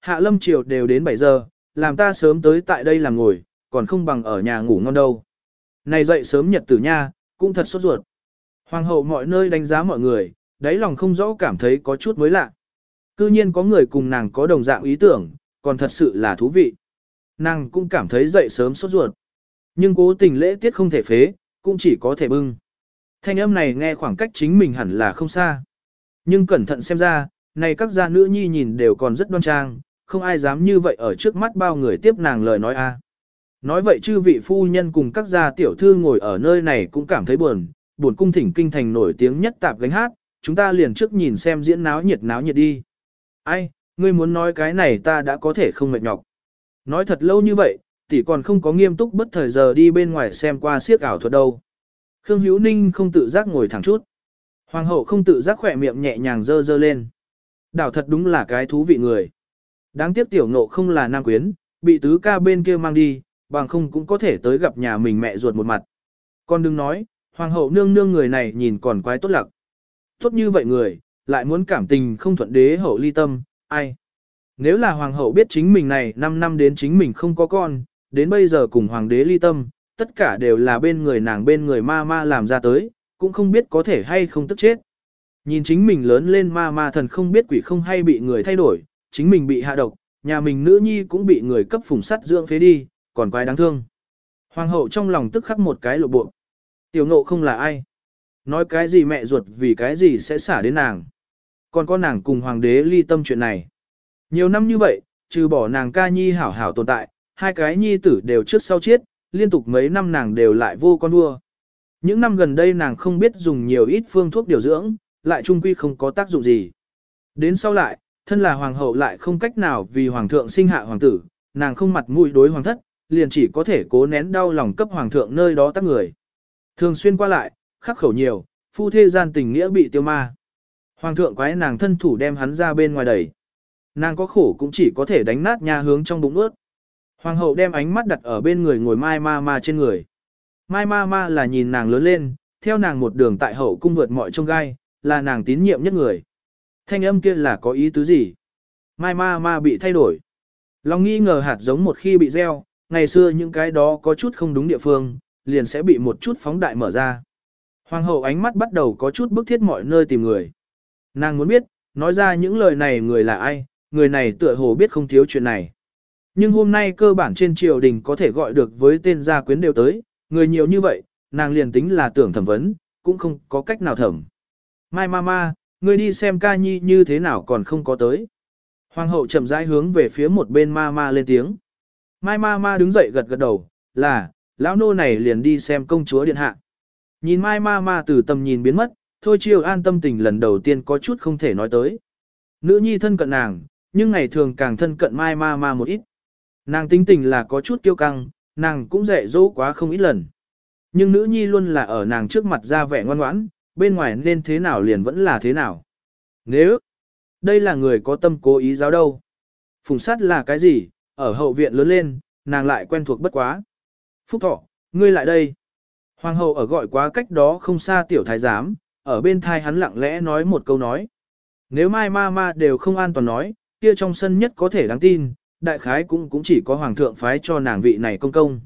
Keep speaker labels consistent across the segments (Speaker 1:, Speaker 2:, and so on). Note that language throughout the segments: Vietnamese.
Speaker 1: Hạ lâm chiều đều đến 7 giờ, làm ta sớm tới tại đây làm ngồi, còn không bằng ở nhà ngủ ngon đâu. Này dậy sớm nhật tử nha, cũng thật sốt ruột. Hoàng hậu mọi nơi đánh giá mọi người, đáy lòng không rõ cảm thấy có chút mới lạ. Cư nhiên có người cùng nàng có đồng dạng ý tưởng, còn thật sự là thú vị. Nàng cũng cảm thấy dậy sớm sốt ruột. Nhưng cố tình lễ tiết không thể phế, cũng chỉ có thể bưng. Thanh âm này nghe khoảng cách chính mình hẳn là không xa. Nhưng cẩn thận xem ra, này các gia nữ nhi nhìn đều còn rất đoan trang, không ai dám như vậy ở trước mắt bao người tiếp nàng lời nói a. Nói vậy chư vị phu nhân cùng các gia tiểu thư ngồi ở nơi này cũng cảm thấy buồn, buồn cung thỉnh kinh thành nổi tiếng nhất tạp gánh hát, chúng ta liền trước nhìn xem diễn náo nhiệt náo nhiệt đi. Ai, ngươi muốn nói cái này ta đã có thể không mệt nhọc. Nói thật lâu như vậy, tỷ còn không có nghiêm túc bất thời giờ đi bên ngoài xem qua siếc ảo thuật đâu. Khương Hữu Ninh không tự giác ngồi thẳng chút. Hoàng hậu không tự giác khỏe miệng nhẹ nhàng dơ dơ lên. Đảo thật đúng là cái thú vị người. Đáng tiếc tiểu ngộ không là nam quyến, bị tứ ca bên kia mang đi, bằng không cũng có thể tới gặp nhà mình mẹ ruột một mặt. Con đừng nói, hoàng hậu nương nương người này nhìn còn quái tốt lặc. Tốt như vậy người, lại muốn cảm tình không thuận đế hậu ly tâm, ai. Nếu là hoàng hậu biết chính mình này 5 năm đến chính mình không có con, đến bây giờ cùng hoàng đế ly tâm, tất cả đều là bên người nàng bên người ma ma làm ra tới, cũng không biết có thể hay không tức chết. Nhìn chính mình lớn lên ma ma thần không biết quỷ không hay bị người thay đổi, chính mình bị hạ độc, nhà mình nữ nhi cũng bị người cấp phùng sắt dưỡng phế đi, còn quái đáng thương. Hoàng hậu trong lòng tức khắc một cái lộ bộ. Tiểu ngộ không là ai? Nói cái gì mẹ ruột vì cái gì sẽ xả đến nàng? Còn có nàng cùng hoàng đế ly tâm chuyện này. Nhiều năm như vậy, trừ bỏ nàng ca nhi hảo hảo tồn tại, hai cái nhi tử đều trước sau chết, liên tục mấy năm nàng đều lại vô con vua. Những năm gần đây nàng không biết dùng nhiều ít phương thuốc điều dưỡng, lại trung quy không có tác dụng gì. Đến sau lại, thân là hoàng hậu lại không cách nào vì hoàng thượng sinh hạ hoàng tử, nàng không mặt mũi đối hoàng thất, liền chỉ có thể cố nén đau lòng cấp hoàng thượng nơi đó tác người. Thường xuyên qua lại, khắc khẩu nhiều, phu thê gian tình nghĩa bị tiêu ma. Hoàng thượng quái nàng thân thủ đem hắn ra bên ngoài đẩy. Nàng có khổ cũng chỉ có thể đánh nát nhà hướng trong bụng ướt. Hoàng hậu đem ánh mắt đặt ở bên người ngồi mai ma ma trên người. Mai ma ma là nhìn nàng lớn lên, theo nàng một đường tại hậu cung vượt mọi trông gai, là nàng tín nhiệm nhất người. Thanh âm kia là có ý tứ gì? Mai ma ma bị thay đổi. Lòng nghi ngờ hạt giống một khi bị gieo, ngày xưa những cái đó có chút không đúng địa phương, liền sẽ bị một chút phóng đại mở ra. Hoàng hậu ánh mắt bắt đầu có chút bức thiết mọi nơi tìm người. Nàng muốn biết, nói ra những lời này người là ai, người này tựa hồ biết không thiếu chuyện này. Nhưng hôm nay cơ bản trên triều đình có thể gọi được với tên gia quyến đều tới, người nhiều như vậy, nàng liền tính là tưởng thẩm vấn, cũng không có cách nào thẩm. Mai Ma Ma ngươi đi xem ca nhi như thế nào còn không có tới. Hoàng hậu chậm rãi hướng về phía một bên ma ma lên tiếng. Mai ma ma đứng dậy gật gật đầu, là, lão nô này liền đi xem công chúa điện hạ. Nhìn mai ma ma từ tầm nhìn biến mất, thôi chiều an tâm tình lần đầu tiên có chút không thể nói tới. Nữ nhi thân cận nàng, nhưng ngày thường càng thân cận mai ma ma một ít. Nàng tính tình là có chút kiêu căng, nàng cũng dạy dỗ quá không ít lần. Nhưng nữ nhi luôn là ở nàng trước mặt ra vẻ ngoan ngoãn, bên ngoài nên thế nào liền vẫn là thế nào. Nếu, đây là người có tâm cố ý giáo đâu. Phùng sát là cái gì, ở hậu viện lớn lên, nàng lại quen thuộc bất quá. Phúc thọ, ngươi lại đây. Hoàng hậu ở gọi quá cách đó không xa tiểu thái giám, ở bên thai hắn lặng lẽ nói một câu nói. Nếu mai ma ma đều không an toàn nói, kia trong sân nhất có thể đáng tin, đại khái cũng cũng chỉ có hoàng thượng phái cho nàng vị này công công.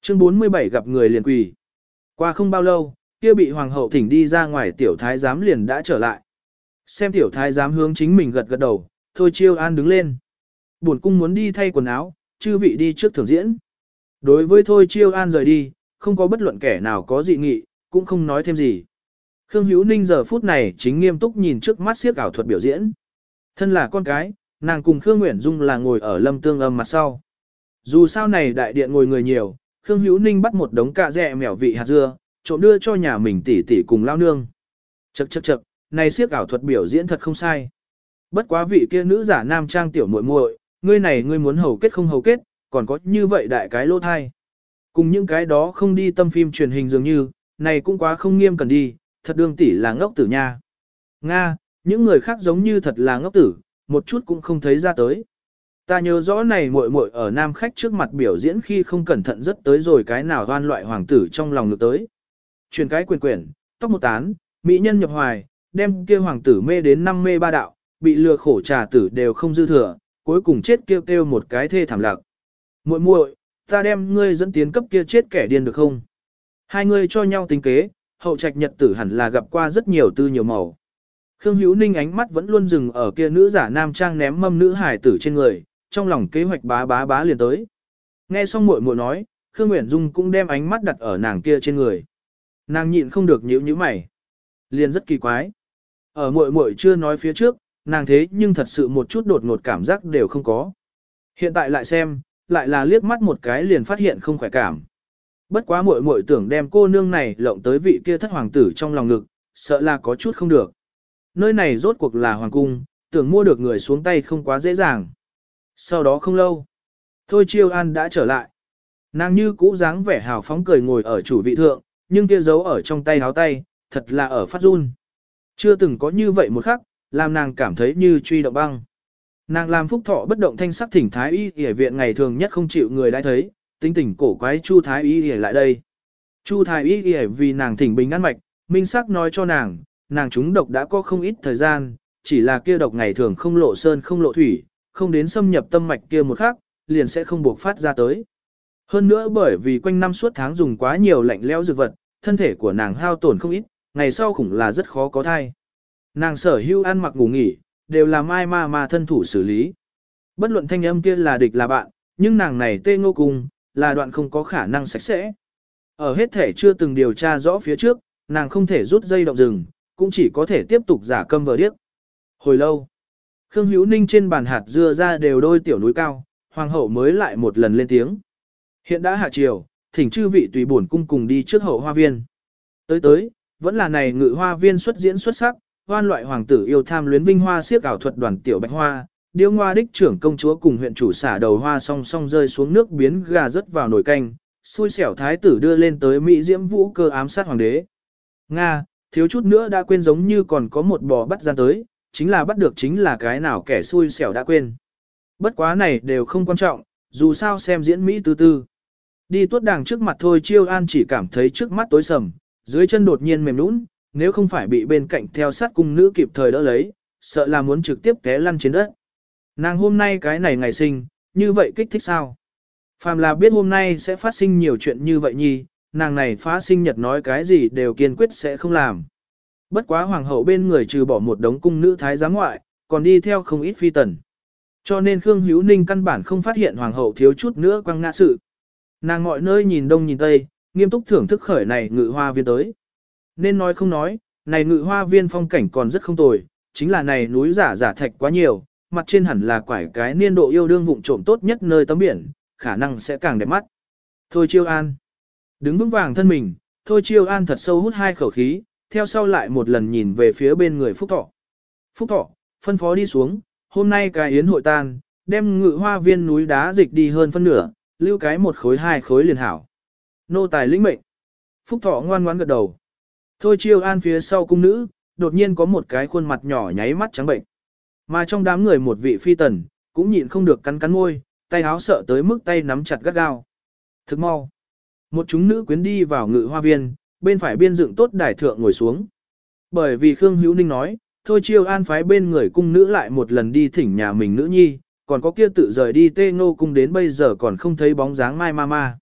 Speaker 1: Chương 47 gặp người liền quỳ. Qua không bao lâu, kia bị hoàng hậu thỉnh đi ra ngoài tiểu thái giám liền đã trở lại. Xem tiểu thái giám hướng chính mình gật gật đầu, thôi chiêu an đứng lên. Buồn cung muốn đi thay quần áo, chư vị đi trước thưởng diễn. Đối với thôi chiêu an rời đi, không có bất luận kẻ nào có dị nghị, cũng không nói thêm gì. Khương Hữu Ninh giờ phút này chính nghiêm túc nhìn trước mắt siếc ảo thuật biểu diễn. Thân là con cái, nàng cùng Khương Nguyễn Dung là ngồi ở lâm tương âm mặt sau. Dù sao này đại điện ngồi người nhiều, Khương Hữu Ninh bắt một đống cạ rẻ mèo vị hạt dưa, trộm đưa cho nhà mình tỷ tỷ cùng lao nương. Chậc chậc chậc, này siếc ảo thuật biểu diễn thật không sai. Bất quá vị kia nữ giả nam trang tiểu muội muội, ngươi này ngươi muốn hầu kết không hầu kết, còn có như vậy đại cái lỗ thai. Cùng những cái đó không đi tâm phim truyền hình dường như, này cũng quá không nghiêm cần đi, thật đương tỷ là ngốc tử nha. Nga, những người khác giống như thật là ngốc tử, một chút cũng không thấy ra tới. Ta nhớ rõ này muội muội ở nam khách trước mặt biểu diễn khi không cẩn thận rất tới rồi cái nào đoan loại hoàng tử trong lòng được tới chuyển cái quyền quyển, tóc một tán, mỹ nhân nhập hoài, đem kia hoàng tử mê đến năm mê ba đạo, bị lừa khổ trà tử đều không dư thừa, cuối cùng chết kêu kêu một cái thê thảm lạc. Muội muội, ta đem ngươi dẫn tiến cấp kia chết kẻ điên được không? Hai người cho nhau tính kế, hậu trạch nhật tử hẳn là gặp qua rất nhiều tư nhiều màu. Khương Hữu Ninh ánh mắt vẫn luôn dừng ở kia nữ giả nam trang ném mâm nữ hải tử trên người, trong lòng kế hoạch bá bá bá liền tới. Nghe xong muội muội nói, Khương uyển Dung cũng đem ánh mắt đặt ở nàng kia trên người. Nàng nhịn không được nhíu nhíu mày. Liền rất kỳ quái. Ở muội muội chưa nói phía trước, nàng thế nhưng thật sự một chút đột ngột cảm giác đều không có. Hiện tại lại xem, lại là liếc mắt một cái liền phát hiện không khỏe cảm. Bất quá muội muội tưởng đem cô nương này lộng tới vị kia thất hoàng tử trong lòng ngực, sợ là có chút không được. Nơi này rốt cuộc là hoàng cung, tưởng mua được người xuống tay không quá dễ dàng. Sau đó không lâu, Thôi Chiêu An đã trở lại. Nàng như cũ dáng vẻ hào phóng cười ngồi ở chủ vị thượng, nhưng kia giấu ở trong tay háo tay, thật là ở phát run. Chưa từng có như vậy một khắc, làm nàng cảm thấy như truy động băng. Nàng làm phúc thọ bất động thanh sắc thỉnh thái y y viện ngày thường nhất không chịu người đã thấy, tính tình cổ quái Chu thái y y lại đây. Chu thái y y vì nàng thỉnh bình an mạch, minh sắc nói cho nàng, nàng chúng độc đã có không ít thời gian, chỉ là kia độc ngày thường không lộ sơn không lộ thủy, không đến xâm nhập tâm mạch kia một khắc, liền sẽ không buộc phát ra tới. Hơn nữa bởi vì quanh năm suốt tháng dùng quá nhiều lạnh lẽo dược vật, thân thể của nàng hao tổn không ít, ngày sau khủng là rất khó có thai. Nàng sở hưu ăn mặc ngủ nghỉ, đều là mai ma ma thân thủ xử lý. Bất luận thanh âm kia là địch là bạn, nhưng nàng này tê ngô cùng, là đoạn không có khả năng sạch sẽ. Ở hết thể chưa từng điều tra rõ phía trước, nàng không thể rút dây động rừng, cũng chỉ có thể tiếp tục giả câm vờ điếc. Hồi lâu, Khương Hữu Ninh trên bàn hạt dưa ra đều đôi tiểu núi cao, hoàng hậu mới lại một lần lên tiếng. Hiện đã hạ chiều, thỉnh chư vị tùy bổn cung cùng đi trước hậu hoa viên. Tới tới, vẫn là này ngự hoa viên xuất diễn xuất sắc, hoan loại hoàng tử yêu tham luyến vinh hoa siếc ảo thuật đoàn tiểu bạch hoa, điêu ngoa đích trưởng công chúa cùng huyện chủ xả đầu hoa song song rơi xuống nước biến gà rớt vào nồi canh, xui xẻo thái tử đưa lên tới Mỹ diễm vũ cơ ám sát hoàng đế. Nga, thiếu chút nữa đã quên giống như còn có một bò bắt gian tới, chính là bắt được chính là cái nào kẻ xui xẻo đã quên. Bất quá này đều không quan trọng, dù sao xem diễn Mỹ tư tư. Đi tuốt đàng trước mặt thôi chiêu an chỉ cảm thấy trước mắt tối sầm, dưới chân đột nhiên mềm nũng, nếu không phải bị bên cạnh theo sát cung nữ kịp thời đỡ lấy, sợ là muốn trực tiếp té lăn trên đất. Nàng hôm nay cái này ngày sinh, như vậy kích thích sao? Phàm là biết hôm nay sẽ phát sinh nhiều chuyện như vậy nhi, nàng này phá sinh nhật nói cái gì đều kiên quyết sẽ không làm. Bất quá hoàng hậu bên người trừ bỏ một đống cung nữ thái giám ngoại, còn đi theo không ít phi tần. Cho nên Khương Hữu Ninh căn bản không phát hiện hoàng hậu thiếu chút nữa quăng ngã sự. Nàng mọi nơi nhìn đông nhìn tây, nghiêm túc thưởng thức khởi này ngự hoa viên tới. Nên nói không nói, này ngự hoa viên phong cảnh còn rất không tồi, chính là này núi giả giả thạch quá nhiều, mặt trên hẳn là quải cái niên độ yêu đương vụng trộm tốt nhất nơi tấm biển, khả năng sẽ càng đẹp mắt. Thôi chiêu an. Đứng vững vàng thân mình, thôi chiêu an thật sâu hút hai khẩu khí, theo sau lại một lần nhìn về phía bên người Phúc Thọ. Phúc Thọ, phân phó đi xuống, hôm nay cái yến hội tan, đem ngự hoa viên núi đá dịch đi hơn phân nửa, lưu cái một khối hai khối liền hảo. Nô tài lĩnh mệnh. Phúc Thọ ngoan ngoãn gật đầu. Thôi chiêu an phía sau cung nữ, đột nhiên có một cái khuôn mặt nhỏ nháy mắt trắng bệnh. Mà trong đám người một vị phi tần, cũng nhịn không được cắn cắn môi, tay áo sợ tới mức tay nắm chặt gắt gao. Thức mau. Một chúng nữ quyến đi vào ngự hoa viên, bên phải biên dựng tốt đài thượng ngồi xuống. Bởi vì Khương Hữu Ninh nói, thôi chiêu an phái bên người cung nữ lại một lần đi thỉnh nhà mình nữ nhi, còn có kia tự rời đi tê ngô cung đến bây giờ còn không thấy bóng dáng mai ma ma.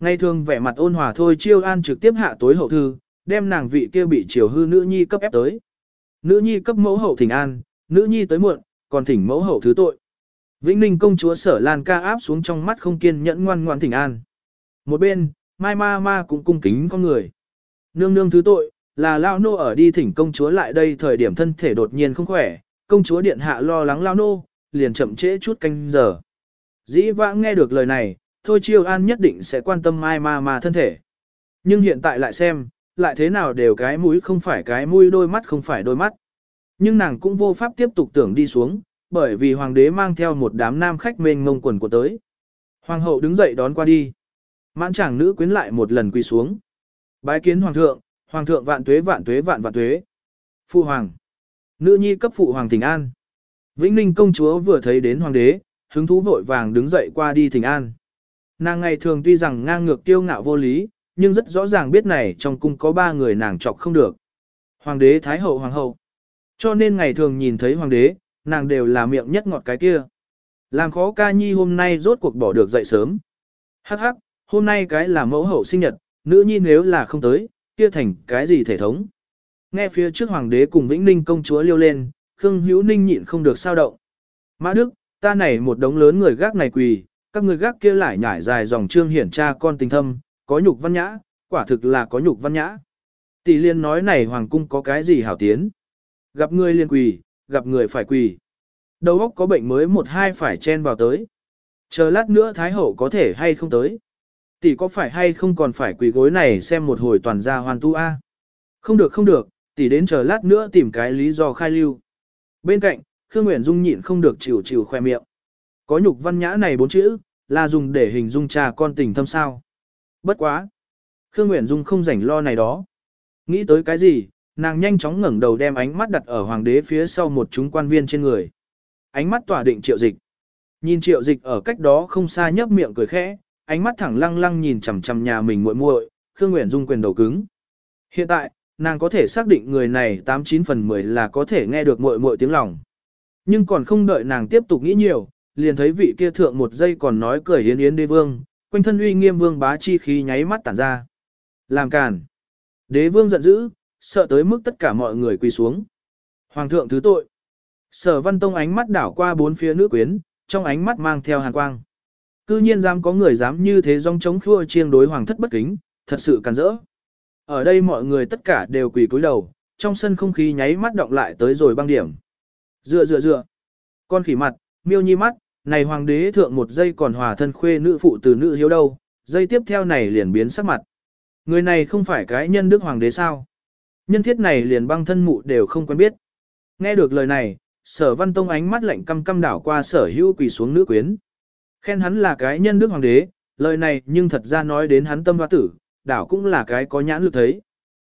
Speaker 1: Ngay thường vẻ mặt ôn hòa thôi chiêu an trực tiếp hạ tối hậu thư, đem nàng vị kia bị chiều hư nữ nhi cấp ép tới. Nữ nhi cấp mẫu hậu thỉnh an, nữ nhi tới muộn, còn thỉnh mẫu hậu thứ tội. Vĩnh Ninh công chúa sở Lan ca áp xuống trong mắt không kiên nhẫn ngoan ngoan thỉnh an. Một bên, Mai Ma Ma cũng cung kính con người. Nương nương thứ tội, là Lao Nô ở đi thỉnh công chúa lại đây thời điểm thân thể đột nhiên không khỏe, công chúa điện hạ lo lắng Lao Nô, liền chậm trễ chút canh giờ. Dĩ vãng nghe được lời này, thôi chiêu an nhất định sẽ quan tâm Mai Ma Ma thân thể. Nhưng hiện tại lại xem, lại thế nào đều cái mũi không phải cái mũi đôi mắt không phải đôi mắt. Nhưng nàng cũng vô pháp tiếp tục tưởng đi xuống, bởi vì hoàng đế mang theo một đám nam khách mênh ngông quần của tới. Hoàng hậu đứng dậy đón qua đi. Mãn chàng nữ quyến lại một lần quỳ xuống. Bái kiến hoàng thượng, hoàng thượng vạn tuế vạn tuế vạn vạn tuế. Phụ hoàng. Nữ nhi cấp phụ hoàng thỉnh an. Vĩnh Ninh công chúa vừa thấy đến hoàng đế, hứng thú vội vàng đứng dậy qua đi thỉnh an. Nàng ngày thường tuy rằng ngang ngược kiêu ngạo vô lý, nhưng rất rõ ràng biết này trong cung có ba người nàng chọc không được. Hoàng đế, Thái hậu, Hoàng hậu. Cho nên ngày thường nhìn thấy hoàng đế, nàng đều là miệng nhất ngọt cái kia. Làm khó ca nhi hôm nay rốt cuộc bỏ được dậy sớm. Hắc hắc, hôm nay cái là mẫu hậu sinh nhật, nữ nhi nếu là không tới, kia thành cái gì thể thống. Nghe phía trước hoàng đế cùng Vĩnh Ninh công chúa liêu lên, Khương Hữu Ninh nhịn không được sao động. Mã Đức, ta này một đống lớn người gác này quỳ, các người gác kia lại nhải dài dòng trương hiển cha con tình thâm, có nhục văn nhã, quả thực là có nhục văn nhã. Tỷ liên nói này hoàng cung có cái gì hảo tiến. Gặp người liên quỳ, gặp người phải quỳ. Đầu óc có bệnh mới một hai phải chen vào tới. Chờ lát nữa Thái Hậu có thể hay không tới. Tỷ có phải hay không còn phải quỳ gối này xem một hồi toàn gia hoàn tu a? Không được không được, tỷ đến chờ lát nữa tìm cái lý do khai lưu. Bên cạnh, Khương Nguyễn Dung nhịn không được chịu chịu khoe miệng. Có nhục văn nhã này bốn chữ, là dùng để hình dung cha con tình thâm sao. Bất quá. Khương Nguyễn Dung không rảnh lo này đó. Nghĩ tới cái gì, nàng nhanh chóng ngẩng đầu đem ánh mắt đặt ở hoàng đế phía sau một chúng quan viên trên người. Ánh mắt tỏa định triệu dịch. Nhìn triệu dịch ở cách đó không xa nhấp miệng cười khẽ, ánh mắt thẳng lăng lăng nhìn chằm chằm nhà mình muội muội, Khương Nguyễn Dung quyền đầu cứng. Hiện tại, nàng có thể xác định người này 89 phần 10 là có thể nghe được muội muội tiếng lòng. Nhưng còn không đợi nàng tiếp tục nghĩ nhiều, liền thấy vị kia thượng một giây còn nói cười yến yến đế vương, quanh thân uy nghiêm vương bá chi khí nháy mắt tản ra. Làm càn. Đế vương giận dữ, sợ tới mức tất cả mọi người quỳ xuống. Hoàng thượng thứ tội. Sở văn tông ánh mắt đảo qua bốn phía nữ quyến, trong ánh mắt mang theo hàn quang. Cư nhiên dám có người dám như thế dòng chống khua chiêng đối hoàng thất bất kính, thật sự càn rỡ. Ở đây mọi người tất cả đều quỳ cúi đầu, trong sân không khí nháy mắt động lại tới rồi băng điểm. Dựa dựa dựa. Con khỉ mặt, miêu nhi mắt, này hoàng đế thượng một giây còn hòa thân khuê nữ phụ từ nữ hiếu đâu, giây tiếp theo này liền biến sắc mặt. Người này không phải cái nhân đức hoàng đế sao? Nhân thiết này liền băng thân mụ đều không quen biết. Nghe được lời này, sở văn tông ánh mắt lạnh căm căm đảo qua sở hữu quỳ xuống nữ quyến. Khen hắn là cái nhân đức hoàng đế, lời này nhưng thật ra nói đến hắn tâm hoa tử, đảo cũng là cái có nhãn lực thấy.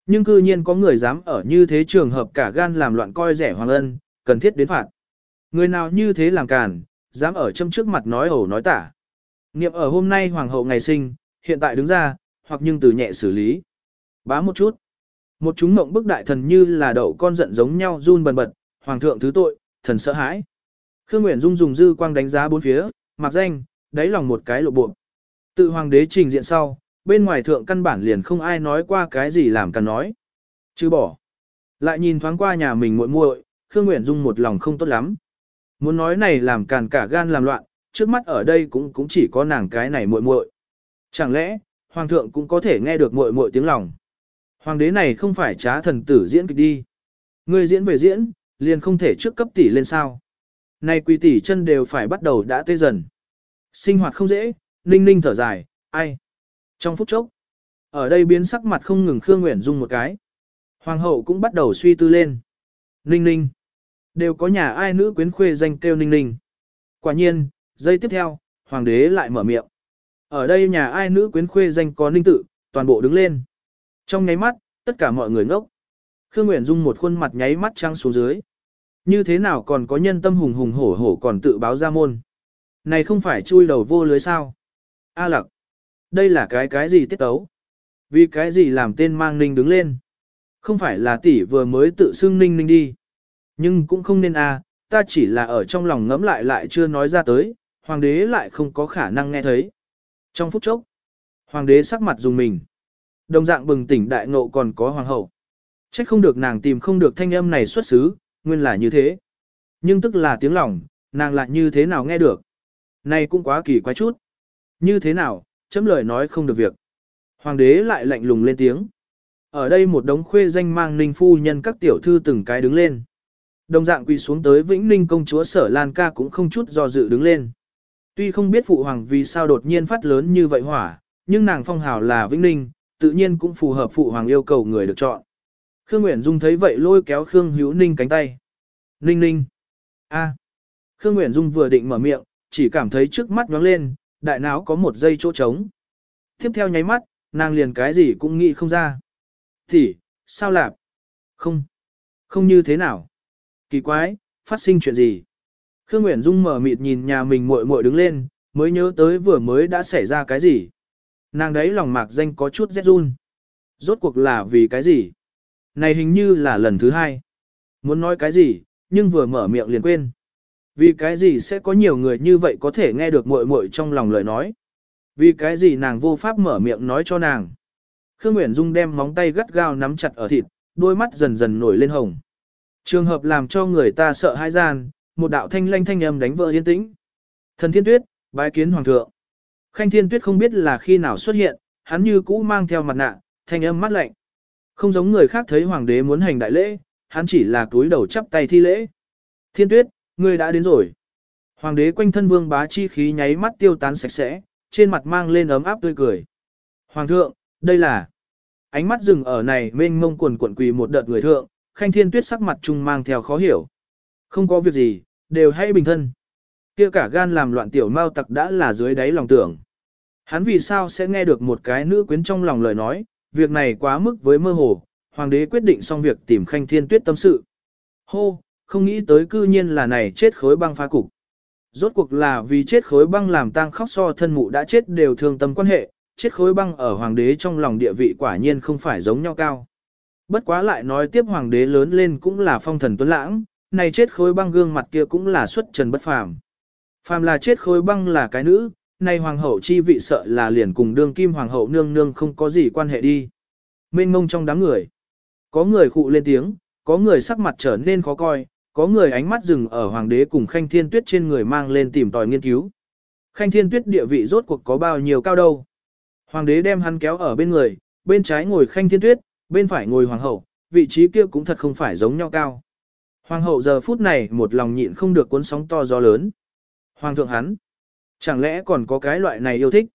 Speaker 1: Nhưng cư nhiên có người dám ở như thế trường hợp cả gan làm loạn coi rẻ hoàng ân, cần thiết đến phạt. Người nào như thế làm càn, dám ở châm trước mặt nói ẩu nói tả. Niệm ở hôm nay hoàng hậu ngày sinh, hiện tại đứng ra, hoặc nhưng từ nhẹ xử lý. Bá một chút. Một chúng mộng bức đại thần như là đậu con giận giống nhau run bần bật, hoàng thượng thứ tội, thần sợ hãi. Khương Nguyễn Dung dùng dư quang đánh giá bốn phía, mặc danh, đáy lòng một cái lộ bộ. Tự hoàng đế trình diện sau, bên ngoài thượng căn bản liền không ai nói qua cái gì làm cần nói. Chứ bỏ. Lại nhìn thoáng qua nhà mình muội muội, Khương Nguyễn Dung một lòng không tốt lắm. Muốn nói này làm càn cả gan làm loạn, trước mắt ở đây cũng cũng chỉ có nàng cái này muội muội. Chẳng lẽ, hoàng thượng cũng có thể nghe được muội muội tiếng lòng. Hoàng đế này không phải trá thần tử diễn kịch đi. Người diễn về diễn, liền không thể trước cấp tỷ lên sao. Này quỳ tỷ chân đều phải bắt đầu đã tê dần. Sinh hoạt không dễ, ninh ninh thở dài, ai. Trong phút chốc, ở đây biến sắc mặt không ngừng Khương Nguyễn Dung một cái. Hoàng hậu cũng bắt đầu suy tư lên. Ninh ninh. Đều có nhà ai nữ quyến khuê danh kêu ninh ninh. Quả nhiên, giây tiếp theo, hoàng đế lại mở miệng. Ở đây nhà ai nữ quyến khuê danh có ninh tự, toàn bộ đứng lên. Trong nháy mắt, tất cả mọi người ngốc. Khương Nguyễn Dung một khuôn mặt nháy mắt trăng xuống dưới. Như thế nào còn có nhân tâm hùng hùng hổ hổ còn tự báo ra môn. Này không phải chui đầu vô lưới sao. A lặc. Đây là cái cái gì tiết tấu? Vì cái gì làm tên mang ninh đứng lên? Không phải là tỷ vừa mới tự xưng ninh ninh đi. Nhưng cũng không nên a, ta chỉ là ở trong lòng ngẫm lại lại chưa nói ra tới, hoàng đế lại không có khả năng nghe thấy. Trong phút chốc, hoàng đế sắc mặt dùng mình. Đồng dạng bừng tỉnh đại ngộ còn có hoàng hậu. Trách không được nàng tìm không được thanh âm này xuất xứ, nguyên là như thế. Nhưng tức là tiếng lòng, nàng lại như thế nào nghe được. Này cũng quá kỳ quái chút. Như thế nào, chấm lời nói không được việc. Hoàng đế lại lạnh lùng lên tiếng. Ở đây một đống khuê danh mang ninh phu nhân các tiểu thư từng cái đứng lên. Đồng dạng quỳ xuống tới Vĩnh Ninh công chúa Sở Lan Ca cũng không chút do dự đứng lên. Tuy không biết phụ hoàng vì sao đột nhiên phát lớn như vậy hỏa, nhưng nàng phong hào là Vĩnh Ninh, tự nhiên cũng phù hợp phụ hoàng yêu cầu người được chọn. Khương Nguyễn Dung thấy vậy lôi kéo Khương Hữu Ninh cánh tay. Ninh ninh. a. Khương Nguyễn Dung vừa định mở miệng, chỉ cảm thấy trước mắt nhóng lên, đại não có một giây chỗ trống. Tiếp theo nháy mắt, nàng liền cái gì cũng nghĩ không ra. Thì, sao lạp? Không. Không như thế nào? Kỳ quái, phát sinh chuyện gì? Khương Nguyễn Dung mở mịt nhìn nhà mình muội muội đứng lên, mới nhớ tới vừa mới đã xảy ra cái gì. Nàng đấy lòng mạc danh có chút rét run. Rốt cuộc là vì cái gì? Này hình như là lần thứ hai. Muốn nói cái gì, nhưng vừa mở miệng liền quên. Vì cái gì sẽ có nhiều người như vậy có thể nghe được muội muội trong lòng lời nói? Vì cái gì nàng vô pháp mở miệng nói cho nàng? Khương Nguyễn Dung đem móng tay gắt gao nắm chặt ở thịt, đôi mắt dần dần nổi lên hồng. Trường hợp làm cho người ta sợ hãi gian, một đạo thanh lanh thanh âm đánh vỡ yên tĩnh. Thần Thiên Tuyết, bái kiến hoàng thượng. Khanh Thiên Tuyết không biết là khi nào xuất hiện, hắn như cũ mang theo mặt nạ, thanh âm mắt lạnh. Không giống người khác thấy hoàng đế muốn hành đại lễ, hắn chỉ là túi đầu chắp tay thi lễ. Thiên Tuyết, ngươi đã đến rồi. Hoàng đế quanh thân vương bá chi khí nháy mắt tiêu tán sạch sẽ, trên mặt mang lên ấm áp tươi cười. Hoàng thượng, đây là... Ánh mắt dừng ở này mênh mông quần quận quỳ một đợt người thượng, khanh thiên tuyết sắc mặt trung mang theo khó hiểu. Không có việc gì, đều hay bình thân. kia cả gan làm loạn tiểu mao tặc đã là dưới đáy lòng tưởng. Hắn vì sao sẽ nghe được một cái nữ quyến trong lòng lời nói, việc này quá mức với mơ hồ, hoàng đế quyết định xong việc tìm khanh thiên tuyết tâm sự. Hô, không nghĩ tới cư nhiên là này chết khối băng phá cục. Rốt cuộc là vì chết khối băng làm tang khóc so thân mụ đã chết đều thương tâm quan hệ, chết khối băng ở hoàng đế trong lòng địa vị quả nhiên không phải giống nhau cao. Bất quá lại nói tiếp hoàng đế lớn lên cũng là phong thần tuấn lãng, này chết khối băng gương mặt kia cũng là xuất trần bất phàm. Phàm là chết khối băng là cái nữ, này hoàng hậu chi vị sợ là liền cùng đương kim hoàng hậu nương nương không có gì quan hệ đi. Mênh mông trong đám người. Có người khụ lên tiếng, có người sắc mặt trở nên khó coi, có người ánh mắt dừng ở hoàng đế cùng khanh thiên tuyết trên người mang lên tìm tòi nghiên cứu. Khanh thiên tuyết địa vị rốt cuộc có bao nhiêu cao đâu. Hoàng đế đem hắn kéo ở bên người, bên trái ngồi khanh thiên tuyết, bên phải ngồi hoàng hậu, vị trí kia cũng thật không phải giống nhau cao. Hoàng hậu giờ phút này một lòng nhịn không được cuốn sóng to gió lớn. Hoàng thượng hắn, chẳng lẽ còn có cái loại này yêu thích?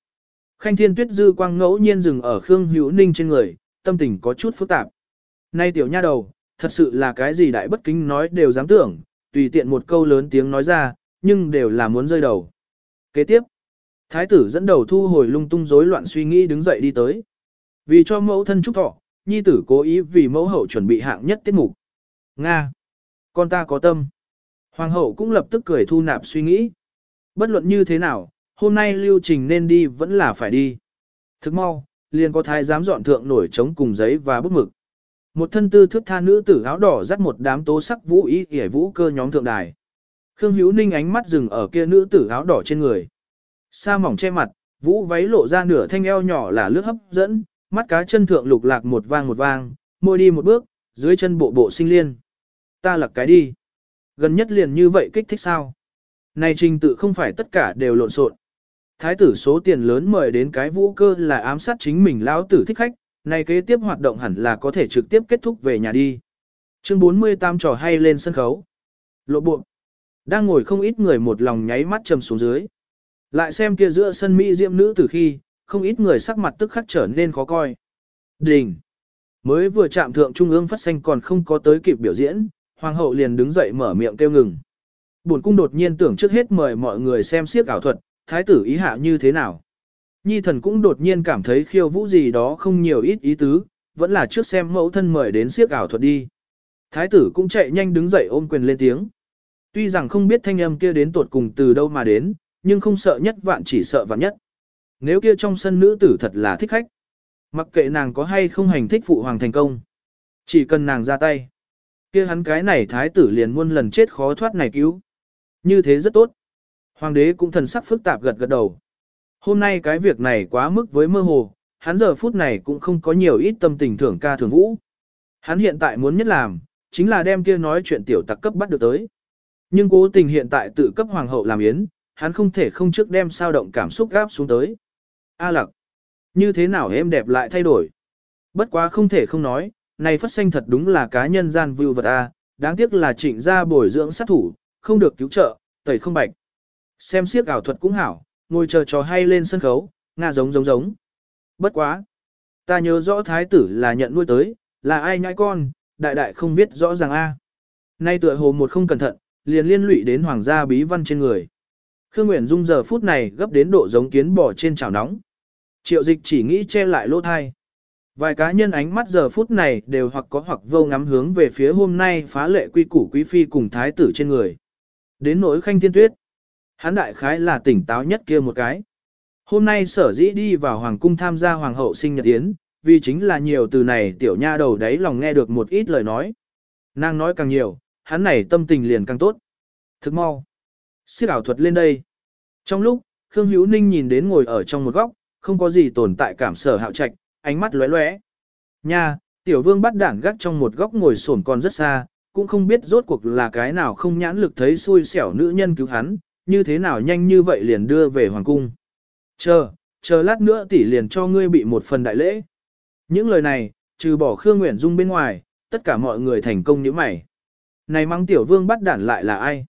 Speaker 1: Khanh thiên tuyết dư quang ngẫu nhiên dừng ở Khương Hữu Ninh trên người, tâm tình có chút phức tạp. Nay tiểu nha đầu, thật sự là cái gì đại bất kính nói đều dám tưởng, tùy tiện một câu lớn tiếng nói ra, nhưng đều là muốn rơi đầu. Kế tiếp, thái tử dẫn đầu thu hồi lung tung rối loạn suy nghĩ đứng dậy đi tới. Vì cho mẫu thân chúc thọ, nhi tử cố ý vì mẫu hậu chuẩn bị hạng nhất tiết mục. Nga! Con ta có tâm. Hoàng hậu cũng lập tức cười thu nạp suy nghĩ. Bất luận như thế nào, hôm nay lưu trình nên đi vẫn là phải đi. Thức mau, liền có thái giám dọn thượng nổi trống cùng giấy và bút mực. Một thân tư thước tha nữ tử áo đỏ dắt một đám tố sắc vũ ý kẻ vũ cơ nhóm thượng đài. Khương Hữu Ninh ánh mắt dừng ở kia nữ tử áo đỏ trên người. Sa mỏng che mặt, vũ váy lộ ra nửa thanh eo nhỏ là lướt hấp dẫn, mắt cá chân thượng lục lạc một vang một vang, môi đi một bước, dưới chân bộ bộ sinh liên. Ta lặc cái đi. Gần nhất liền như vậy kích thích sao? Này trình tự không phải tất cả đều lộn xộn. Thái tử số tiền lớn mời đến cái vũ cơ là ám sát chính mình lão tử thích khách, này kế tiếp hoạt động hẳn là có thể trực tiếp kết thúc về nhà đi. Chương 48 trò hay lên sân khấu. Lộ bộ. Đang ngồi không ít người một lòng nháy mắt trầm xuống dưới. Lại xem kia giữa sân mỹ diệm nữ từ khi, không ít người sắc mặt tức khắc trở nên khó coi. Đình. Mới vừa chạm thượng trung ương phát xanh còn không có tới kịp biểu diễn, hoàng hậu liền đứng dậy mở miệng kêu ngừng. Bổn cung đột nhiên tưởng trước hết mời mọi người xem siếc ảo thuật, thái tử ý hạ như thế nào. Nhi thần cũng đột nhiên cảm thấy khiêu vũ gì đó không nhiều ít ý tứ, vẫn là trước xem mẫu thân mời đến siếc ảo thuật đi. Thái tử cũng chạy nhanh đứng dậy ôm quyền lên tiếng. Tuy rằng không biết thanh âm kia đến tuột cùng từ đâu mà đến, nhưng không sợ nhất vạn chỉ sợ vạn nhất. Nếu kia trong sân nữ tử thật là thích khách, mặc kệ nàng có hay không hành thích phụ hoàng thành công, chỉ cần nàng ra tay, kia hắn cái này thái tử liền muôn lần chết khó thoát này cứu. Như thế rất tốt. Hoàng đế cũng thần sắc phức tạp gật gật đầu. Hôm nay cái việc này quá mức với mơ hồ, hắn giờ phút này cũng không có nhiều ít tâm tình thưởng ca thưởng vũ. Hắn hiện tại muốn nhất làm, chính là đem kia nói chuyện tiểu tặc cấp bắt được tới. Nhưng cố tình hiện tại tự cấp hoàng hậu làm yến, hắn không thể không trước đem sao động cảm xúc gáp xuống tới. A lặc, như thế nào em đẹp lại thay đổi? Bất quá không thể không nói, này phát xanh thật đúng là cá nhân gian vưu vật A, đáng tiếc là trịnh gia bồi dưỡng sát thủ, không được cứu trợ, tẩy không bạch. Xem siếc ảo thuật cũng hảo, ngồi chờ trò hay lên sân khấu, nga giống giống giống. Bất quá. Ta nhớ rõ thái tử là nhận nuôi tới, là ai nhãi con, đại đại không biết rõ ràng a. À. Nay tựa hồ một không cẩn thận, liền liên lụy đến hoàng gia bí văn trên người. Khương Nguyễn Dung giờ phút này gấp đến độ giống kiến bò trên chảo nóng. Triệu dịch chỉ nghĩ che lại lỗ thai. Vài cá nhân ánh mắt giờ phút này đều hoặc có hoặc vô ngắm hướng về phía hôm nay phá lệ quy củ quý phi cùng thái tử trên người. Đến nỗi khanh thiên tuyết. Hắn đại khái là tỉnh táo nhất kia một cái. Hôm nay sở dĩ đi vào hoàng cung tham gia hoàng hậu sinh nhật yến, vì chính là nhiều từ này tiểu nha đầu đấy lòng nghe được một ít lời nói. Nàng nói càng nhiều, hắn này tâm tình liền càng tốt. Thức mau. Siết ảo thuật lên đây. Trong lúc, Khương Hữu Ninh nhìn đến ngồi ở trong một góc, không có gì tồn tại cảm sở hạo trạch, ánh mắt lóe lóe. Nha, tiểu vương bắt đảng gắt trong một góc ngồi sổn còn rất xa, cũng không biết rốt cuộc là cái nào không nhãn lực thấy xui xẻo nữ nhân cứu hắn, như thế nào nhanh như vậy liền đưa về hoàng cung. Chờ, chờ lát nữa tỷ liền cho ngươi bị một phần đại lễ. Những lời này, trừ bỏ Khương Nguyễn Dung bên ngoài, tất cả mọi người thành công như mày. Này mang tiểu vương bắt đản lại là ai?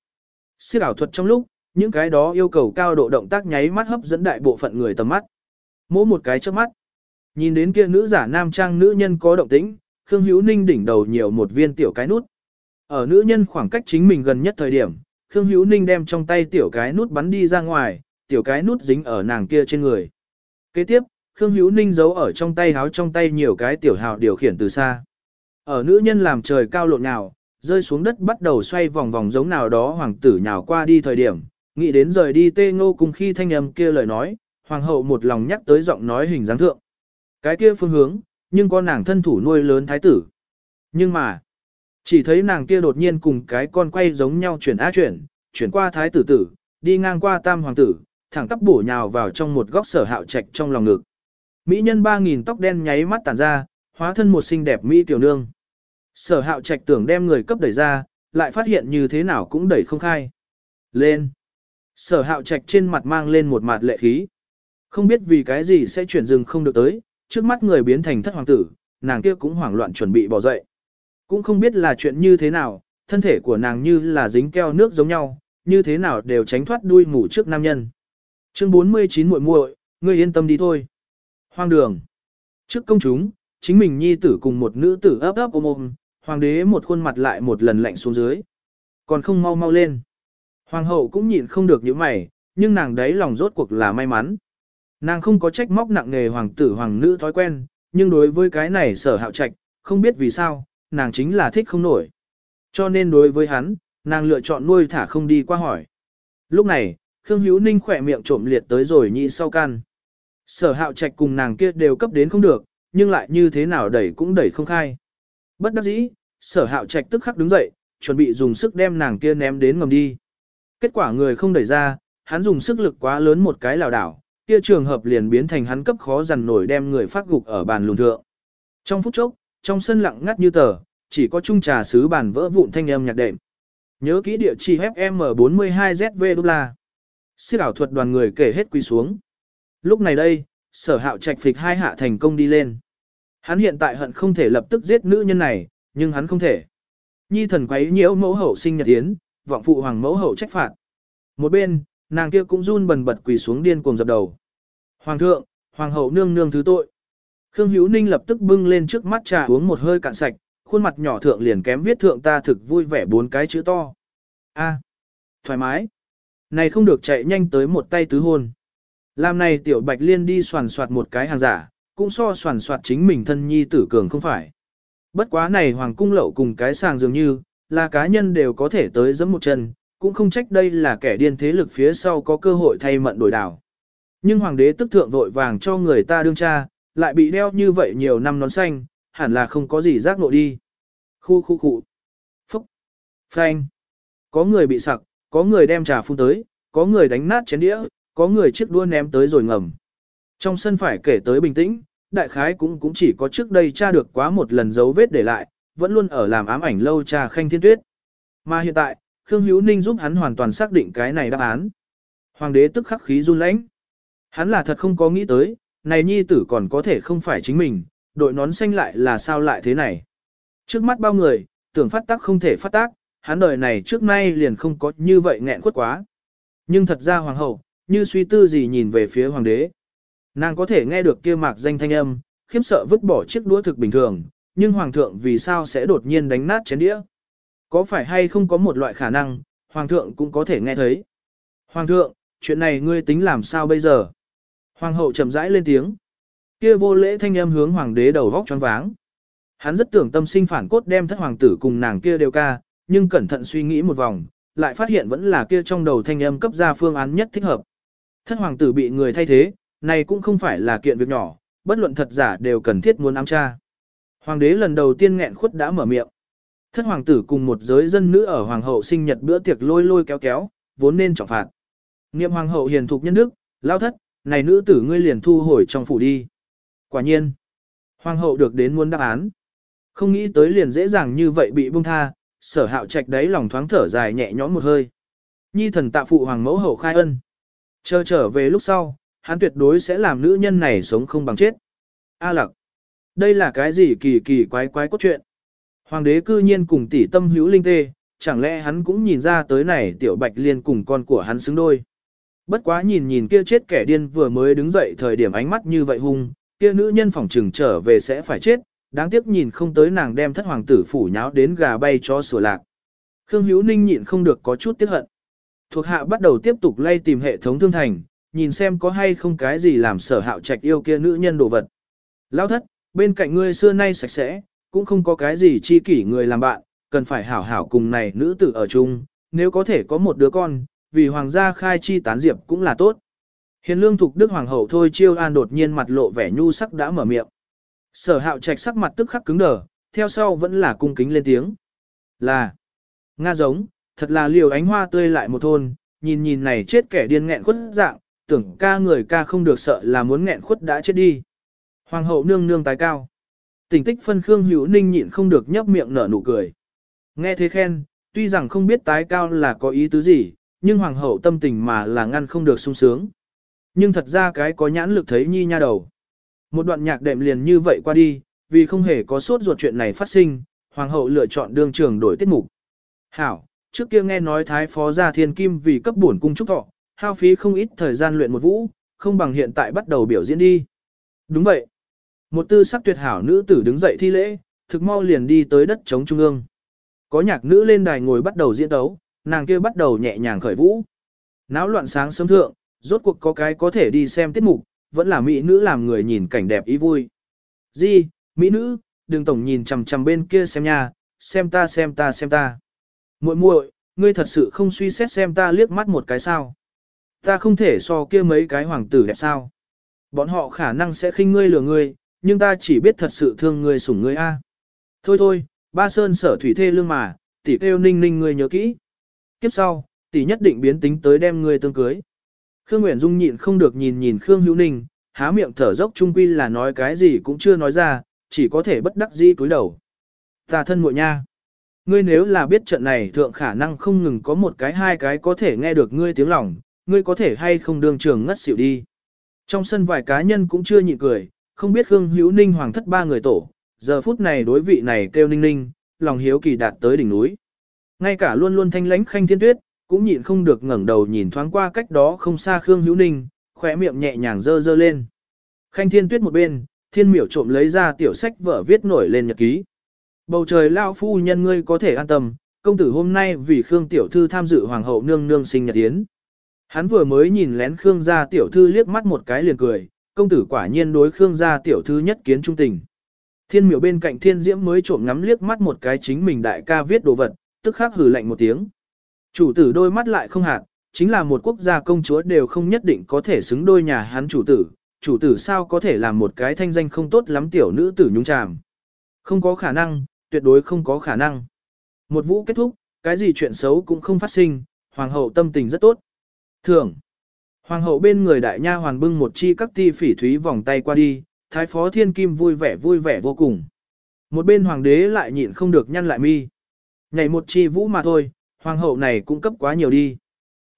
Speaker 1: Siết ảo thuật trong lúc, những cái đó yêu cầu cao độ động tác nháy mắt hấp dẫn đại bộ phận người tầm mắt. Mỗi một cái trước mắt. Nhìn đến kia nữ giả nam trang nữ nhân có động tĩnh, Khương Hữu Ninh đỉnh đầu nhiều một viên tiểu cái nút. Ở nữ nhân khoảng cách chính mình gần nhất thời điểm, Khương Hữu Ninh đem trong tay tiểu cái nút bắn đi ra ngoài, tiểu cái nút dính ở nàng kia trên người. Kế tiếp, Khương Hữu Ninh giấu ở trong tay háo trong tay nhiều cái tiểu hào điều khiển từ xa. Ở nữ nhân làm trời cao lộn nhào, rơi xuống đất bắt đầu xoay vòng vòng giống nào đó hoàng tử nhào qua đi thời điểm, nghĩ đến rời đi tê ngô cùng khi thanh âm kia lời nói, hoàng hậu một lòng nhắc tới giọng nói hình dáng thượng. Cái kia phương hướng, nhưng có nàng thân thủ nuôi lớn thái tử. Nhưng mà, chỉ thấy nàng kia đột nhiên cùng cái con quay giống nhau chuyển á chuyển, chuyển qua thái tử tử, đi ngang qua tam hoàng tử, thẳng tắp bổ nhào vào trong một góc sở hạo trạch trong lòng ngực. Mỹ nhân ba nghìn tóc đen nháy mắt tản ra, hóa thân một xinh đẹp Mỹ tiểu nương. Sở hạo trạch tưởng đem người cấp đẩy ra, lại phát hiện như thế nào cũng đẩy không khai. Lên. Sở hạo trạch trên mặt mang lên một mặt lệ khí. Không biết vì cái gì sẽ chuyển dừng không được tới, trước mắt người biến thành thất hoàng tử, nàng kia cũng hoảng loạn chuẩn bị bỏ dậy. Cũng không biết là chuyện như thế nào, thân thể của nàng như là dính keo nước giống nhau, như thế nào đều tránh thoát đuôi ngủ trước nam nhân. Chương 49 muội muội, ngươi yên tâm đi thôi. Hoang đường. Trước công chúng, chính mình nhi tử cùng một nữ tử ấp ấp ôm ôm, hoàng đế một khuôn mặt lại một lần lạnh xuống dưới. Còn không mau mau lên. Hoàng hậu cũng nhịn không được những mày, nhưng nàng đấy lòng rốt cuộc là may mắn. Nàng không có trách móc nặng nề hoàng tử hoàng nữ thói quen, nhưng đối với cái này sở hạo trạch, không biết vì sao, nàng chính là thích không nổi. Cho nên đối với hắn, nàng lựa chọn nuôi thả không đi qua hỏi. Lúc này, Khương Hữu Ninh khỏe miệng trộm liệt tới rồi nhị sau can. Sở hạo trạch cùng nàng kia đều cấp đến không được, nhưng lại như thế nào đẩy cũng đẩy không khai. Bất đắc dĩ, sở hạo trạch tức khắc đứng dậy, chuẩn bị dùng sức đem nàng kia ném đến ngầm đi. Kết quả người không đẩy ra, hắn dùng sức lực quá lớn một cái lảo đảo, kia trường hợp liền biến thành hắn cấp khó dằn nổi đem người phát gục ở bàn lùn thượng. Trong phút chốc, trong sân lặng ngắt như tờ, chỉ có chung trà sứ bàn vỡ vụn thanh âm nhạc đệm. Nhớ kỹ địa chỉ FM42ZV đô la. Siết ảo thuật đoàn người kể hết quy xuống. Lúc này đây, sở hạo trạch phịch hai hạ thành công đi lên. Hắn hiện tại hận không thể lập tức giết nữ nhân này, nhưng hắn không thể. Nhi thần quấy nhiễu mẫu hậu sinh nhật tiến, vọng phụ hoàng mẫu hậu trách phạt. Một bên, nàng kia cũng run bần bật quỳ xuống điên cuồng dập đầu. Hoàng thượng, hoàng hậu nương nương thứ tội. Khương Hữu Ninh lập tức bưng lên trước mắt trà uống một hơi cạn sạch, khuôn mặt nhỏ thượng liền kém viết thượng ta thực vui vẻ bốn cái chữ to. A, thoải mái. Này không được chạy nhanh tới một tay tứ hôn. Làm này tiểu bạch liên đi soàn soạt một cái hàng giả, cũng so soàn soạt chính mình thân nhi tử cường không phải. Bất quá này hoàng cung lậu cùng cái sàng dường như, là cá nhân đều có thể tới giẫm một chân, cũng không trách đây là kẻ điên thế lực phía sau có cơ hội thay mận đổi đảo. Nhưng hoàng đế tức thượng vội vàng cho người ta đương cha, lại bị đeo như vậy nhiều năm nón xanh, hẳn là không có gì giác nộ đi. Khu khu khu. Phúc. Phanh. Có người bị sặc, có người đem trà phun tới, có người đánh nát chén đĩa, có người chiếc đua ném tới rồi ngầm. Trong sân phải kể tới bình tĩnh, đại khái cũng cũng chỉ có trước đây cha được quá một lần dấu vết để lại, vẫn luôn ở làm ám ảnh lâu cha khanh thiên tuyết. Mà hiện tại, Khương Hữu Ninh giúp hắn hoàn toàn xác định cái này đáp án. Hoàng đế tức khắc khí run lãnh. Hắn là thật không có nghĩ tới, này nhi tử còn có thể không phải chính mình, đội nón xanh lại là sao lại thế này. Trước mắt bao người, tưởng phát tác không thể phát tác, hắn đời này trước nay liền không có như vậy nghẹn quất quá. Nhưng thật ra hoàng hậu, như suy tư gì nhìn về phía hoàng đế. Nàng có thể nghe được kia mạc danh thanh âm, khiếm sợ vứt bỏ chiếc đũa thực bình thường, nhưng hoàng thượng vì sao sẽ đột nhiên đánh nát chén đĩa? Có phải hay không có một loại khả năng, hoàng thượng cũng có thể nghe thấy. Hoàng thượng, chuyện này ngươi tính làm sao bây giờ? Hoàng hậu chậm rãi lên tiếng. Kia vô lễ thanh âm hướng hoàng đế đầu vóc choáng váng. Hắn rất tưởng tâm sinh phản cốt đem thất hoàng tử cùng nàng kia đều ca, nhưng cẩn thận suy nghĩ một vòng, lại phát hiện vẫn là kia trong đầu thanh âm cấp ra phương án nhất thích hợp. Thất hoàng tử bị người thay thế, này cũng không phải là kiện việc nhỏ, bất luận thật giả đều cần thiết muốn ám tra. Hoàng đế lần đầu tiên nghẹn khuất đã mở miệng. Thất hoàng tử cùng một giới dân nữ ở hoàng hậu sinh nhật bữa tiệc lôi lôi kéo kéo, vốn nên trọng phạt. Niệm hoàng hậu hiền thục nhân đức, lao thất, này nữ tử ngươi liền thu hồi trong phủ đi. Quả nhiên, hoàng hậu được đến muốn đáp án. Không nghĩ tới liền dễ dàng như vậy bị buông tha, sở hạo trạch đấy lòng thoáng thở dài nhẹ nhõm một hơi. Nhi thần tạ phụ hoàng mẫu hậu khai ân. Chờ trở về lúc sau, hắn tuyệt đối sẽ làm nữ nhân này sống không bằng chết. A lặc. Đây là cái gì kỳ kỳ quái quái cốt truyện. Hoàng đế cư nhiên cùng tỷ tâm hữu linh tê, chẳng lẽ hắn cũng nhìn ra tới này tiểu bạch liên cùng con của hắn xứng đôi. Bất quá nhìn nhìn kia chết kẻ điên vừa mới đứng dậy thời điểm ánh mắt như vậy hung, kia nữ nhân phòng trừng trở về sẽ phải chết, đáng tiếc nhìn không tới nàng đem thất hoàng tử phủ nháo đến gà bay cho sửa lạc. Khương Hữu Ninh nhịn không được có chút tiếc hận. Thuộc hạ bắt đầu tiếp tục lay tìm hệ thống thương thành, nhìn xem có hay không cái gì làm sở hạo trạch yêu kia nữ nhân đồ vật. Lão thất, bên cạnh ngươi xưa nay sạch sẽ, cũng không có cái gì chi kỷ người làm bạn, cần phải hảo hảo cùng này nữ tử ở chung, nếu có thể có một đứa con, vì hoàng gia khai chi tán diệp cũng là tốt. Hiền lương thục đức hoàng hậu thôi chiêu an đột nhiên mặt lộ vẻ nhu sắc đã mở miệng. Sở hạo trạch sắc mặt tức khắc cứng đờ, theo sau vẫn là cung kính lên tiếng. Là, Nga giống, thật là liều ánh hoa tươi lại một thôn, nhìn nhìn này chết kẻ điên nghẹn khuất dạng, tưởng ca người ca không được sợ là muốn nghẹn khuất đã chết đi. Hoàng hậu nương nương tái cao. Tỉnh tích phân Khương Hữu Ninh nhịn không được nhấp miệng nở nụ cười. Nghe thế khen, tuy rằng không biết tái cao là có ý tứ gì, nhưng hoàng hậu tâm tình mà là ngăn không được sung sướng. Nhưng thật ra cái có nhãn lực thấy nhi nha đầu. Một đoạn nhạc đệm liền như vậy qua đi, vì không hề có sốt ruột chuyện này phát sinh, hoàng hậu lựa chọn đương trường đổi tiết mục. Hảo, trước kia nghe nói thái phó gia thiên kim vì cấp bổn cung trúc thọ, hao phí không ít thời gian luyện một vũ, không bằng hiện tại bắt đầu biểu diễn đi. Đúng vậy. Một tư sắc tuyệt hảo nữ tử đứng dậy thi lễ, thực mau liền đi tới đất chống trung ương. Có nhạc nữ lên đài ngồi bắt đầu diễn tấu, nàng kia bắt đầu nhẹ nhàng khởi vũ. Náo loạn sáng sớm thượng, rốt cuộc có cái có thể đi xem tiết mục, vẫn là mỹ nữ làm người nhìn cảnh đẹp ý vui. Di, mỹ nữ, đừng tổng nhìn chằm chằm bên kia xem nha, xem ta xem ta xem ta. Muội muội, ngươi thật sự không suy xét xem ta liếc mắt một cái sao? Ta không thể so kia mấy cái hoàng tử đẹp sao? Bọn họ khả năng sẽ khinh ngươi lừa ngươi, nhưng ta chỉ biết thật sự thương ngươi sủng ngươi a. Thôi thôi, ba sơn sở thủy thê lương mà, tỷ kêu ninh ninh ngươi nhớ kỹ. Kiếp sau, tỷ nhất định biến tính tới đem ngươi tương cưới. Khương Nguyễn Dung nhịn không được nhìn nhìn Khương Hữu Ninh, há miệng thở dốc trung quy là nói cái gì cũng chưa nói ra, chỉ có thể bất đắc dĩ cúi đầu. Ta thân muội nha. Ngươi nếu là biết trận này thượng khả năng không ngừng có một cái hai cái có thể nghe được ngươi tiếng lòng, ngươi có thể hay không đường trường ngất xỉu đi. Trong sân vài cá nhân cũng chưa nhịn cười, không biết Khương Hữu Ninh hoàng thất ba người tổ, giờ phút này đối vị này kêu ninh ninh, lòng hiếu kỳ đạt tới đỉnh núi. Ngay cả luôn luôn thanh lãnh khanh thiên tuyết, cũng nhịn không được ngẩng đầu nhìn thoáng qua cách đó không xa Khương Hữu Ninh, khỏe miệng nhẹ nhàng dơ dơ lên. Khanh thiên tuyết một bên, thiên miểu trộm lấy ra tiểu sách vở viết nổi lên nhật ký. Bầu trời lao phu nhân ngươi có thể an tâm, công tử hôm nay vì Khương tiểu thư tham dự hoàng hậu nương nương sinh nhật yến. Hắn vừa mới nhìn lén Khương gia tiểu thư liếc mắt một cái liền cười, công tử quả nhiên đối Khương gia tiểu thư nhất kiến trung tình. Thiên miểu bên cạnh thiên diễm mới trộm ngắm liếc mắt một cái chính mình đại ca viết đồ vật, tức khắc hử lạnh một tiếng. Chủ tử đôi mắt lại không hạt, chính là một quốc gia công chúa đều không nhất định có thể xứng đôi nhà hắn chủ tử, chủ tử sao có thể làm một cái thanh danh không tốt lắm tiểu nữ tử nhung chàm. Không có khả năng, tuyệt đối không có khả năng. Một vũ kết thúc, cái gì chuyện xấu cũng không phát sinh, hoàng hậu tâm tình rất tốt. Thường, hoàng hậu bên người đại nha hoàn bưng một chi các ti phỉ thúy vòng tay qua đi, thái phó thiên kim vui vẻ vui vẻ vô cùng. Một bên hoàng đế lại nhịn không được nhăn lại mi. Nhảy một chi vũ mà thôi, hoàng hậu này cũng cấp quá nhiều đi.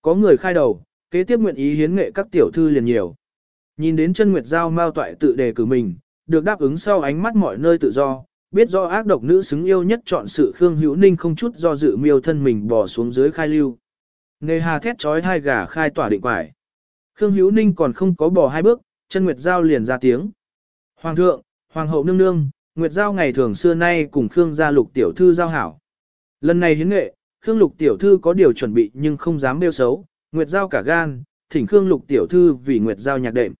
Speaker 1: Có người khai đầu, kế tiếp nguyện ý hiến nghệ các tiểu thư liền nhiều. Nhìn đến chân nguyệt giao mao toại tự đề cử mình, được đáp ứng sau ánh mắt mọi nơi tự do, biết do ác độc nữ xứng yêu nhất chọn sự Khương Hữu Ninh không chút do dự miêu thân mình bỏ xuống dưới khai lưu. Nghề hà thét trói hai gà khai tỏa định quải. Khương Hữu Ninh còn không có bỏ hai bước, chân Nguyệt Giao liền ra tiếng. Hoàng thượng, Hoàng hậu nương nương, Nguyệt Giao ngày thường xưa nay cùng Khương gia lục tiểu thư giao hảo. Lần này hiến nghệ, Khương lục tiểu thư có điều chuẩn bị nhưng không dám bêu xấu, Nguyệt Giao cả gan, thỉnh Khương lục tiểu thư vì Nguyệt Giao nhạc đệm.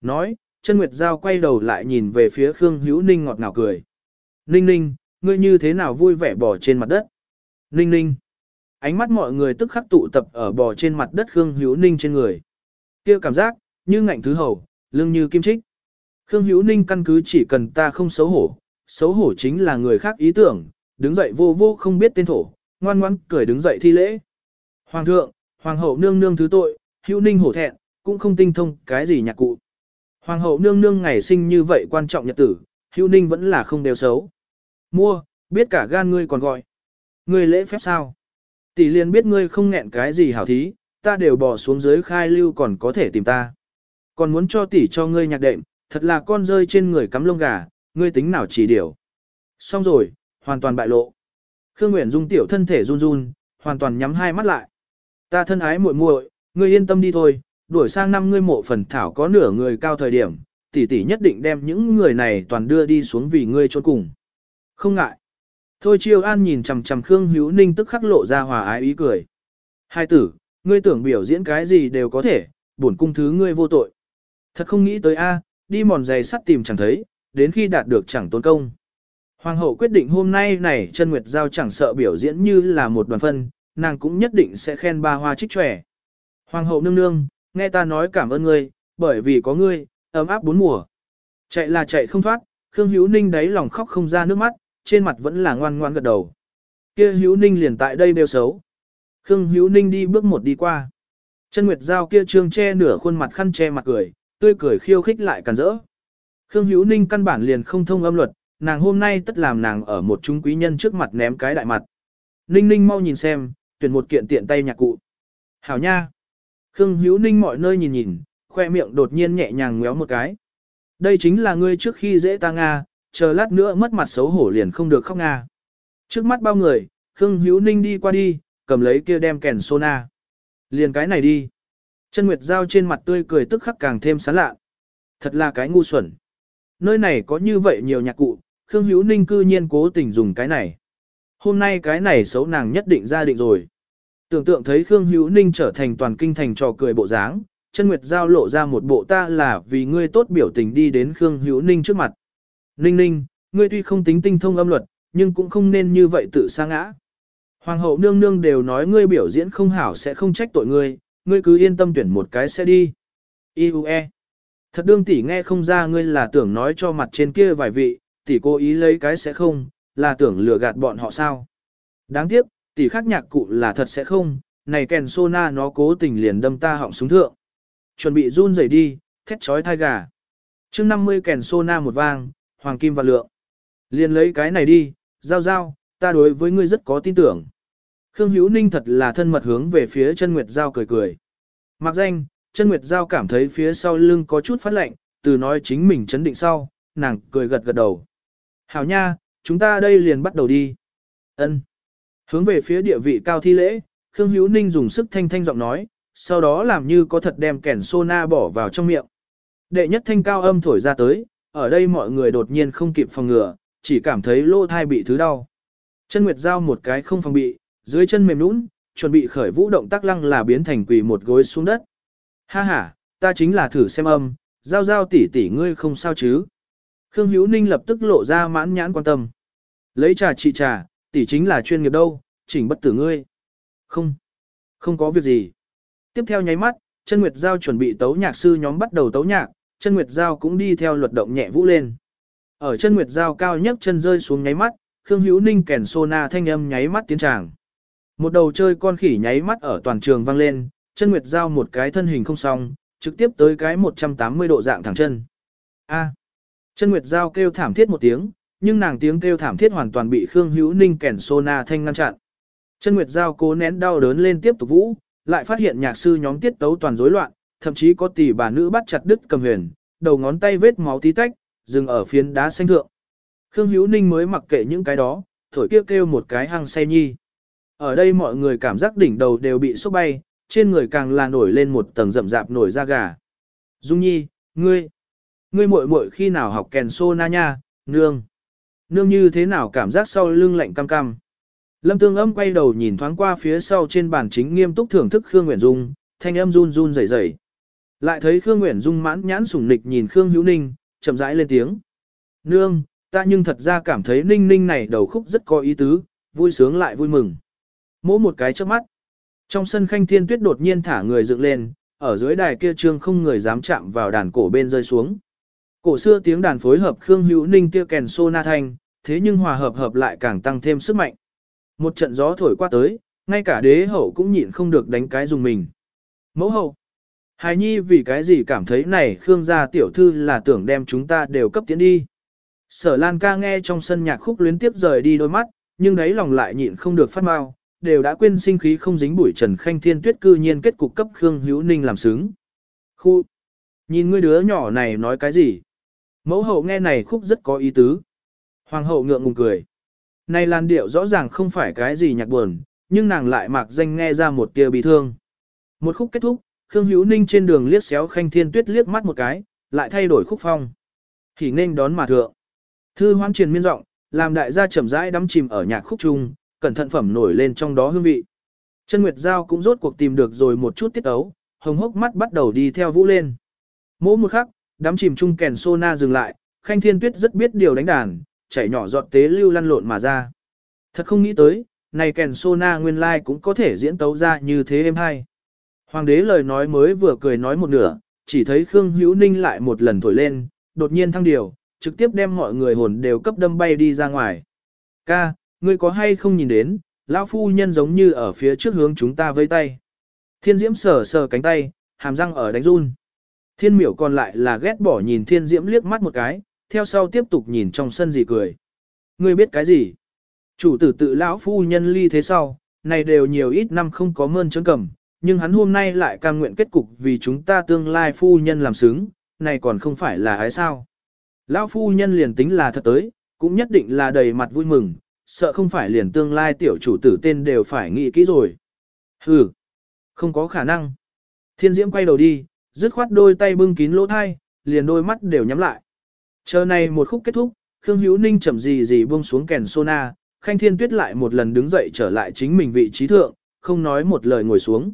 Speaker 1: Nói, chân Nguyệt Giao quay đầu lại nhìn về phía Khương Hữu Ninh ngọt ngào cười. Ninh ninh, ngươi như thế nào vui vẻ bò trên mặt đất? Ninh ninh. Ánh mắt mọi người tức khắc tụ tập ở bò trên mặt đất Khương Hữu Ninh trên người. kia cảm giác, như ngạnh thứ hầu, lưng như kim trích. Khương Hữu Ninh căn cứ chỉ cần ta không xấu hổ, xấu hổ chính là người khác ý tưởng, đứng dậy vô vô không biết tên thổ, ngoan ngoãn cười đứng dậy thi lễ. Hoàng thượng, Hoàng hậu nương nương thứ tội, hữu ninh hổ thẹn, cũng không tinh thông cái gì nhạc cụ. Hoàng hậu nương nương ngày sinh như vậy quan trọng nhật tử, hữu ninh vẫn là không đều xấu. Mua, biết cả gan ngươi còn gọi. Ngươi lễ phép sao? Tỷ liền biết ngươi không nghẹn cái gì hảo thí, ta đều bỏ xuống dưới khai lưu còn có thể tìm ta. Còn muốn cho tỷ cho ngươi nhạc đệm, thật là con rơi trên người cắm lông gà, ngươi tính nào chỉ điều. Xong rồi, hoàn toàn bại lộ. Khương Nguyễn Dung tiểu thân thể run run, hoàn toàn nhắm hai mắt lại. Ta thân ái muội muội, ngươi yên tâm đi thôi, đuổi sang năm ngươi mộ phần thảo có nửa người cao thời điểm, tỷ tỷ nhất định đem những người này toàn đưa đi xuống vì ngươi trốn cùng. Không ngại. Thôi Chiêu An nhìn chằm chằm Khương Hữu Ninh tức khắc lộ ra hòa ái ý cười. Hai tử, ngươi tưởng biểu diễn cái gì đều có thể, bổn cung thứ ngươi vô tội. Thật không nghĩ tới a, đi mòn giày sắt tìm chẳng thấy, đến khi đạt được chẳng tốn công. Hoàng hậu quyết định hôm nay này chân nguyệt giao chẳng sợ biểu diễn như là một đoàn phân, nàng cũng nhất định sẽ khen ba hoa trích trẻ. Hoàng hậu nương nương, nghe ta nói cảm ơn ngươi, bởi vì có ngươi, ấm áp bốn mùa. Chạy là chạy không thoát, Khương Hữu Ninh đáy lòng khóc không ra nước mắt, trên mặt vẫn là ngoan ngoan gật đầu. Kia Hữu Ninh liền tại đây đều xấu. Khương Hữu Ninh đi bước một đi qua. Chân Nguyệt Giao kia trương che nửa khuôn mặt khăn che mặt cười, tươi cười khiêu khích lại càn rỡ. Khương Hữu Ninh căn bản liền không thông âm luật, nàng hôm nay tất làm nàng ở một chúng quý nhân trước mặt ném cái đại mặt. Ninh Ninh mau nhìn xem, tuyển một kiện tiện tay nhạc cụ. Hảo nha. Khương Hữu Ninh mọi nơi nhìn nhìn, khoe miệng đột nhiên nhẹ nhàng ngéo một cái. Đây chính là ngươi trước khi dễ ta Nga, chờ lát nữa mất mặt xấu hổ liền không được khóc Nga. Trước mắt bao người, Khương Hữu Ninh đi qua đi, cầm lấy kia đem kèn sona. Liền cái này đi. Chân Nguyệt Giao trên mặt tươi cười tức khắc càng thêm sán lạ. Thật là cái ngu xuẩn. Nơi này có như vậy nhiều nhạc cụ, Khương Hữu Ninh cư nhiên cố tình dùng cái này. Hôm nay cái này xấu nàng nhất định ra định rồi. Tưởng tượng thấy Khương Hữu Ninh trở thành toàn kinh thành trò cười bộ dáng, chân Nguyệt Giao lộ ra một bộ ta là vì ngươi tốt biểu tình đi đến Khương Hữu Ninh trước mặt. Ninh Ninh, ngươi tuy không tính tinh thông âm luật, nhưng cũng không nên như vậy tự sa ngã. Hoàng hậu nương nương đều nói ngươi biểu diễn không hảo sẽ không trách tội ngươi, ngươi cứ yên tâm tuyển một cái sẽ đi. Iue. Thật đương tỷ nghe không ra ngươi là tưởng nói cho mặt trên kia vài vị, tỷ cố ý lấy cái sẽ không, là tưởng lừa gạt bọn họ sao. Đáng tiếc, tỷ khác nhạc cụ là thật sẽ không, này kèn sona nó cố tình liền đâm ta họng xuống thượng. Chuẩn bị run rẩy đi, thét chói thai gà. chương 50 kèn sona một vang, hoàng kim và lượng. Liền lấy cái này đi, giao giao, ta đối với ngươi rất có tin tưởng. Khương Hữu Ninh thật là thân mật hướng về phía chân Nguyệt Giao cười cười. Mặc danh, chân Nguyệt Giao cảm thấy phía sau lưng có chút phát lạnh, từ nói chính mình chấn định sau, nàng cười gật gật đầu. Hảo nha, chúng ta đây liền bắt đầu đi. Ân. Hướng về phía địa vị cao thi lễ, Khương Hữu Ninh dùng sức thanh thanh giọng nói, sau đó làm như có thật đem kẻn sona bỏ vào trong miệng. Đệ nhất thanh cao âm thổi ra tới, ở đây mọi người đột nhiên không kịp phòng ngừa, chỉ cảm thấy lô thai bị thứ đau. Chân Nguyệt Giao một cái không phòng bị, dưới chân mềm nũng, chuẩn bị khởi vũ động tác lăng là biến thành quỳ một gối xuống đất. Ha ha, ta chính là thử xem âm, Giao Giao tỷ tỷ ngươi không sao chứ. Khương Hữu Ninh lập tức lộ ra mãn nhãn quan tâm. Lấy trà trị trà, tỷ chính là chuyên nghiệp đâu, chỉnh bất tử ngươi. Không, không có việc gì. Tiếp theo nháy mắt, chân Nguyệt Giao chuẩn bị tấu nhạc sư nhóm bắt đầu tấu nhạc, chân Nguyệt Giao cũng đi theo luật động nhẹ vũ lên. Ở chân Nguyệt Giao cao nhất chân rơi xuống nháy mắt, Khương Hữu Ninh kèn sona thanh âm nháy mắt tiến tràng. Một đầu chơi con khỉ nháy mắt ở toàn trường vang lên, chân Nguyệt Giao một cái thân hình không xong, trực tiếp tới cái 180 độ dạng thẳng chân. A. Chân Nguyệt Giao kêu thảm thiết một tiếng, nhưng nàng tiếng kêu thảm thiết hoàn toàn bị Khương Hữu Ninh kèn sona thanh ngăn chặn. Chân Nguyệt Giao cố nén đau đớn lên tiếp tục vũ, lại phát hiện nhạc sư nhóm tiết tấu toàn rối loạn, thậm chí có tỷ bà nữ bắt chặt đứt cầm huyền, đầu ngón tay vết máu tí tách, dừng ở phiến đá xanh thượng. Khương Hữu Ninh mới mặc kệ những cái đó, thổi kêu kêu một cái hăng say nhi. Ở đây mọi người cảm giác đỉnh đầu đều bị sốc bay, trên người càng là nổi lên một tầng rậm rạp nổi da gà. Dung Nhi, ngươi, ngươi muội muội khi nào học kèn sô na nha, nương. Nương như thế nào cảm giác sau lưng lạnh cam cam. Lâm Tương Âm quay đầu nhìn thoáng qua phía sau trên bàn chính nghiêm túc thưởng thức Khương Nguyễn Dung, thanh âm run run rẩy rẩy. Lại thấy Khương Nguyễn Dung mãn nhãn sủng nịch nhìn Khương Hữu Ninh, chậm rãi lên tiếng. Nương, ta nhưng thật ra cảm thấy Ninh Ninh này đầu khúc rất có ý tứ, vui sướng lại vui mừng. Mỗ một cái trước mắt. Trong sân khanh thiên tuyết đột nhiên thả người dựng lên, ở dưới đài kia trương không người dám chạm vào đàn cổ bên rơi xuống. Cổ xưa tiếng đàn phối hợp Khương Hữu Ninh kia kèn sô na thanh, thế nhưng hòa hợp hợp lại càng tăng thêm sức mạnh. Một trận gió thổi qua tới, ngay cả đế hậu cũng nhịn không được đánh cái dùng mình. Mẫu hậu, hài nhi vì cái gì cảm thấy này Khương gia tiểu thư là tưởng đem chúng ta đều cấp tiến đi. Sở Lan ca nghe trong sân nhạc khúc luyến tiếp rời đi đôi mắt, nhưng đấy lòng lại nhịn không được phát mau, đều đã quên sinh khí không dính bụi trần khanh thiên tuyết cư nhiên kết cục cấp Khương Hữu Ninh làm sướng. Khu! Nhìn ngươi đứa nhỏ này nói cái gì? Mẫu hậu nghe này khúc rất có ý tứ. Hoàng hậu ngượng ngùng cười. Này làn điệu rõ ràng không phải cái gì nhạc buồn, nhưng nàng lại mạc danh nghe ra một tia bị thương. Một khúc kết thúc, Khương Hữu Ninh trên đường liếc xéo Khanh Thiên Tuyết liếc mắt một cái, lại thay đổi khúc phong. Thì nên đón mà thượng. Thư hoan truyền miên rộng, làm đại gia chậm rãi đắm chìm ở nhạc khúc chung, cẩn thận phẩm nổi lên trong đó hương vị. Chân Nguyệt Giao cũng rốt cuộc tìm được rồi một chút tiết ấu, hồng hốc mắt bắt đầu đi theo vũ lên. Mỗi một khắc, đám chìm chung kèn sona dừng lại, Khanh Thiên Tuyết rất biết điều đánh đàn, chảy nhỏ giọt tế lưu lăn lộn mà ra. Thật không nghĩ tới, này kèn sona nguyên lai like cũng có thể diễn tấu ra như thế em hay. Hoàng đế lời nói mới vừa cười nói một nửa, chỉ thấy Khương Hữu Ninh lại một lần thổi lên, đột nhiên thăng điều, trực tiếp đem mọi người hồn đều cấp đâm bay đi ra ngoài. Ca, ngươi có hay không nhìn đến, lão phu nhân giống như ở phía trước hướng chúng ta vây tay. Thiên diễm sờ sờ cánh tay, hàm răng ở đánh run. Thiên miểu còn lại là ghét bỏ nhìn thiên diễm liếc mắt một cái, theo sau tiếp tục nhìn trong sân gì cười. Ngươi biết cái gì? Chủ tử tự lão phu nhân ly thế sau, này đều nhiều ít năm không có mơn trớn cầm, nhưng hắn hôm nay lại cam nguyện kết cục vì chúng ta tương lai phu nhân làm xứng, này còn không phải là ái sao. Lão phu nhân liền tính là thật tới, cũng nhất định là đầy mặt vui mừng, sợ không phải liền tương lai tiểu chủ tử tên đều phải nghĩ kỹ rồi. Hừ, không có khả năng. Thiên diễm quay đầu đi, dứt khoát đôi tay bưng kín lỗ thai, liền đôi mắt đều nhắm lại. Chờ này một khúc kết thúc, Khương Hữu Ninh chậm gì gì buông xuống kèn sona, Khanh Thiên Tuyết lại một lần đứng dậy trở lại chính mình vị trí thượng, không nói một lời ngồi xuống.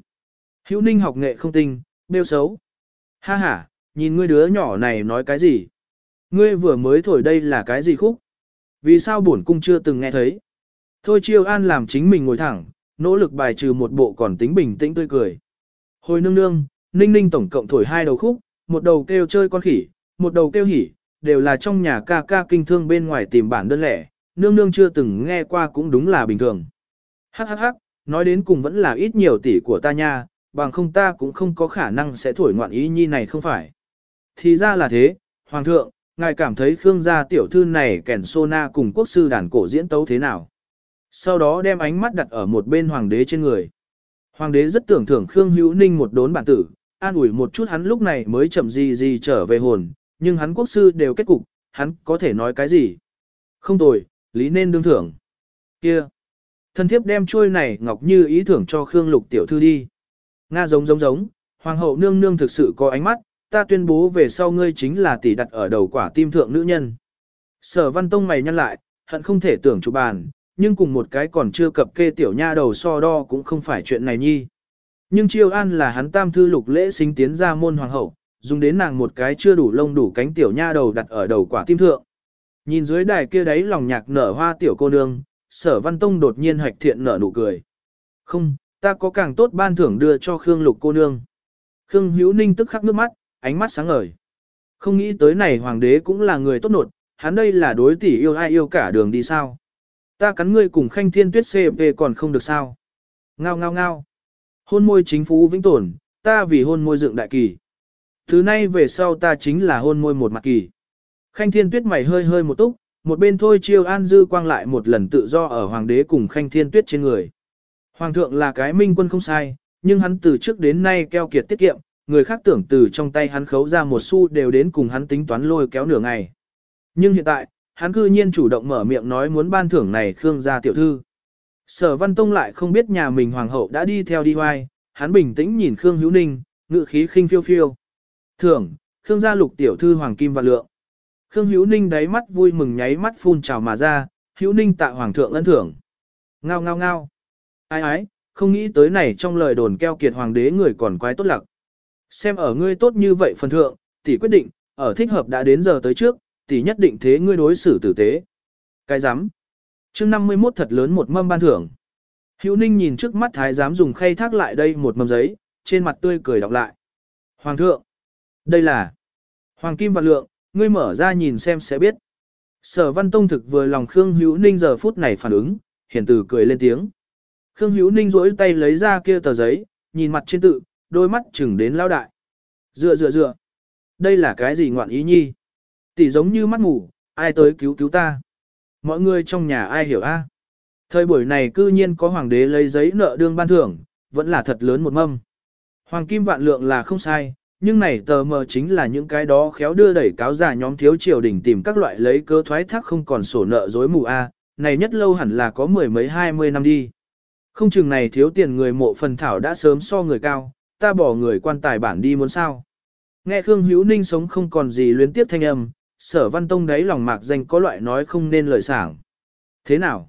Speaker 1: Hữu Ninh học nghệ không tinh, bêu xấu. Ha ha, nhìn ngươi đứa nhỏ này nói cái gì? Ngươi vừa mới thổi đây là cái gì khúc? Vì sao bổn cung chưa từng nghe thấy? Thôi chiêu an làm chính mình ngồi thẳng, nỗ lực bài trừ một bộ còn tính bình tĩnh tươi cười. Hồi nương nương, ninh ninh tổng cộng thổi hai đầu khúc, một đầu kêu chơi con khỉ, một đầu kêu hỉ, đều là trong nhà ca ca kinh thương bên ngoài tìm bản đơn lẻ, nương nương chưa từng nghe qua cũng đúng là bình thường. Hắc hắc hắc, nói đến cùng vẫn là ít nhiều tỷ của ta nha, bằng không ta cũng không có khả năng sẽ thổi ngoạn ý nhi này không phải. Thì ra là thế, Hoàng thượng, ngài cảm thấy Khương gia tiểu thư này kèn sona cùng quốc sư đàn cổ diễn tấu thế nào. Sau đó đem ánh mắt đặt ở một bên hoàng đế trên người. Hoàng đế rất tưởng thưởng Khương Hữu Ninh một đốn bản tử, an ủi một chút hắn lúc này mới chậm gì gì trở về hồn, nhưng hắn quốc sư đều kết cục, hắn có thể nói cái gì. Không tồi, lý nên đương thưởng. Kia! Thân thiếp đem chuôi này ngọc như ý thưởng cho Khương Lục tiểu thư đi. Nga giống giống giống, hoàng hậu nương nương thực sự có ánh mắt, ta tuyên bố về sau ngươi chính là tỷ đặt ở đầu quả tim thượng nữ nhân. Sở văn tông mày nhăn lại, hận không thể tưởng chủ bàn, nhưng cùng một cái còn chưa cập kê tiểu nha đầu so đo cũng không phải chuyện này nhi. Nhưng chiêu an là hắn tam thư lục lễ xính tiến ra môn hoàng hậu, dùng đến nàng một cái chưa đủ lông đủ cánh tiểu nha đầu đặt ở đầu quả tim thượng. Nhìn dưới đài kia đấy lòng nhạc nở hoa tiểu cô nương, sở văn tông đột nhiên hạch thiện nở nụ cười. Không, ta có càng tốt ban thưởng đưa cho Khương lục cô nương. Khương hữu ninh tức khắc nước mắt, ánh mắt sáng ngời. Không nghĩ tới này hoàng đế cũng là người tốt nột, hắn đây là đối tỷ yêu ai yêu cả đường đi sao. Ta cắn ngươi cùng khanh thiên tuyết CP còn không được sao. Ngao ngao ngao. Hôn môi chính phú vĩnh tồn, ta vì hôn môi dựng đại kỳ. Thứ nay về sau ta chính là hôn môi một mặt kỳ. Khanh thiên tuyết mày hơi hơi một túc, một bên thôi chiêu an dư quang lại một lần tự do ở hoàng đế cùng khanh thiên tuyết trên người. Hoàng thượng là cái minh quân không sai, nhưng hắn từ trước đến nay keo kiệt tiết kiệm, người khác tưởng từ trong tay hắn khấu ra một xu đều đến cùng hắn tính toán lôi kéo nửa ngày. Nhưng hiện tại, hắn cư nhiên chủ động mở miệng nói muốn ban thưởng này Khương gia tiểu thư. Sở Văn Tông lại không biết nhà mình hoàng hậu đã đi theo đi hoai, hắn bình tĩnh nhìn Khương Hữu Ninh, ngự khí khinh phiêu phiêu. Thưởng, Khương gia lục tiểu thư hoàng kim và lượng. Khương Hữu Ninh đáy mắt vui mừng nháy mắt phun trào mà ra, Hữu Ninh tạ hoàng thượng ân thưởng. Ngao ngao ngao. Ai ái, không nghĩ tới này trong lời đồn keo kiệt hoàng đế người còn quái tốt lặc. Xem ở ngươi tốt như vậy phần thượng, tỷ quyết định, ở thích hợp đã đến giờ tới trước, tỷ nhất định thế ngươi đối xử tử tế. Cái giám chương 51 thật lớn một mâm ban thưởng. Hữu Ninh nhìn trước mắt thái giám dùng khay thác lại đây một mâm giấy, trên mặt tươi cười đọc lại. Hoàng thượng. Đây là Hoàng Kim Vạn Lượng, ngươi mở ra nhìn xem sẽ biết. Sở Văn Tông thực vừa lòng Khương Hữu Ninh giờ phút này phản ứng, hiển từ cười lên tiếng. Khương Hữu Ninh rỗi tay lấy ra kia tờ giấy, nhìn mặt trên tự, đôi mắt chừng đến lao đại. Dựa dựa dựa. Đây là cái gì ngoạn ý nhi? Tỷ giống như mắt ngủ, ai tới cứu cứu ta? Mọi người trong nhà ai hiểu a? Thời buổi này cư nhiên có hoàng đế lấy giấy nợ đương ban thưởng, vẫn là thật lớn một mâm. Hoàng kim vạn lượng là không sai, nhưng này tờ mờ chính là những cái đó khéo đưa đẩy cáo già nhóm thiếu triều đình tìm các loại lấy cơ thoái thác không còn sổ nợ dối mù a, này nhất lâu hẳn là có mười mấy hai mươi năm đi. Không chừng này thiếu tiền người mộ phần thảo đã sớm so người cao, ta bỏ người quan tài bản đi muốn sao. Nghe Khương Hữu Ninh sống không còn gì luyến tiếp thanh âm, sở văn tông đấy lòng mạc danh có loại nói không nên lời sảng. Thế nào?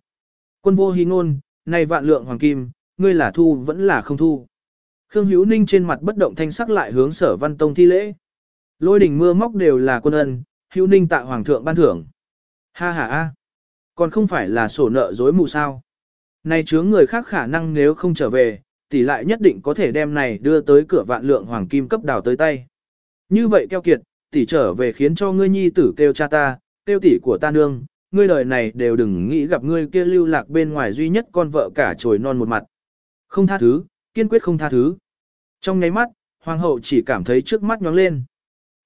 Speaker 1: Quân vô hy ngôn, này vạn lượng hoàng kim, ngươi là thu vẫn là không thu. Khương Hữu Ninh trên mặt bất động thanh sắc lại hướng sở văn tông thi lễ. Lôi đỉnh mưa móc đều là quân ân, Hữu Ninh tạ hoàng thượng ban thưởng. Ha ha a, còn không phải là sổ nợ dối mù sao. Này chướng người khác khả năng nếu không trở về, tỷ lại nhất định có thể đem này đưa tới cửa vạn lượng hoàng kim cấp đào tới tay. Như vậy keo kiệt, tỷ trở về khiến cho ngươi nhi tử kêu cha ta, kêu tỷ của ta nương, ngươi đời này đều đừng nghĩ gặp ngươi kia lưu lạc bên ngoài duy nhất con vợ cả trồi non một mặt. Không tha thứ, kiên quyết không tha thứ. Trong nháy mắt, hoàng hậu chỉ cảm thấy trước mắt nhóng lên.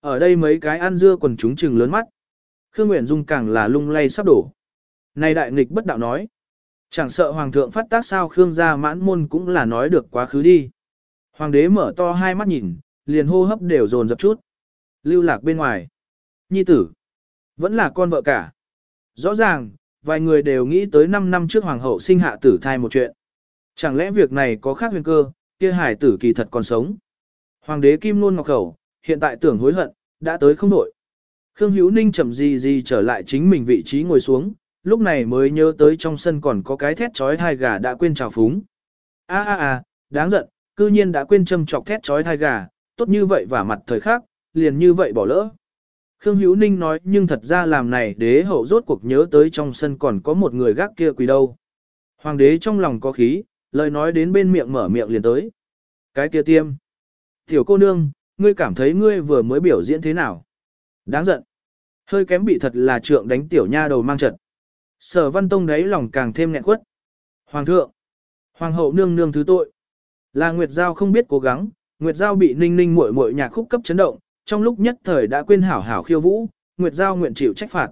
Speaker 1: Ở đây mấy cái ăn dưa quần chúng trừng lớn mắt. Khương Nguyễn Dung càng là lung lay sắp đổ. Này đại nghịch bất đạo nói. Chẳng sợ hoàng thượng phát tác sao Khương gia mãn môn cũng là nói được quá khứ đi. Hoàng đế mở to hai mắt nhìn, liền hô hấp đều dồn dập chút. Lưu lạc bên ngoài. Nhi tử. Vẫn là con vợ cả. Rõ ràng, vài người đều nghĩ tới 5 năm trước hoàng hậu sinh hạ tử thai một chuyện. Chẳng lẽ việc này có khác huyền cơ, kia hải tử kỳ thật còn sống. Hoàng đế Kim Nôn Ngọc Khẩu, hiện tại tưởng hối hận, đã tới không nổi. Khương Hữu Ninh chậm gì gì trở lại chính mình vị trí ngồi xuống, lúc này mới nhớ tới trong sân còn có cái thét chói thai gà đã quên trào phúng. A a a, đáng giận, cư nhiên đã quên châm chọc thét chói thai gà, tốt như vậy và mặt thời khác, liền như vậy bỏ lỡ. Khương Hữu Ninh nói nhưng thật ra làm này đế hậu rốt cuộc nhớ tới trong sân còn có một người gác kia quỳ đâu. Hoàng đế trong lòng có khí, lời nói đến bên miệng mở miệng liền tới. Cái kia tiêm. Tiểu cô nương, ngươi cảm thấy ngươi vừa mới biểu diễn thế nào? Đáng giận. Hơi kém bị thật là trượng đánh tiểu nha đầu mang trận. Sở văn tông đấy lòng càng thêm nghẹn quất. Hoàng thượng. Hoàng hậu nương nương thứ tội. Là Nguyệt Giao không biết cố gắng, Nguyệt Giao bị ninh ninh muội muội nhạc khúc cấp chấn động, trong lúc nhất thời đã quên hảo hảo khiêu vũ, Nguyệt Giao nguyện chịu trách phạt.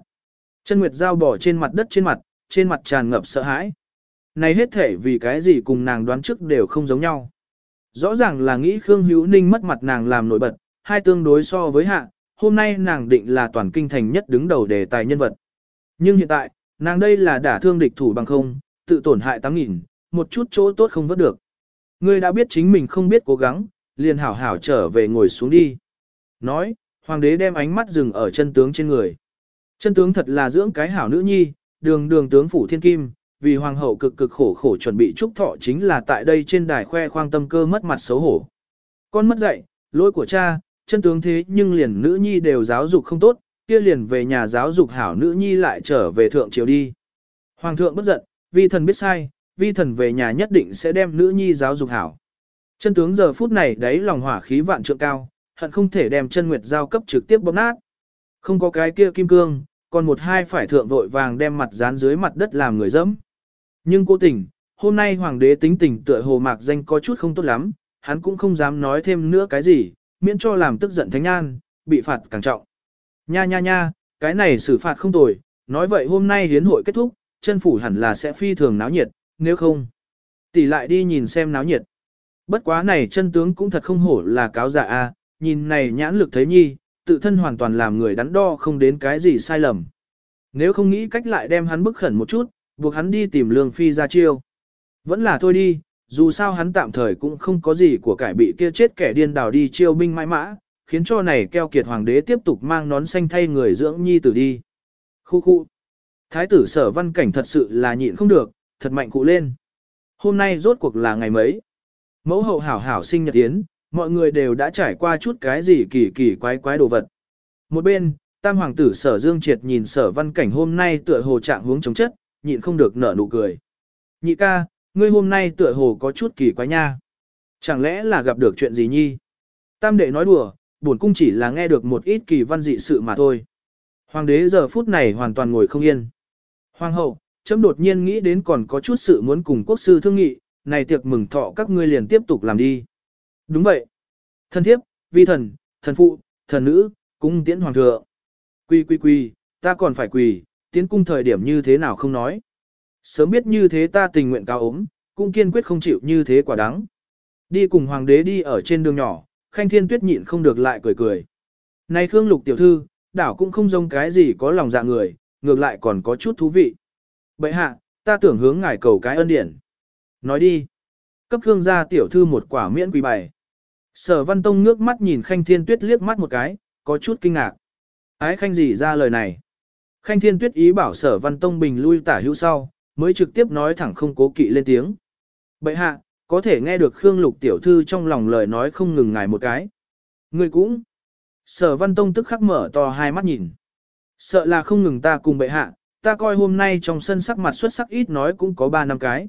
Speaker 1: Chân Nguyệt Giao bỏ trên mặt đất trên mặt, trên mặt tràn ngập sợ hãi. Này hết thể vì cái gì cùng nàng đoán trước đều không giống nhau. Rõ ràng là nghĩ Khương Hữu Ninh mất mặt nàng làm nổi bật, hai tương đối so với hạ, hôm nay nàng định là toàn kinh thành nhất đứng đầu đề tài nhân vật. Nhưng hiện tại, nàng đây là đả thương địch thủ bằng không, tự tổn hại 8.000, một chút chỗ tốt không vớt được. Ngươi đã biết chính mình không biết cố gắng, liền hảo hảo trở về ngồi xuống đi. Nói, hoàng đế đem ánh mắt dừng ở chân tướng trên người. Chân tướng thật là dưỡng cái hảo nữ nhi, đường đường tướng phủ thiên kim, vì hoàng hậu cực cực khổ khổ chuẩn bị chúc thọ chính là tại đây trên đài khoe khoang tâm cơ mất mặt xấu hổ. Con mất dạy, lỗi của cha, chân tướng thế nhưng liền nữ nhi đều giáo dục không tốt, kia liền về nhà giáo dục hảo nữ nhi lại trở về thượng triều đi. Hoàng thượng bất giận, vi thần biết sai, vi thần về nhà nhất định sẽ đem nữ nhi giáo dục hảo. Chân tướng giờ phút này đấy lòng hỏa khí vạn trượng cao, hận không thể đem chân nguyệt giao cấp trực tiếp bóp nát. Không có cái kia kim cương, còn một hai phải thượng vội vàng đem mặt dán dưới mặt đất làm người dẫm. Nhưng cố tình, hôm nay hoàng đế tính tình tựa hồ mạc danh có chút không tốt lắm, hắn cũng không dám nói thêm nữa cái gì, miễn cho làm tức giận thánh an, bị phạt càng trọng. Nha nha nha, cái này xử phạt không tồi, nói vậy hôm nay hiến hội kết thúc, chân phủ hẳn là sẽ phi thường náo nhiệt, nếu không, tỷ lại đi nhìn xem náo nhiệt. Bất quá này chân tướng cũng thật không hổ là cáo giả a, nhìn này nhãn lực thấy nhi, tự thân hoàn toàn làm người đắn đo không đến cái gì sai lầm. Nếu không nghĩ cách lại đem hắn bức khẩn một chút, buộc hắn đi tìm lương phi ra chiêu. Vẫn là thôi đi, dù sao hắn tạm thời cũng không có gì của cải bị kia chết kẻ điên đảo đi chiêu binh mãi mã, khiến cho này keo kiệt hoàng đế tiếp tục mang nón xanh thay người dưỡng nhi tử đi. Khu khu. Thái tử sở văn cảnh thật sự là nhịn không được, thật mạnh cụ lên. Hôm nay rốt cuộc là ngày mấy. Mẫu hậu hảo hảo sinh nhật tiến, mọi người đều đã trải qua chút cái gì kỳ kỳ quái quái đồ vật. Một bên, tam hoàng tử sở dương triệt nhìn sở văn cảnh hôm nay tựa hồ trạng hướng chống chất, nhịn không được nở nụ cười. Nhị ca, ngươi hôm nay tựa hồ có chút kỳ quái nha. Chẳng lẽ là gặp được chuyện gì nhi? Tam đệ nói đùa, bổn cung chỉ là nghe được một ít kỳ văn dị sự mà thôi. Hoàng đế giờ phút này hoàn toàn ngồi không yên. Hoàng hậu, chấm đột nhiên nghĩ đến còn có chút sự muốn cùng quốc sư thương nghị, này tiệc mừng thọ các ngươi liền tiếp tục làm đi. Đúng vậy. thần thiếp, vi thần, thần phụ, thần nữ, cung tiễn hoàng thượng. Quy quy quy, ta còn phải quỳ, tiến cung thời điểm như thế nào không nói. Sớm biết như thế ta tình nguyện cao ốm, cũng kiên quyết không chịu như thế quả đáng. Đi cùng hoàng đế đi ở trên đường nhỏ, khanh thiên tuyết nhịn không được lại cười cười. Này Khương Lục tiểu thư, đảo cũng không giống cái gì có lòng dạ người, ngược lại còn có chút thú vị. Bậy hạ, ta tưởng hướng ngài cầu cái ân điển. Nói đi. Cấp Khương gia tiểu thư một quả miễn quỳ bày. Sở Văn Tông ngước mắt nhìn Khanh Thiên Tuyết liếc mắt một cái, có chút kinh ngạc. Ái Khanh gì ra lời này. Khanh Thiên Tuyết ý bảo Sở Văn Tông bình lui tả hữu sau, mới trực tiếp nói thẳng không cố kỵ lên tiếng. Bậy hạ, có thể nghe được Khương Lục tiểu thư trong lòng lời nói không ngừng ngài một cái. Người cũng. Sở Văn Tông tức khắc mở to hai mắt nhìn. Sợ là không ngừng ta cùng bệ hạ, ta coi hôm nay trong sân sắc mặt xuất sắc ít nói cũng có ba năm cái.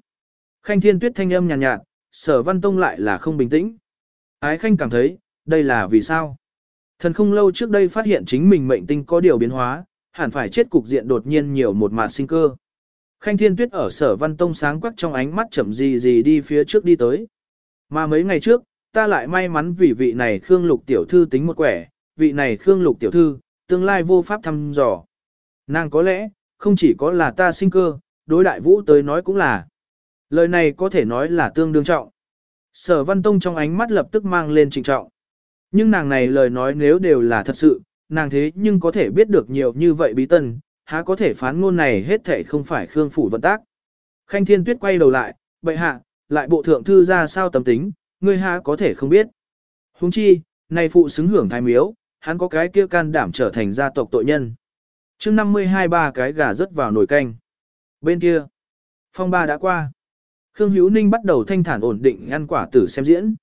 Speaker 1: Khanh Thiên Tuyết thanh âm nhàn nhạt, nhạt, Sở Văn Tông lại là không bình tĩnh. Ái Khanh cảm thấy, đây là vì sao? Thần không lâu trước đây phát hiện chính mình mệnh tinh có điều biến hóa, hẳn phải chết cục diện đột nhiên nhiều một mạt sinh cơ. Khanh Thiên Tuyết ở Sở Văn Tông sáng quắc trong ánh mắt chậm gì gì đi phía trước đi tới. Mà mấy ngày trước, ta lại may mắn vì vị này Khương Lục tiểu thư tính một quẻ, vị này Khương Lục tiểu thư, tương lai vô pháp thăm dò. Nàng có lẽ, không chỉ có là ta sinh cơ, đối đại vũ tới nói cũng là. Lời này có thể nói là tương đương trọng. Sở Văn Tông trong ánh mắt lập tức mang lên trình trọng. Nhưng nàng này lời nói nếu đều là thật sự, nàng thế nhưng có thể biết được nhiều như vậy bí tân, há có thể phán ngôn này hết thể không phải Khương Phủ vận tác. Khanh Thiên Tuyết quay đầu lại, bệ hạ, lại bộ thượng thư ra sao tâm tính, ngươi há có thể không biết. Huống chi, này phụ xứng hưởng thái miếu, hắn có cái kia can đảm trở thành gia tộc tội nhân. chương 52 ba cái gà rớt vào nồi canh. Bên kia, phong ba đã qua. Khương Hữu Ninh bắt đầu thanh thản ổn định ăn quả tử xem diễn.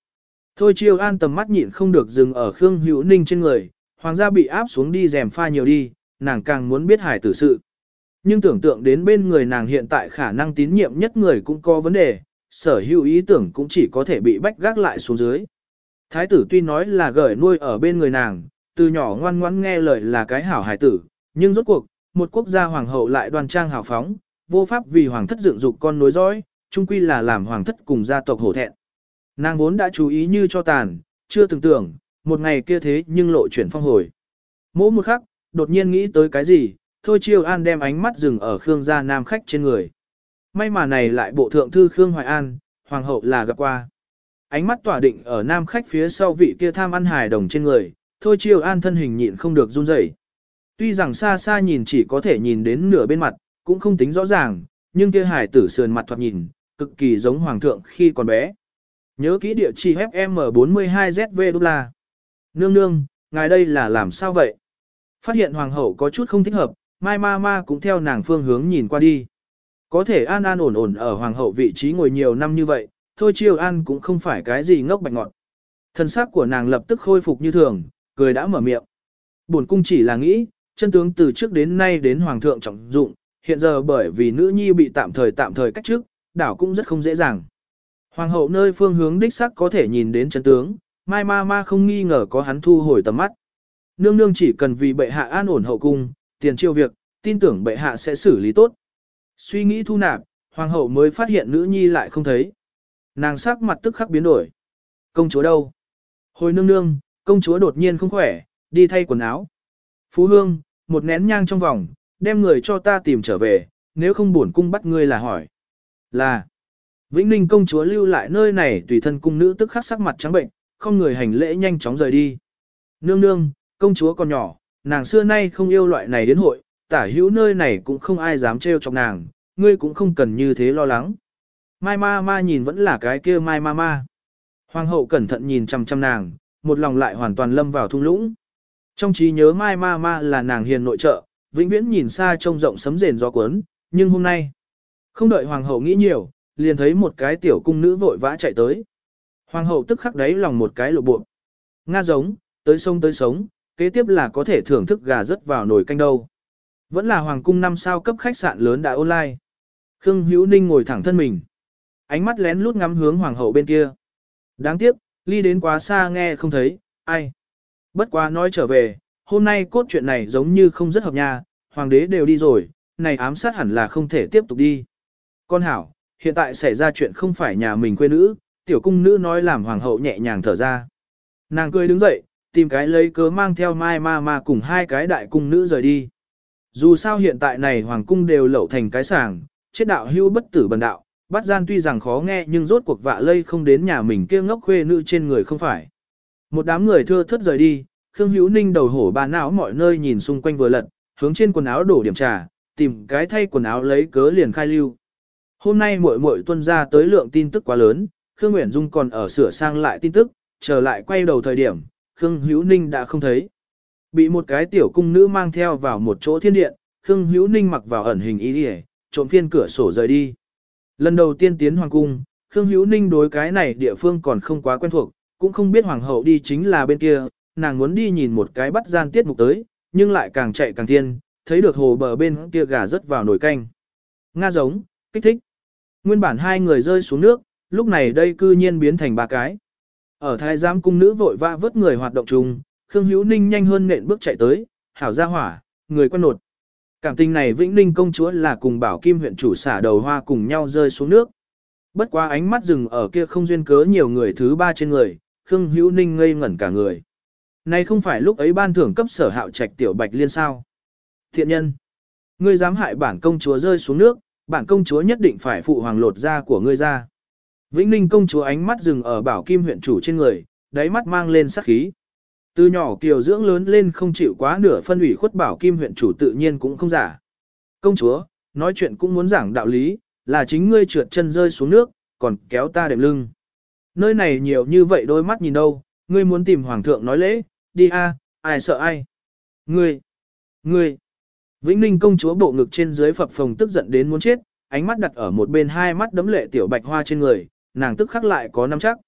Speaker 1: Thôi chiêu an tầm mắt nhịn không được dừng ở Khương Hữu Ninh trên người, hoàng gia bị áp xuống đi rèm pha nhiều đi, nàng càng muốn biết hải tử sự. Nhưng tưởng tượng đến bên người nàng hiện tại khả năng tín nhiệm nhất người cũng có vấn đề, sở hữu ý tưởng cũng chỉ có thể bị bách gác lại xuống dưới. Thái tử tuy nói là gửi nuôi ở bên người nàng, từ nhỏ ngoan ngoãn nghe lời là cái hảo hải tử, nhưng rốt cuộc, một quốc gia hoàng hậu lại đoan trang hào phóng, vô pháp vì hoàng thất dựng dục con nối dõi, chung quy là làm hoàng thất cùng gia tộc hổ thẹn. Nàng vốn đã chú ý như cho tàn, chưa từng tưởng, một ngày kia thế nhưng lộ chuyển phong hồi. Mỗi một khắc, đột nhiên nghĩ tới cái gì, thôi chiêu an đem ánh mắt dừng ở Khương gia nam khách trên người. May mà này lại bộ thượng thư Khương Hoài An, hoàng hậu là gặp qua. Ánh mắt tỏa định ở nam khách phía sau vị kia tham ăn hài đồng trên người, thôi chiêu an thân hình nhịn không được run rẩy. Tuy rằng xa xa nhìn chỉ có thể nhìn đến nửa bên mặt, cũng không tính rõ ràng, nhưng kia hài tử sườn mặt thoạt nhìn, cực kỳ giống hoàng thượng khi còn bé. Nhớ kỹ địa chỉ FM42ZV đô la. Nương nương, ngài đây là làm sao vậy? Phát hiện hoàng hậu có chút không thích hợp, mai ma ma cũng theo nàng phương hướng nhìn qua đi. Có thể an an ổn ổn ở hoàng hậu vị trí ngồi nhiều năm như vậy, thôi chiều an cũng không phải cái gì ngốc bạch ngọt. Thân xác của nàng lập tức khôi phục như thường, cười đã mở miệng. Bổn cung chỉ là nghĩ, chân tướng từ trước đến nay đến hoàng thượng trọng dụng, hiện giờ bởi vì nữ nhi bị tạm thời tạm thời cách trước, đảo cũng rất không dễ dàng. Hoàng hậu nơi phương hướng đích sắc có thể nhìn đến chân tướng, mai ma ma không nghi ngờ có hắn thu hồi tầm mắt. Nương nương chỉ cần vì bệ hạ an ổn hậu cung, tiền triều việc, tin tưởng bệ hạ sẽ xử lý tốt. Suy nghĩ thu nạp, hoàng hậu mới phát hiện nữ nhi lại không thấy. Nàng sắc mặt tức khắc biến đổi. Công chúa đâu? Hồi nương nương, công chúa đột nhiên không khỏe, đi thay quần áo. Phú hương, một nén nhang trong vòng, đem người cho ta tìm trở về, nếu không buồn cung bắt ngươi là hỏi. Là, Vĩnh Ninh công chúa lưu lại nơi này tùy thân cung nữ tức khắc sắc mặt trắng bệnh, không người hành lễ nhanh chóng rời đi. Nương nương, công chúa còn nhỏ, nàng xưa nay không yêu loại này đến hội, tả hữu nơi này cũng không ai dám trêu chọc nàng, ngươi cũng không cần như thế lo lắng. Mai ma ma nhìn vẫn là cái kia mai ma ma. Hoàng hậu cẩn thận nhìn chăm chăm nàng, một lòng lại hoàn toàn lâm vào thung lũng. Trong trí nhớ mai ma ma là nàng hiền nội trợ, vĩnh viễn nhìn xa trông rộng sấm rền gió cuốn, nhưng hôm nay, không đợi hoàng hậu nghĩ nhiều, liền thấy một cái tiểu cung nữ vội vã chạy tới. Hoàng hậu tức khắc đáy lòng một cái lộ bộ. Nga giống, tới sông tới sống, kế tiếp là có thể thưởng thức gà rớt vào nồi canh đâu. Vẫn là hoàng cung năm sao cấp khách sạn lớn đã online. Khương Hữu Ninh ngồi thẳng thân mình. Ánh mắt lén lút ngắm hướng hoàng hậu bên kia. Đáng tiếc, ly đến quá xa nghe không thấy, ai. Bất quá nói trở về, hôm nay cốt chuyện này giống như không rất hợp nhà, hoàng đế đều đi rồi, này ám sát hẳn là không thể tiếp tục đi. Con hảo, hiện tại xảy ra chuyện không phải nhà mình quê nữ, tiểu cung nữ nói làm hoàng hậu nhẹ nhàng thở ra. Nàng cười đứng dậy, tìm cái lấy cớ mang theo mai ma ma cùng hai cái đại cung nữ rời đi. Dù sao hiện tại này hoàng cung đều lẩu thành cái sàng, chết đạo hưu bất tử bần đạo, bắt gian tuy rằng khó nghe nhưng rốt cuộc vạ lây không đến nhà mình kia ngốc khuê nữ trên người không phải. Một đám người thưa thất rời đi, Khương Hữu Ninh đầu hổ bà não mọi nơi nhìn xung quanh vừa lật, hướng trên quần áo đổ điểm trà, tìm cái thay quần áo lấy cớ liền khai lưu. Hôm nay muội muội tuân ra tới lượng tin tức quá lớn, Khương Uyển Dung còn ở sửa sang lại tin tức, trở lại quay đầu thời điểm, Khương Hữu Ninh đã không thấy. Bị một cái tiểu cung nữ mang theo vào một chỗ thiên điện, Khương Hữu Ninh mặc vào ẩn hình ý đi trộm phiên cửa sổ rời đi. Lần đầu tiên tiến hoàng cung, Khương Hữu Ninh đối cái này địa phương còn không quá quen thuộc, cũng không biết hoàng hậu đi chính là bên kia, nàng muốn đi nhìn một cái bắt gian tiết mục tới, nhưng lại càng chạy càng thiên, thấy được hồ bờ bên kia gà rớt vào nồi canh. Nga giống, kích thích. Nguyên bản hai người rơi xuống nước, lúc này đây cư nhiên biến thành ba cái. Ở thái giám cung nữ vội vã vớt người hoạt động chung, Khương Hữu Ninh nhanh hơn nện bước chạy tới, hảo ra hỏa, người quen nột. Cảm tình này Vĩnh Ninh công chúa là cùng bảo kim huyện chủ xả đầu hoa cùng nhau rơi xuống nước. Bất quá ánh mắt dừng ở kia không duyên cớ nhiều người thứ ba trên người, Khương Hữu Ninh ngây ngẩn cả người. Này không phải lúc ấy ban thưởng cấp sở hạo trạch tiểu bạch liên sao. Thiện nhân, ngươi dám hại bản công chúa rơi xuống nước, bản công chúa nhất định phải phụ hoàng lột da của ngươi ra. Vĩnh Ninh công chúa ánh mắt dừng ở bảo kim huyện chủ trên người, đáy mắt mang lên sắc khí. Từ nhỏ kiều dưỡng lớn lên không chịu quá nửa phân ủy khuất bảo kim huyện chủ tự nhiên cũng không giả. Công chúa, nói chuyện cũng muốn giảng đạo lý, là chính ngươi trượt chân rơi xuống nước, còn kéo ta đệm lưng. Nơi này nhiều như vậy đôi mắt nhìn đâu, ngươi muốn tìm hoàng thượng nói lễ, đi a, ai sợ ai. Ngươi, ngươi. Vĩnh Ninh công chúa bộ ngực trên dưới phập phồng tức giận đến muốn chết, ánh mắt đặt ở một bên hai mắt đấm lệ tiểu bạch hoa trên người, nàng tức khắc lại có nắm chắc.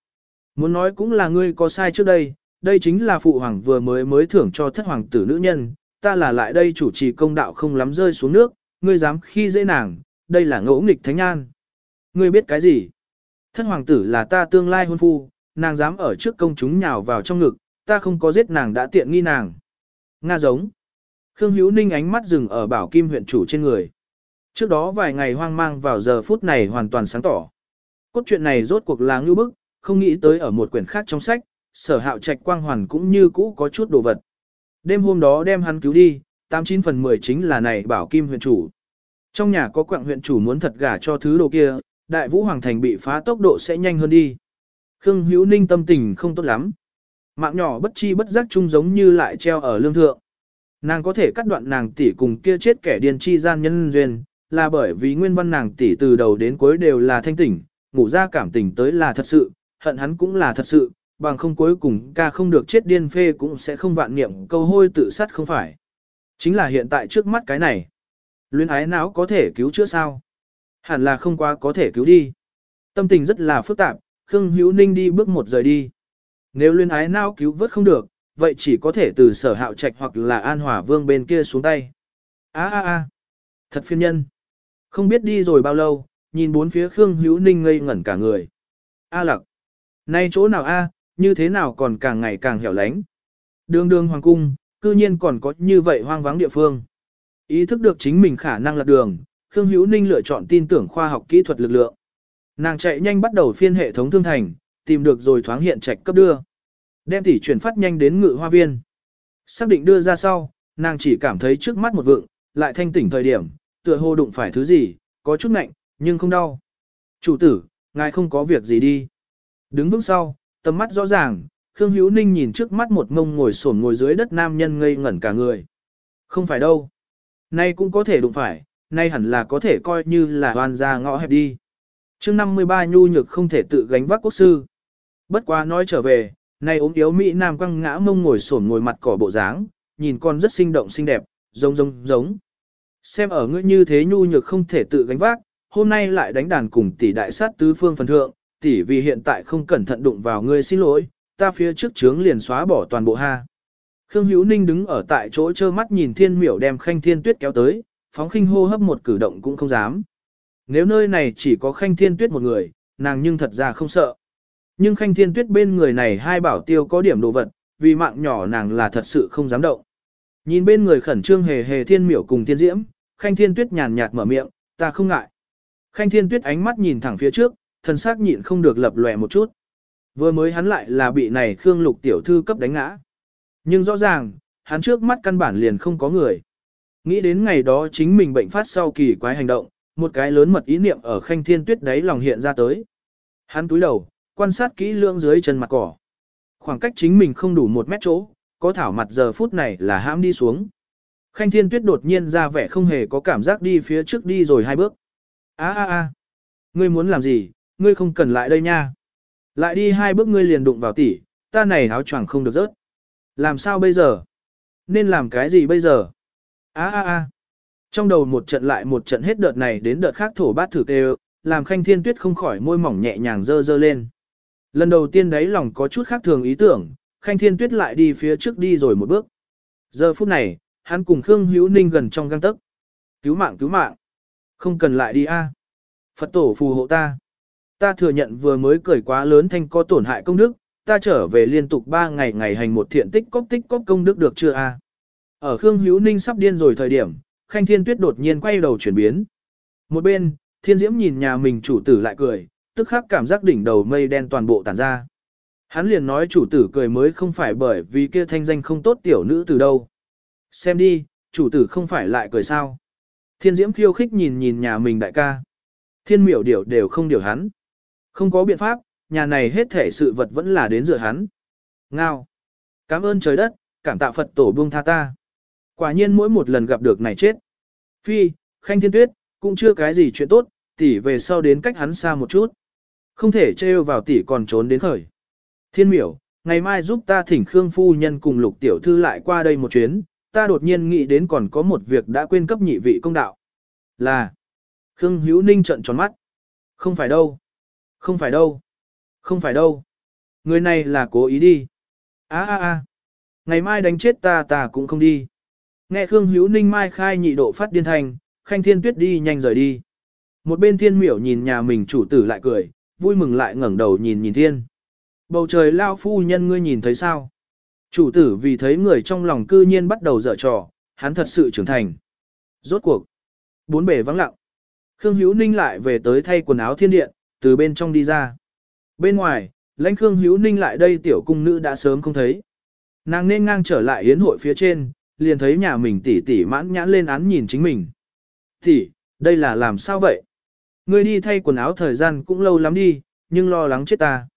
Speaker 1: Muốn nói cũng là ngươi có sai trước đây, đây chính là phụ hoàng vừa mới mới thưởng cho thất hoàng tử nữ nhân, ta là lại đây chủ trì công đạo không lắm rơi xuống nước, ngươi dám khi dễ nàng, đây là ngỗ nghịch thánh an. Ngươi biết cái gì? Thất hoàng tử là ta tương lai hôn phu, nàng dám ở trước công chúng nhào vào trong ngực, ta không có giết nàng đã tiện nghi nàng. Nga giống. Khương Hữu Ninh ánh mắt dừng ở bảo kim huyện chủ trên người. Trước đó vài ngày hoang mang vào giờ phút này hoàn toàn sáng tỏ. Cốt truyện này rốt cuộc là ngưu bức, không nghĩ tới ở một quyển khác trong sách, sở hạo trạch quang hoàn cũng như cũ có chút đồ vật. Đêm hôm đó đem hắn cứu đi, 89 phần 10 chính là này bảo kim huyện chủ. Trong nhà có quạng huyện chủ muốn thật gả cho thứ đồ kia, đại vũ hoàng thành bị phá tốc độ sẽ nhanh hơn đi. Khương Hữu Ninh tâm tình không tốt lắm. Mạng nhỏ bất chi bất giác chung giống như lại treo ở lương thượng. Nàng có thể cắt đoạn nàng tỷ cùng kia chết kẻ điên chi gian nhân duyên, là bởi vì nguyên văn nàng tỷ từ đầu đến cuối đều là thanh tỉnh, ngủ ra cảm tình tới là thật sự, hận hắn cũng là thật sự, bằng không cuối cùng ca không được chết điên phê cũng sẽ không vạn niệm câu hôi tự sát không phải. Chính là hiện tại trước mắt cái này. Luyến ái não có thể cứu chữa sao? Hẳn là không quá có thể cứu đi. Tâm tình rất là phức tạp, Khương Hữu Ninh đi bước một rời đi. Nếu luyến ái não cứu vớt không được, vậy chỉ có thể từ sở hạo trạch hoặc là an hỏa vương bên kia xuống tay. a a a thật phiên nhân. Không biết đi rồi bao lâu, nhìn bốn phía Khương Hữu Ninh ngây ngẩn cả người. A lặc. Nay chỗ nào a, như thế nào còn càng ngày càng hẻo lánh. Đường đường hoàng cung, cư nhiên còn có như vậy hoang vắng địa phương. Ý thức được chính mình khả năng lạc đường, Khương Hữu Ninh lựa chọn tin tưởng khoa học kỹ thuật lực lượng. Nàng chạy nhanh bắt đầu phiên hệ thống thương thành, tìm được rồi thoáng hiện trạch cấp đưa. Đem tỷ chuyển phát nhanh đến ngự hoa viên. Xác định đưa ra sau, nàng chỉ cảm thấy trước mắt một vượng, lại thanh tỉnh thời điểm, tựa hồ đụng phải thứ gì, có chút nạnh, nhưng không đau. Chủ tử, ngài không có việc gì đi. Đứng vững sau, tầm mắt rõ ràng, Khương Hữu Ninh nhìn trước mắt một ngông ngồi sổn ngồi dưới đất nam nhân ngây ngẩn cả người. Không phải đâu. Nay cũng có thể đụng phải, nay hẳn là có thể coi như là hoàn ra ngõ hẹp đi. chương 53 nhu nhược không thể tự gánh vác quốc sư. Bất quá nói trở về, nay ốm yếu Mỹ Nam quăng ngã mông ngồi sổn ngồi mặt cỏ bộ dáng, nhìn con rất sinh động xinh đẹp, giống giống giống. Xem ở ngươi như thế nhu nhược không thể tự gánh vác, hôm nay lại đánh đàn cùng tỷ đại sát tứ phương phần thượng, tỷ vì hiện tại không cẩn thận đụng vào ngươi xin lỗi, ta phía trước trướng liền xóa bỏ toàn bộ ha. Khương Hữu Ninh đứng ở tại chỗ trơ mắt nhìn thiên miểu đem khanh thiên tuyết kéo tới, phóng khinh hô hấp một cử động cũng không dám. Nếu nơi này chỉ có khanh thiên tuyết một người, nàng nhưng thật ra không sợ. Nhưng khanh thiên tuyết bên người này hai bảo tiêu có điểm đồ vật, vì mạng nhỏ nàng là thật sự không dám động. Nhìn bên người khẩn trương hề hề thiên miểu cùng thiên diễm, khanh thiên tuyết nhàn nhạt mở miệng, ta không ngại. Khanh Thiên Tuyết ánh mắt nhìn thẳng phía trước, thân xác nhịn không được lập lòe một chút. Vừa mới hắn lại là bị này Khương Lục tiểu thư cấp đánh ngã. Nhưng rõ ràng, hắn trước mắt căn bản liền không có người. Nghĩ đến ngày đó chính mình bệnh phát sau kỳ quái hành động, một cái lớn mật ý niệm ở Khanh Thiên Tuyết đấy lòng hiện ra tới. Hắn túi đầu, quan sát kỹ lưỡng dưới chân mặt cỏ. Khoảng cách chính mình không đủ một mét chỗ, có thảo mặt giờ phút này là hãm đi xuống. Khanh Thiên Tuyết đột nhiên ra vẻ không hề có cảm giác đi phía trước đi rồi hai bước. A a a, ngươi muốn làm gì, ngươi không cần lại đây nha. Lại đi hai bước ngươi liền đụng vào tỉ, ta này áo choàng không được rớt. Làm sao bây giờ? Nên làm cái gì bây giờ? A a a. Trong đầu một trận lại một trận hết đợt này đến đợt khác thổ bát thử tê làm khanh thiên tuyết không khỏi môi mỏng nhẹ nhàng dơ dơ lên. Lần đầu tiên đấy lòng có chút khác thường ý tưởng, khanh thiên tuyết lại đi phía trước đi rồi một bước. Giờ phút này, hắn cùng Khương Hữu Ninh gần trong găng tấc. Cứu mạng cứu mạng. Không cần lại đi a. Phật tổ phù hộ ta. Ta thừa nhận vừa mới cười quá lớn thanh có tổn hại công đức, ta trở về liên tục 3 ngày ngày hành một thiện tích cóp tích cóp công đức được chưa a? Ở Khương Hữu Ninh sắp điên rồi thời điểm, Khanh Thiên Tuyết đột nhiên quay đầu chuyển biến. Một bên, Thiên Diễm nhìn nhà mình chủ tử lại cười, tức khắc cảm giác đỉnh đầu mây đen toàn bộ tản ra. Hắn liền nói chủ tử cười mới không phải bởi vì kia thanh danh không tốt tiểu nữ từ đâu. Xem đi, chủ tử không phải lại cười sao. Thiên Diễm khiêu khích nhìn nhìn nhà mình đại ca. Thiên miểu điểu đều không điều hắn. Không có biện pháp, nhà này hết thể sự vật vẫn là đến dựa hắn. Ngao. Cảm ơn trời đất, cảm tạ Phật tổ buông tha ta. Quả nhiên mỗi một lần gặp được này chết. Phi, khanh thiên tuyết, cũng chưa cái gì chuyện tốt, tỷ về sau đến cách hắn xa một chút. Không thể trêu vào tỷ còn trốn đến khởi. Thiên miểu, ngày mai giúp ta thỉnh Khương Phu Nhân cùng lục tiểu thư lại qua đây một chuyến, ta đột nhiên nghĩ đến còn có một việc đã quên cấp nhị vị công đạo. Là, Khương Hữu Ninh trận tròn mắt. Không phải đâu. Không phải đâu. Không phải đâu. Người này là cố ý đi. Á á á. Ngày mai đánh chết ta ta cũng không đi. Nghe Khương Hữu Ninh mai khai nhị độ phát điên thành, khanh thiên tuyết đi nhanh rời đi. Một bên thiên miểu nhìn nhà mình chủ tử lại cười, vui mừng lại ngẩng đầu nhìn nhìn thiên. Bầu trời lao phu nhân ngươi nhìn thấy sao? Chủ tử vì thấy người trong lòng cư nhiên bắt đầu dở trò, hắn thật sự trưởng thành. Rốt cuộc. Bốn bề vắng lặng. Khương Hữu Ninh lại về tới thay quần áo thiên điện, từ bên trong đi ra. Bên ngoài, lãnh Khương Hữu Ninh lại đây tiểu cung nữ đã sớm không thấy. Nàng nên ngang trở lại yến hội phía trên, liền thấy nhà mình tỷ tỷ mãn nhãn lên án nhìn chính mình. Tỷ, đây là làm sao vậy? Ngươi đi thay quần áo thời gian cũng lâu lắm đi, nhưng lo lắng chết ta.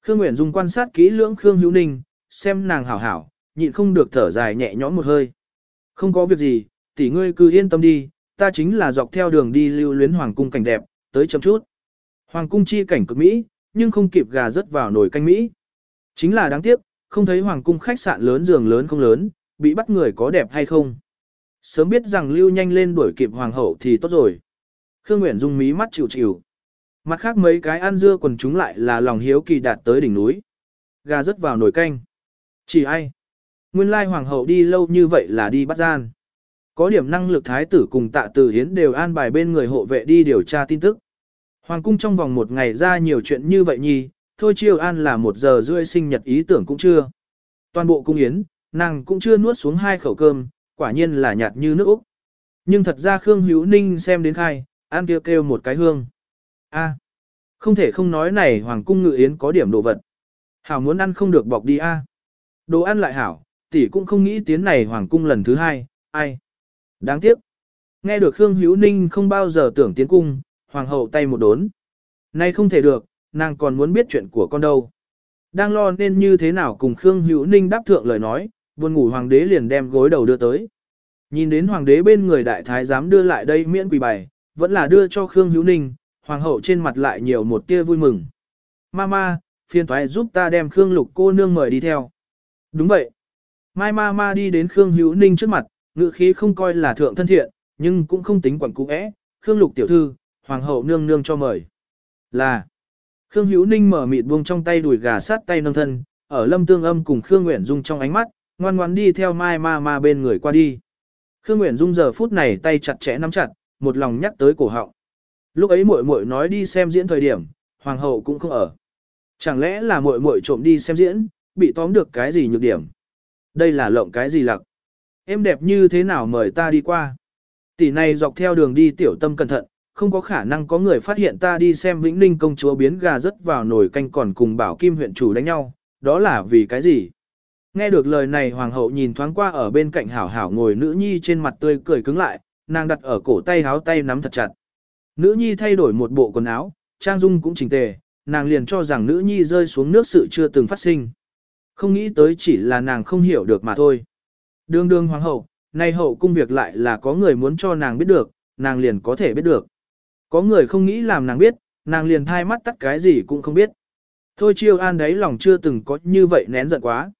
Speaker 1: Khương Nguyễn Dung quan sát kỹ lưỡng Khương Hữu Ninh, xem nàng hảo hảo, nhịn không được thở dài nhẹ nhõm một hơi. Không có việc gì, tỷ ngươi cứ yên tâm đi, ta chính là dọc theo đường đi lưu luyến hoàng cung cảnh đẹp, tới chậm chút. Hoàng cung chi cảnh cực Mỹ, nhưng không kịp gà rớt vào nồi canh Mỹ. Chính là đáng tiếc, không thấy hoàng cung khách sạn lớn giường lớn không lớn, bị bắt người có đẹp hay không. Sớm biết rằng lưu nhanh lên đuổi kịp hoàng hậu thì tốt rồi. Khương Nguyễn Dung mí mắt chịu chịu. Mặt khác mấy cái ăn dưa quần chúng lại là lòng hiếu kỳ đạt tới đỉnh núi. Gà rớt vào nồi canh. Chỉ ai? Nguyên lai hoàng hậu đi lâu như vậy là đi bắt gian. Có điểm năng lực thái tử cùng tạ tử hiến đều an bài bên người hộ vệ đi điều tra tin tức. Hoàng cung trong vòng một ngày ra nhiều chuyện như vậy nhi, thôi chiêu an là một giờ rưỡi sinh nhật ý tưởng cũng chưa. Toàn bộ cung yến, nàng cũng chưa nuốt xuống hai khẩu cơm, quả nhiên là nhạt như nước Úc. Nhưng thật ra Khương Hữu Ninh xem đến khai, ăn kêu kêu một cái hương. A, không thể không nói này hoàng cung ngự yến có điểm đồ vật. Hảo muốn ăn không được bọc đi a. Đồ ăn lại hảo, tỷ cũng không nghĩ tiến này hoàng cung lần thứ hai, ai. Đáng tiếc. Nghe được Khương Hữu Ninh không bao giờ tưởng tiến cung, hoàng hậu tay một đốn. Nay không thể được, nàng còn muốn biết chuyện của con đâu. Đang lo nên như thế nào cùng Khương Hữu Ninh đáp thượng lời nói, buồn ngủ hoàng đế liền đem gối đầu đưa tới. Nhìn đến hoàng đế bên người đại thái giám đưa lại đây miễn quỳ bày, vẫn là đưa cho Khương Hữu Ninh, hoàng hậu trên mặt lại nhiều một tia vui mừng. Mama, phiền thoái giúp ta đem Khương Lục cô nương mời đi theo. Đúng vậy. Mai Mama đi đến Khương Hữu Ninh trước mặt, ngữ khí không coi là thượng thân thiện, nhưng cũng không tính quẩn cũ é. Khương Lục tiểu thư, hoàng hậu nương nương cho mời. Là. Khương Hữu Ninh mở mịt buông trong tay đùi gà sát tay nâng thân, ở Lâm Tương Âm cùng Khương Nguyễn Dung trong ánh mắt, ngoan ngoãn đi theo Mai Ma Ma bên người qua đi. Khương Nguyễn Dung giờ phút này tay chặt chẽ nắm chặt, một lòng nhắc tới cổ họng. Lúc ấy muội muội nói đi xem diễn thời điểm, hoàng hậu cũng không ở. Chẳng lẽ là muội muội trộm đi xem diễn, bị tóm được cái gì nhược điểm? Đây là lộng cái gì lặc? Em đẹp như thế nào mời ta đi qua? Tỷ này dọc theo đường đi tiểu tâm cẩn thận, không có khả năng có người phát hiện ta đi xem Vĩnh Ninh công chúa biến gà rớt vào nồi canh còn cùng bảo kim huyện chủ đánh nhau, đó là vì cái gì? Nghe được lời này hoàng hậu nhìn thoáng qua ở bên cạnh hảo hảo ngồi nữ nhi trên mặt tươi cười cứng lại, nàng đặt ở cổ tay háo tay nắm thật chặt. Nữ nhi thay đổi một bộ quần áo, trang dung cũng chỉnh tề, nàng liền cho rằng nữ nhi rơi xuống nước sự chưa từng phát sinh. Không nghĩ tới chỉ là nàng không hiểu được mà thôi. Đương đương hoàng hậu, nay hậu cung việc lại là có người muốn cho nàng biết được, nàng liền có thể biết được. Có người không nghĩ làm nàng biết, nàng liền thai mắt tắt cái gì cũng không biết. Thôi chiêu an đấy lòng chưa từng có như vậy nén giận quá.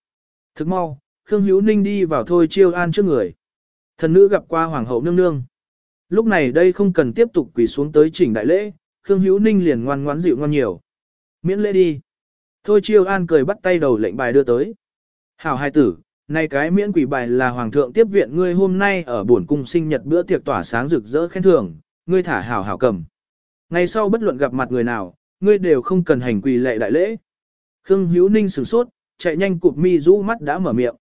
Speaker 1: Thức mau, Khương Hữu Ninh đi vào thôi chiêu an trước người. Thần nữ gặp qua hoàng hậu nương nương. Lúc này đây không cần tiếp tục quỳ xuống tới chỉnh đại lễ, Khương Hữu Ninh liền ngoan ngoãn dịu ngoan nhiều. Miễn lễ đi. Thôi chiêu an cười bắt tay đầu lệnh bài đưa tới. Hảo hai tử, nay cái miễn quỷ bài là hoàng thượng tiếp viện ngươi hôm nay ở buồn cung sinh nhật bữa tiệc tỏa sáng rực rỡ khen thưởng, ngươi thả hảo hảo cầm. Ngày sau bất luận gặp mặt người nào, ngươi đều không cần hành quỳ lệ đại lễ. Khương Hữu Ninh sửng sốt, chạy nhanh cụp mi rũ mắt đã mở miệng.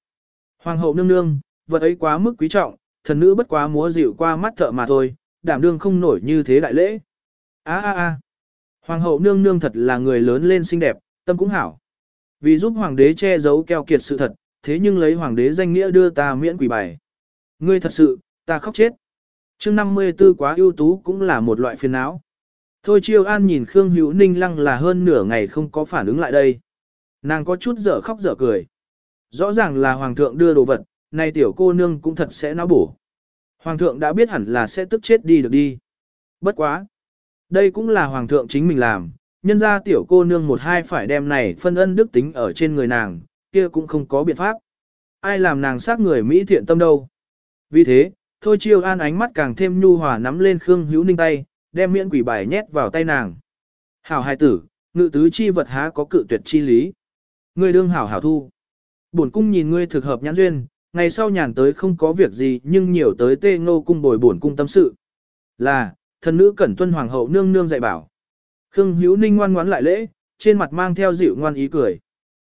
Speaker 1: Hoàng hậu nương nương, vật ấy quá mức quý trọng, thần nữ bất quá múa dịu qua mắt thợ mà thôi, đảm đương không nổi như thế đại lễ. A a a. Hoàng hậu nương nương thật là người lớn lên xinh đẹp, tâm cũng hảo. Vì giúp hoàng đế che giấu keo kiệt sự thật, thế nhưng lấy hoàng đế danh nghĩa đưa ta miễn quỷ bài. Ngươi thật sự, ta khóc chết. chương 54 quá ưu tú cũng là một loại phiền não. Thôi chiêu an nhìn Khương Hữu Ninh lăng là hơn nửa ngày không có phản ứng lại đây. Nàng có chút dở khóc dở cười. Rõ ràng là hoàng thượng đưa đồ vật, này tiểu cô nương cũng thật sẽ não bổ. Hoàng thượng đã biết hẳn là sẽ tức chết đi được đi. Bất quá. Đây cũng là hoàng thượng chính mình làm, nhân ra tiểu cô nương một hai phải đem này phân ân đức tính ở trên người nàng, kia cũng không có biện pháp. Ai làm nàng sát người Mỹ thiện tâm đâu. Vì thế, thôi chiêu an ánh mắt càng thêm nhu hòa nắm lên Khương Hữu Ninh tay, đem miễn quỷ bài nhét vào tay nàng. Hảo hài tử, ngự tứ chi vật há có cự tuyệt chi lý. Ngươi đương hảo hảo thu. Bổn cung nhìn ngươi thực hợp nhãn duyên, ngày sau nhàn tới không có việc gì nhưng nhiều tới tê ngô cung bồi bổn cung tâm sự. Là, thần nữ cẩn tuân hoàng hậu nương nương dạy bảo. Khương Hữu Ninh ngoan ngoãn lại lễ, trên mặt mang theo dịu ngoan ý cười.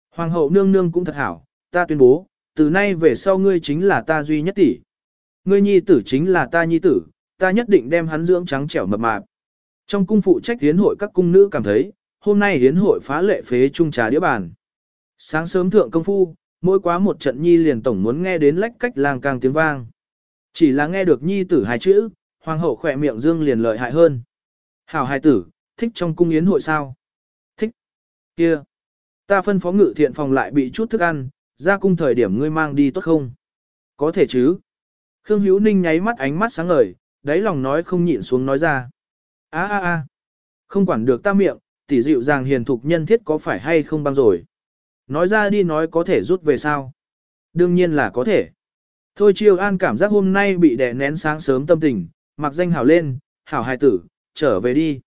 Speaker 1: Hoàng hậu nương nương cũng thật hảo, ta tuyên bố, từ nay về sau ngươi chính là ta duy nhất tỷ. Ngươi nhi tử chính là ta nhi tử, ta nhất định đem hắn dưỡng trắng trẻo mập mạp. Trong cung phụ trách hiến hội các cung nữ cảm thấy, hôm nay hiến hội phá lệ phế trung trà đĩa bàn. Sáng sớm thượng công phu, mỗi quá một trận nhi liền tổng muốn nghe đến lách cách lang càng tiếng vang. Chỉ là nghe được nhi tử hai chữ, hoàng hậu khỏe miệng dương liền lợi hại hơn. Hảo hai tử, thích trong cung yến hội sao? Thích. Kia. Ta phân phó ngự thiện phòng lại bị chút thức ăn, ra cung thời điểm ngươi mang đi tốt không? Có thể chứ. Khương Hữu Ninh nháy mắt ánh mắt sáng ngời, đáy lòng nói không nhịn xuống nói ra. a a a không quản được ta miệng, tỷ dịu dàng hiền thục nhân thiết có phải hay không băng rồi. Nói ra đi nói có thể rút về sao? Đương nhiên là có thể. Thôi chiêu an cảm giác hôm nay bị đè nén sáng sớm tâm tình, mặc danh hảo lên, hảo hài tử, trở về đi.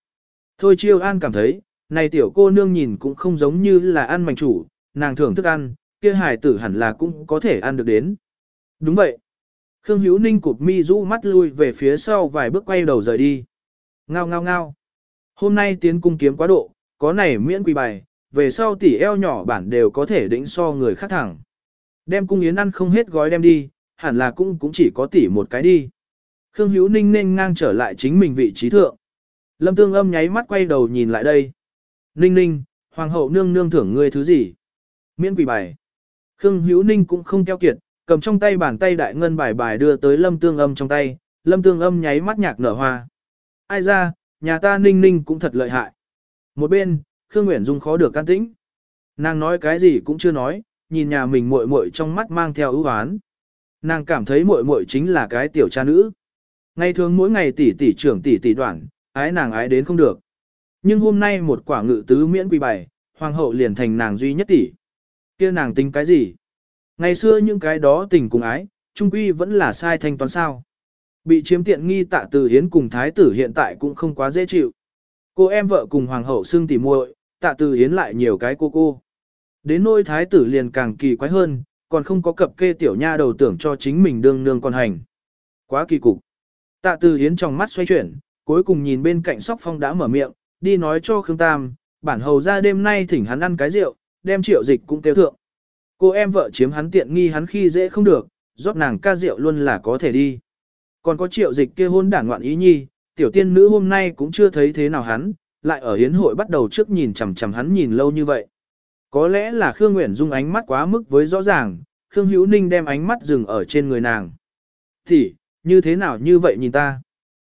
Speaker 1: Thôi chiêu an cảm thấy, này tiểu cô nương nhìn cũng không giống như là ăn mảnh chủ, nàng thưởng thức ăn, kia hài tử hẳn là cũng có thể ăn được đến. Đúng vậy. Khương Hữu Ninh cụp mi rũ mắt lui về phía sau vài bước quay đầu rời đi. Ngao ngao ngao. Hôm nay tiến cung kiếm quá độ, có này miễn quỳ bài, về sau tỷ eo nhỏ bản đều có thể đĩnh so người khác thẳng. Đem cung yến ăn không hết gói đem đi, hẳn là cũng cũng chỉ có tỷ một cái đi. Khương Hữu Ninh nên ngang trở lại chính mình vị trí thượng. Lâm Tương Âm nháy mắt quay đầu nhìn lại đây. Ninh Ninh, Hoàng hậu nương nương thưởng ngươi thứ gì? Miễn quỷ bài. Khương Hữu Ninh cũng không keo kiệt, cầm trong tay bàn tay đại ngân bài bài đưa tới Lâm Tương Âm trong tay, Lâm Tương Âm nháy mắt nhạc nở hoa. Ai ra, nhà ta Ninh Ninh cũng thật lợi hại. Một bên, Khương Nguyễn Dung khó được can tĩnh. Nàng nói cái gì cũng chưa nói, nhìn nhà mình muội muội trong mắt mang theo ưu oán. Nàng cảm thấy muội muội chính là cái tiểu cha nữ. Ngày thường mỗi ngày tỷ tỷ trưởng tỷ tỷ đoạn, ái nàng ái đến không được. Nhưng hôm nay một quả ngự tứ miễn quy bày, hoàng hậu liền thành nàng duy nhất tỷ. kia nàng tính cái gì? Ngày xưa những cái đó tình cùng ái, trung quy vẫn là sai thanh toán sao. Bị chiếm tiện nghi tạ từ hiến cùng thái tử hiện tại cũng không quá dễ chịu. Cô em vợ cùng hoàng hậu xương tỉ muội, tạ từ hiến lại nhiều cái cô cô. Đến nôi thái tử liền càng kỳ quái hơn, còn không có cập kê tiểu nha đầu tưởng cho chính mình đương nương con hành. Quá kỳ cục. Tạ từ hiến trong mắt xoay chuyển, cuối cùng nhìn bên cạnh sóc phong đã mở miệng, đi nói cho Khương Tam, bản hầu ra đêm nay thỉnh hắn ăn cái rượu, đem triệu dịch cũng tiêu thượng. Cô em vợ chiếm hắn tiện nghi hắn khi dễ không được, rót nàng ca rượu luôn là có thể đi. Còn có triệu dịch kia hôn đản ngoạn ý nhi, tiểu tiên nữ hôm nay cũng chưa thấy thế nào hắn, lại ở hiến hội bắt đầu trước nhìn chằm chằm hắn nhìn lâu như vậy. Có lẽ là Khương Nguyễn Dung ánh mắt quá mức với rõ ràng, Khương Hữu Ninh đem ánh mắt dừng ở trên người nàng. Tỷ, như thế nào như vậy nhìn ta?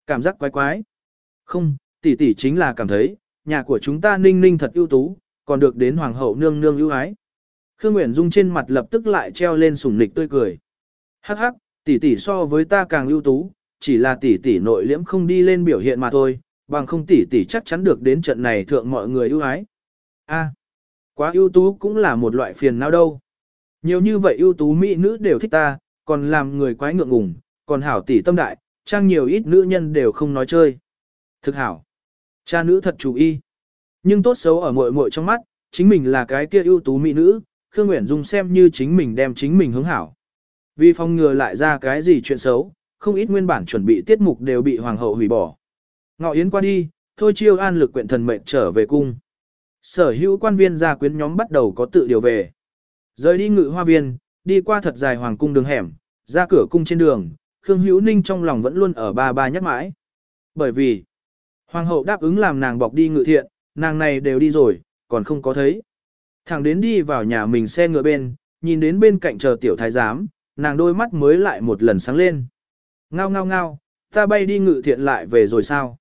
Speaker 1: Cảm giác quái quái. Không, tỷ tỷ chính là cảm thấy, nhà của chúng ta ninh ninh thật ưu tú, còn được đến hoàng hậu nương nương ưu ái. Khương Nguyễn Dung trên mặt lập tức lại treo lên sủng nịch tươi cười. Hắc hắc, tỷ tỷ so với ta càng ưu tú, chỉ là tỷ tỷ nội liễm không đi lên biểu hiện mà thôi, bằng không tỷ tỷ chắc chắn được đến trận này thượng mọi người ưu ái. A, quá ưu tú cũng là một loại phiền não đâu. Nhiều như vậy ưu tú mỹ nữ đều thích ta, còn làm người quái ngượng ngùng, còn hảo tỷ tâm đại, trang nhiều ít nữ nhân đều không nói chơi. Thực hảo. Cha nữ thật chủ y. Nhưng tốt xấu ở muội muội trong mắt, chính mình là cái kia ưu tú mỹ nữ, Khương Nguyễn Dung xem như chính mình đem chính mình hướng hảo. Vì phòng ngừa lại ra cái gì chuyện xấu, không ít nguyên bản chuẩn bị tiết mục đều bị hoàng hậu hủy bỏ. Ngọ yến qua đi, thôi chiêu an lực quyện thần mệnh trở về cung. Sở hữu quan viên gia quyến nhóm bắt đầu có tự điều về. Rời đi ngự hoa viên, đi qua thật dài hoàng cung đường hẻm, ra cửa cung trên đường, Khương Hữu Ninh trong lòng vẫn luôn ở ba ba nhắc mãi. Bởi vì, hoàng hậu đáp ứng làm nàng bọc đi ngự thiện, nàng này đều đi rồi, còn không có thấy. Thẳng đến đi vào nhà mình xe ngựa bên, nhìn đến bên cạnh chờ tiểu thái giám, nàng đôi mắt mới lại một lần sáng lên. Ngao ngao ngao, ta bay đi ngự thiện lại về rồi sao?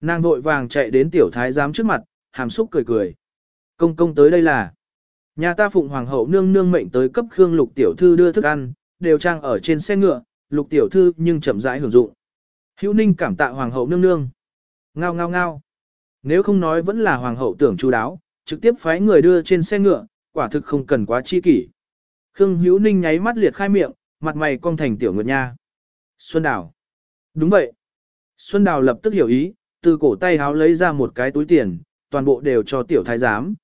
Speaker 1: Nàng vội vàng chạy đến tiểu thái giám trước mặt, hàm xúc cười cười. Công công tới đây là. Nhà ta phụng hoàng hậu nương nương mệnh tới cấp Khương Lục tiểu thư đưa thức ăn, đều trang ở trên xe ngựa, Lục tiểu thư nhưng chậm rãi hưởng dụng. Hữu Ninh cảm tạ hoàng hậu nương nương. Ngao ngao ngao. Nếu không nói vẫn là hoàng hậu tưởng chú đáo, trực tiếp phái người đưa trên xe ngựa, quả thực không cần quá chi kỷ. Khương Hữu Ninh nháy mắt liệt khai miệng, mặt mày cong thành tiểu nguyệt nha. Xuân Đào. Đúng vậy. Xuân Đào lập tức hiểu ý, từ cổ tay háo lấy ra một cái túi tiền, toàn bộ đều cho tiểu thái giám.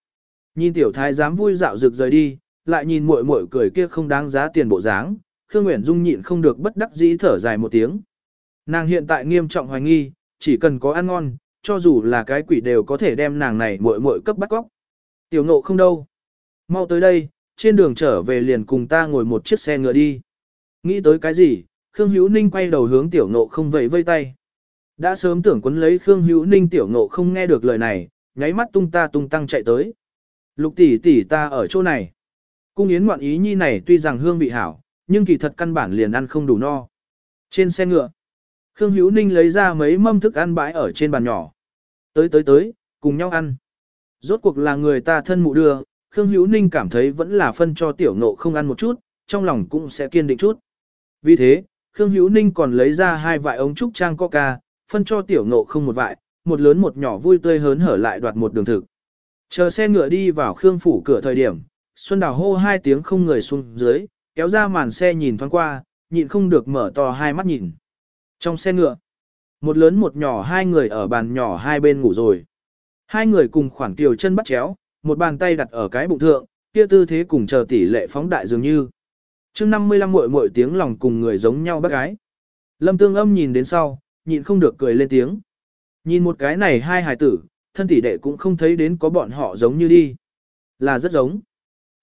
Speaker 1: Nhìn tiểu thái giám vui dạo rực rời đi, lại nhìn muội muội cười kia không đáng giá tiền bộ dáng, Khương Nguyễn Dung nhịn không được bất đắc dĩ thở dài một tiếng. Nàng hiện tại nghiêm trọng hoài nghi, chỉ cần có ăn ngon, cho dù là cái quỷ đều có thể đem nàng này muội muội cấp bắt góc. Tiểu ngộ không đâu. Mau tới đây, trên đường trở về liền cùng ta ngồi một chiếc xe ngựa đi. Nghĩ tới cái gì, Khương Hữu Ninh quay đầu hướng tiểu ngộ không vẫy vây tay. Đã sớm tưởng quấn lấy Khương Hữu Ninh tiểu ngộ không nghe được lời này, nháy mắt tung ta tung tăng chạy tới. Lục tỷ tỷ ta ở chỗ này. Cung yến ngoạn ý nhi này tuy rằng hương vị hảo, nhưng kỳ thật căn bản liền ăn không đủ no. Trên xe ngựa, Khương Hữu Ninh lấy ra mấy mâm thức ăn bãi ở trên bàn nhỏ. Tới tới tới, cùng nhau ăn. Rốt cuộc là người ta thân mụ đưa, Khương Hữu Ninh cảm thấy vẫn là phân cho tiểu nộ không ăn một chút, trong lòng cũng sẽ kiên định chút. Vì thế, Khương Hữu Ninh còn lấy ra hai vại ống trúc trang coca, phân cho tiểu nộ không một vại, một lớn một nhỏ vui tươi hớn hở lại đoạt một đường thực. Chờ xe ngựa đi vào Khương phủ cửa thời điểm, Xuân Đào hô hai tiếng không người xuống dưới, kéo ra màn xe nhìn thoáng qua, nhịn không được mở to hai mắt nhìn. Trong xe ngựa, một lớn một nhỏ hai người ở bàn nhỏ hai bên ngủ rồi. Hai người cùng khoảng tiểu chân bắt chéo, một bàn tay đặt ở cái bụng thượng, kia tư thế cùng chờ tỷ lệ phóng đại dường như. Trước 55 muội muội tiếng lòng cùng người giống nhau bác gái. Lâm tương âm nhìn đến sau, nhịn không được cười lên tiếng. Nhìn một cái này hai hài tử, thân tỷ đệ cũng không thấy đến có bọn họ giống như đi. Là rất giống.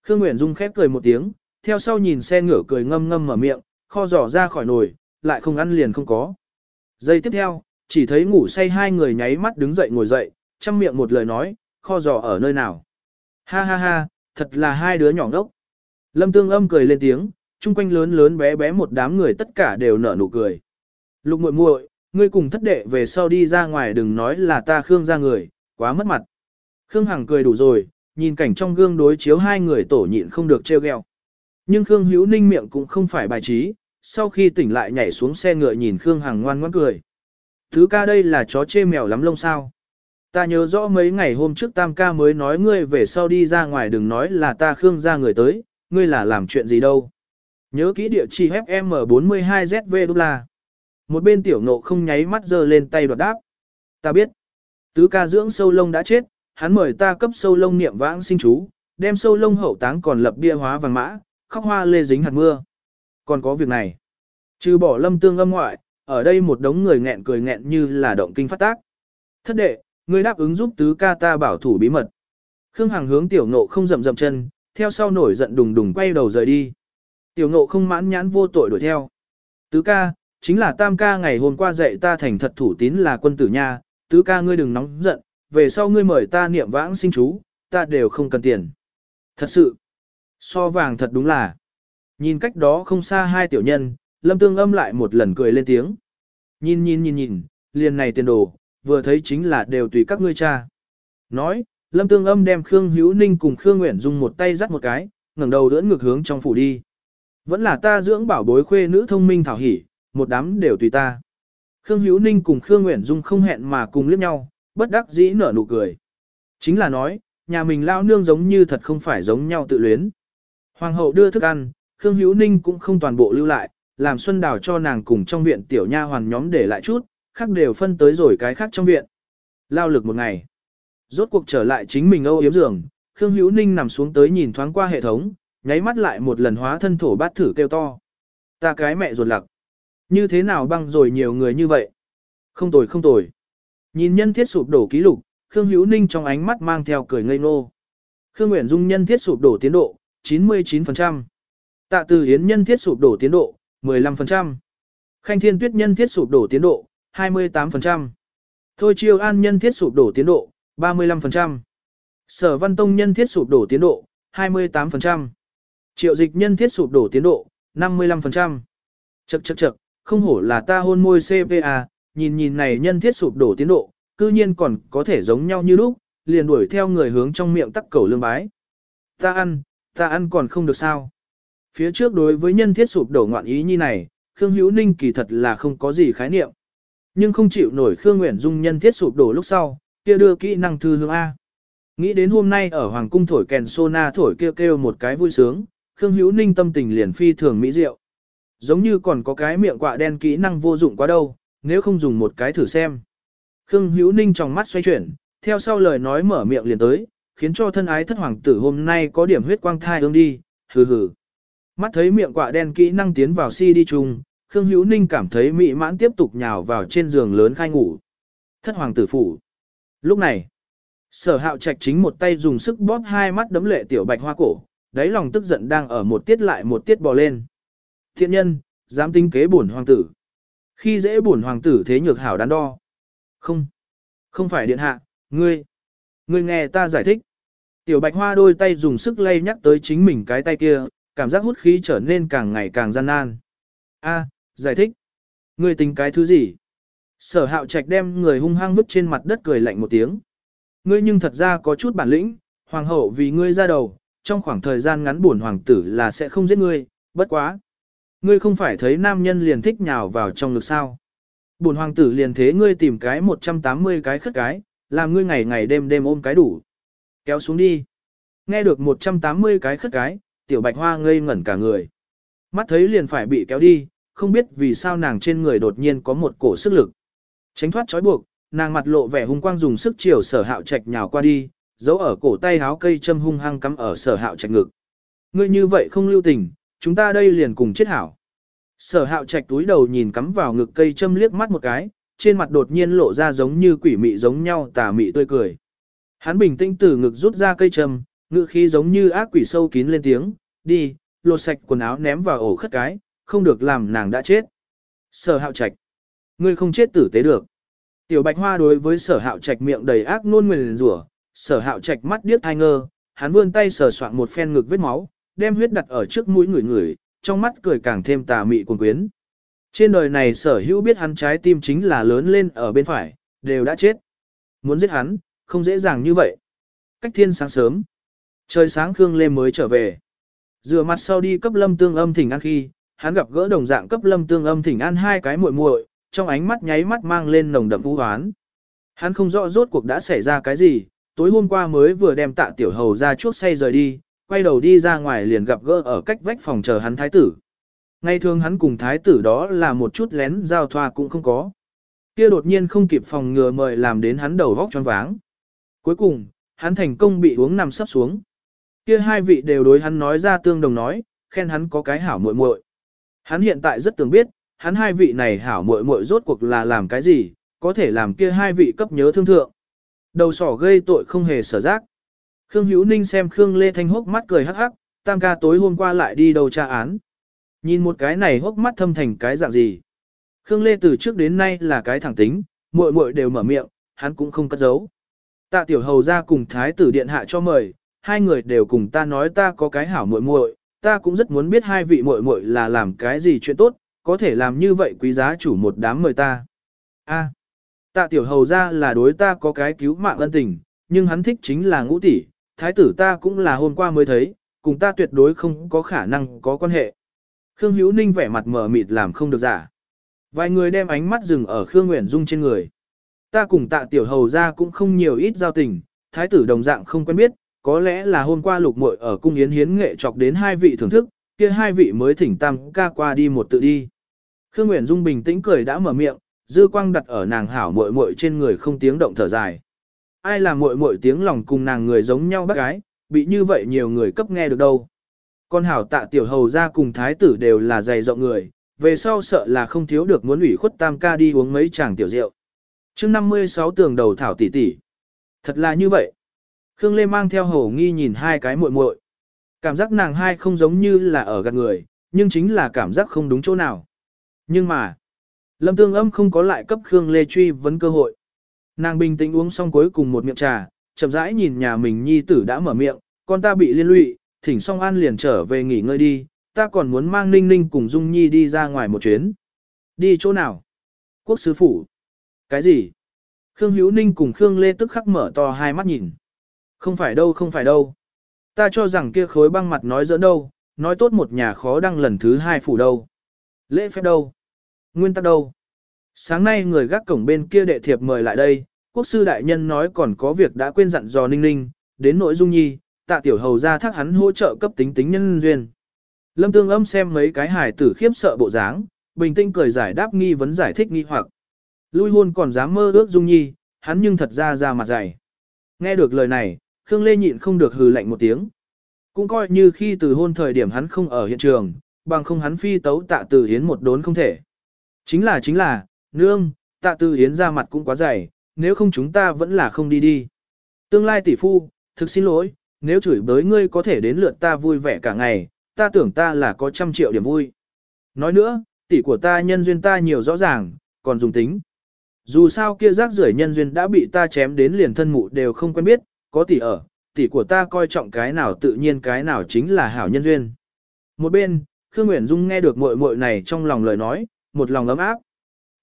Speaker 1: Khương Nguyễn Dung khép cười một tiếng, theo sau nhìn xe ngửa cười ngâm ngâm mở miệng, kho giỏ ra khỏi nồi, lại không ăn liền không có. Giây tiếp theo, chỉ thấy ngủ say hai người nháy mắt đứng dậy ngồi dậy, chăm miệng một lời nói, kho giỏ ở nơi nào. Ha ha ha, thật là hai đứa nhỏ ngốc. Lâm tương âm cười lên tiếng, chung quanh lớn lớn bé bé một đám người tất cả đều nở nụ cười. Lục muội muội, ngươi cùng thất đệ về sau đi ra ngoài đừng nói là ta Khương ra người, quá mất mặt. Khương Hằng cười đủ rồi, nhìn cảnh trong gương đối chiếu hai người tổ nhịn không được trêu ghẹo. Nhưng Khương Hữu Ninh miệng cũng không phải bài trí, sau khi tỉnh lại nhảy xuống xe ngựa nhìn Khương Hằng ngoan ngoãn cười. Thứ ca đây là chó chê mèo lắm lông sao. Ta nhớ rõ mấy ngày hôm trước Tam ca mới nói ngươi về sau đi ra ngoài đừng nói là ta Khương ra người tới, ngươi là làm chuyện gì đâu. Nhớ kỹ địa chỉ FM42ZV đô la. Một bên tiểu nộ không nháy mắt giơ lên tay đoạt đáp. Ta biết. Tứ ca dưỡng sâu lông đã chết, hắn mời ta cấp sâu lông niệm vãng sinh chú, đem sâu lông hậu táng còn lập bia hóa vàng mã, khóc hoa lê dính hạt mưa. Còn có việc này. Trừ bỏ lâm tương âm ngoại, ở đây một đống người nghẹn cười nghẹn như là động kinh phát tác. Thất đệ, ngươi đáp ứng giúp tứ ca ta bảo thủ bí mật. Khương Hằng hướng tiểu ngộ không rậm rậm chân, theo sau nổi giận đùng đùng quay đầu rời đi. Tiểu ngộ không mãn nhãn vô tội đuổi theo. Tứ ca, chính là tam ca ngày hôm qua dạy ta thành thật thủ tín là quân tử nha, tứ ca ngươi đừng nóng giận, về sau ngươi mời ta niệm vãng sinh chú, ta đều không cần tiền. Thật sự, so vàng thật đúng là, nhìn cách đó không xa hai tiểu nhân, lâm tương âm lại một lần cười lên tiếng. Nhìn nhìn nhìn nhìn, liền này tiền đồ, vừa thấy chính là đều tùy các ngươi cha. Nói, lâm tương âm đem Khương Hữu Ninh cùng Khương Nguyễn Dung một tay dắt một cái, ngẩng đầu đỡ ngược hướng trong phủ đi. Vẫn là ta dưỡng bảo bối khuê nữ thông minh thảo hỉ, một đám đều tùy ta. Khương Hữu Ninh cùng Khương Nguyễn Dung không hẹn mà cùng liếc nhau, bất đắc dĩ nở nụ cười. Chính là nói, nhà mình lao nương giống như thật không phải giống nhau tự luyến. Hoàng hậu đưa thức ăn, Khương Hữu Ninh cũng không toàn bộ lưu lại, làm Xuân Đào cho nàng cùng trong viện tiểu nha hoàn nhóm để lại chút, khác đều phân tới rồi cái khác trong viện. Lao lực một ngày. Rốt cuộc trở lại chính mình âu yếm giường, Khương Hữu Ninh nằm xuống tới nhìn thoáng qua hệ thống, nháy mắt lại một lần hóa thân thổ bát thử kêu to. Ta cái mẹ ruột lặc. Như thế nào băng rồi nhiều người như vậy? Không tồi không tồi. Nhìn nhân thiết sụp đổ ký lục, Khương Hữu Ninh trong ánh mắt mang theo cười ngây ngô. Khương Nguyễn Dung nhân thiết sụp đổ tiến độ, 99%. Tạ Từ Hiến nhân thiết sụp đổ tiến độ, 15%. Khanh Thiên Tuyết nhân thiết sụp đổ tiến độ, 28%. Thôi Chiêu An nhân thiết sụp đổ tiến độ, 35%. Sở Văn Tông nhân thiết sụp đổ tiến độ, 28%. Triệu dịch nhân thiết sụp đổ tiến độ, 55%. Chậc chậc chậc, không hổ là ta hôn môi CPA, nhìn nhìn này nhân thiết sụp đổ tiến độ, cư nhiên còn có thể giống nhau như lúc, liền đuổi theo người hướng trong miệng tắc cầu lương bái. Ta ăn, ta ăn còn không được sao. Phía trước đối với nhân thiết sụp đổ ngoạn ý như này, Khương Hữu Ninh kỳ thật là không có gì khái niệm. Nhưng không chịu nổi Khương Nguyễn Dung nhân thiết sụp đổ lúc sau, kia đưa kỹ năng thư hương A. Nghĩ đến hôm nay ở Hoàng Cung thổi kèn sona thổi kêu kêu một cái vui sướng, Khương Hữu Ninh tâm tình liền phi thường mỹ diệu. Giống như còn có cái miệng quạ đen kỹ năng vô dụng quá đâu, nếu không dùng một cái thử xem. Khương Hữu Ninh trong mắt xoay chuyển, theo sau lời nói mở miệng liền tới, khiến cho thân ái thất hoàng tử hôm nay có điểm huyết quang thai ương đi, hừ hừ. Mắt thấy miệng quạ đen kỹ năng tiến vào si đi chung, Khương Hữu Ninh cảm thấy mị mãn tiếp tục nhào vào trên giường lớn khai ngủ. Thất hoàng tử phủ. Lúc này, sở hạo trạch chính một tay dùng sức bóp hai mắt đấm lệ tiểu bạch hoa cổ, đáy lòng tức giận đang ở một tiết lại một tiết bò lên. Thiện nhân, dám tính kế bổn hoàng tử. Khi dễ bổn hoàng tử thế nhược hảo đắn đo. Không, không phải điện hạ, ngươi. Ngươi nghe ta giải thích. Tiểu bạch hoa đôi tay dùng sức lay nhắc tới chính mình cái tay kia, cảm giác hút khí trở nên càng ngày càng gian nan. A, giải thích. Ngươi tính cái thứ gì? Sở hạo trạch đem người hung hăng vứt trên mặt đất cười lạnh một tiếng. Ngươi nhưng thật ra có chút bản lĩnh, hoàng hậu vì ngươi ra đầu, trong khoảng thời gian ngắn buồn hoàng tử là sẽ không giết ngươi, bất quá. Ngươi không phải thấy nam nhân liền thích nhào vào trong ngực sao. Bổn hoàng tử liền thế ngươi tìm cái 180 cái khất cái, làm ngươi ngày ngày đêm đêm ôm cái đủ. Kéo xuống đi. Nghe được 180 cái khất cái, tiểu bạch hoa ngây ngẩn cả người. Mắt thấy liền phải bị kéo đi, không biết vì sao nàng trên người đột nhiên có một cổ sức lực. Tránh thoát trói buộc, nàng mặt lộ vẻ hung quang dùng sức chiều sở hạo trạch nhào qua đi, giấu ở cổ tay háo cây châm hung hăng cắm ở sở hạo trạch ngực. Ngươi như vậy không lưu tình, chúng ta đây liền cùng chết hảo. Sở hạo trạch túi đầu nhìn cắm vào ngực cây châm liếc mắt một cái, trên mặt đột nhiên lộ ra giống như quỷ mị giống nhau tà mị tươi cười. Hắn bình tĩnh từ ngực rút ra cây châm, ngự khí giống như ác quỷ sâu kín lên tiếng, đi, lột sạch quần áo ném vào ổ khất cái, không được làm nàng đã chết. Sở hạo trạch, ngươi không chết tử tế được. Tiểu bạch hoa đối với sở hạo trạch miệng đầy ác nôn nguyền rủa, sở hạo trạch mắt điếc thai ngơ, hắn vươn tay sờ soạn một phen ngực vết máu, đem huyết đặt ở trước mũi người người, trong mắt cười càng thêm tà mị cuồng quyến. Trên đời này sở hữu biết hắn trái tim chính là lớn lên ở bên phải, đều đã chết. Muốn giết hắn, không dễ dàng như vậy. Cách thiên sáng sớm. Trời sáng Khương Lê mới trở về. Rửa mặt sau đi cấp lâm tương âm thỉnh an khi, hắn gặp gỡ đồng dạng cấp lâm tương âm thỉnh an hai cái muội muội, trong ánh mắt nháy mắt mang lên nồng đậm u hoán. Hắn không rõ rốt cuộc đã xảy ra cái gì, tối hôm qua mới vừa đem tạ tiểu hầu ra chuốc say rời đi, quay đầu đi ra ngoài liền gặp gỡ ở cách vách phòng chờ hắn thái tử. Ngày thường hắn cùng thái tử đó là một chút lén giao thoa cũng không có. Kia đột nhiên không kịp phòng ngừa mời làm đến hắn đầu vóc choáng váng. Cuối cùng, hắn thành công bị uống nằm sắp xuống. Kia hai vị đều đối hắn nói ra tương đồng nói, khen hắn có cái hảo muội muội. Hắn hiện tại rất tưởng biết, hắn hai vị này hảo muội muội rốt cuộc là làm cái gì, có thể làm kia hai vị cấp nhớ thương thượng. Đầu sỏ gây tội không hề sở giác. Khương Hữu Ninh xem Khương Lê Thanh hốc mắt cười hắc hắc, tam ca tối hôm qua lại đi đầu tra án. Nhìn một cái này hốc mắt thâm thành cái dạng gì. Khương Lê từ trước đến nay là cái thẳng tính, muội muội đều mở miệng, hắn cũng không cất giấu. Tạ tiểu hầu ra cùng thái tử điện hạ cho mời, hai người đều cùng ta nói ta có cái hảo muội muội, ta cũng rất muốn biết hai vị muội muội là làm cái gì chuyện tốt, có thể làm như vậy quý giá chủ một đám mời ta. A, tạ tiểu hầu ra là đối ta có cái cứu mạng ân tình, nhưng hắn thích chính là ngũ tỷ, thái tử ta cũng là hôm qua mới thấy, cùng ta tuyệt đối không có khả năng có quan hệ. Khương Hữu Ninh vẻ mặt mờ mịt làm không được giả. Vài người đem ánh mắt dừng ở Khương Nguyễn Dung trên người. Ta cùng tạ tiểu hầu ra cũng không nhiều ít giao tình, thái tử đồng dạng không quen biết, có lẽ là hôm qua lục muội ở cung yến hiến nghệ chọc đến hai vị thưởng thức, kia hai vị mới thỉnh tam ca qua đi một tự đi. Khương Nguyễn Dung bình tĩnh cười đã mở miệng, dư quang đặt ở nàng hảo muội muội trên người không tiếng động thở dài. Ai là muội muội tiếng lòng cùng nàng người giống nhau bác gái, bị như vậy nhiều người cấp nghe được đâu. Con hảo tạ tiểu hầu ra cùng thái tử đều là dày rộng người, về sau sợ là không thiếu được muốn ủy khuất tam ca đi uống mấy chàng tiểu rượu. chương 56 tường đầu thảo tỷ tỷ. Thật là như vậy. Khương Lê mang theo hổ nghi nhìn hai cái muội muội. Cảm giác nàng hai không giống như là ở gần người, nhưng chính là cảm giác không đúng chỗ nào. Nhưng mà, Lâm Tương Âm không có lại cấp Khương Lê truy vấn cơ hội. Nàng bình tĩnh uống xong cuối cùng một miệng trà, chậm rãi nhìn nhà mình nhi tử đã mở miệng, con ta bị liên lụy, thỉnh Song an liền trở về nghỉ ngơi đi, ta còn muốn mang Ninh Ninh cùng Dung Nhi đi ra ngoài một chuyến. Đi chỗ nào? Quốc sứ phủ. Cái gì? Khương Hữu Ninh cùng Khương Lê tức khắc mở to hai mắt nhìn. Không phải đâu không phải đâu. Ta cho rằng kia khối băng mặt nói giỡn đâu, nói tốt một nhà khó đăng lần thứ hai phủ đâu. Lễ phép đâu? Nguyên tắc đâu? Sáng nay người gác cổng bên kia đệ thiệp mời lại đây, quốc sư đại nhân nói còn có việc đã quên dặn dò ninh ninh, đến nội dung nhi, tạ tiểu hầu ra thác hắn hỗ trợ cấp tính tính nhân duyên. Lâm tương âm xem mấy cái hài tử khiếp sợ bộ dáng, bình tĩnh cười giải đáp nghi vấn giải thích nghi hoặc. Lui hôn còn dám mơ ước dung nhi, hắn nhưng thật ra ra mặt dày. Nghe được lời này, Khương Lê nhịn không được hừ lạnh một tiếng. Cũng coi như khi từ hôn thời điểm hắn không ở hiện trường, bằng không hắn phi tấu tạ từ hiến một đốn không thể. Chính là chính là, nương, tạ tư yến ra mặt cũng quá dày, nếu không chúng ta vẫn là không đi đi. Tương lai tỷ phu, thực xin lỗi, nếu chửi bới ngươi có thể đến lượt ta vui vẻ cả ngày, ta tưởng ta là có trăm triệu điểm vui. Nói nữa, tỷ của ta nhân duyên ta nhiều rõ ràng, còn dùng tính. Dù sao kia rác rưởi nhân duyên đã bị ta chém đến liền thân mụ đều không quen biết, có tỷ ở, tỷ của ta coi trọng cái nào tự nhiên cái nào chính là hảo nhân duyên. Một bên, Khương Nguyễn Dung nghe được muội muội này trong lòng lời nói, một lòng ấm áp.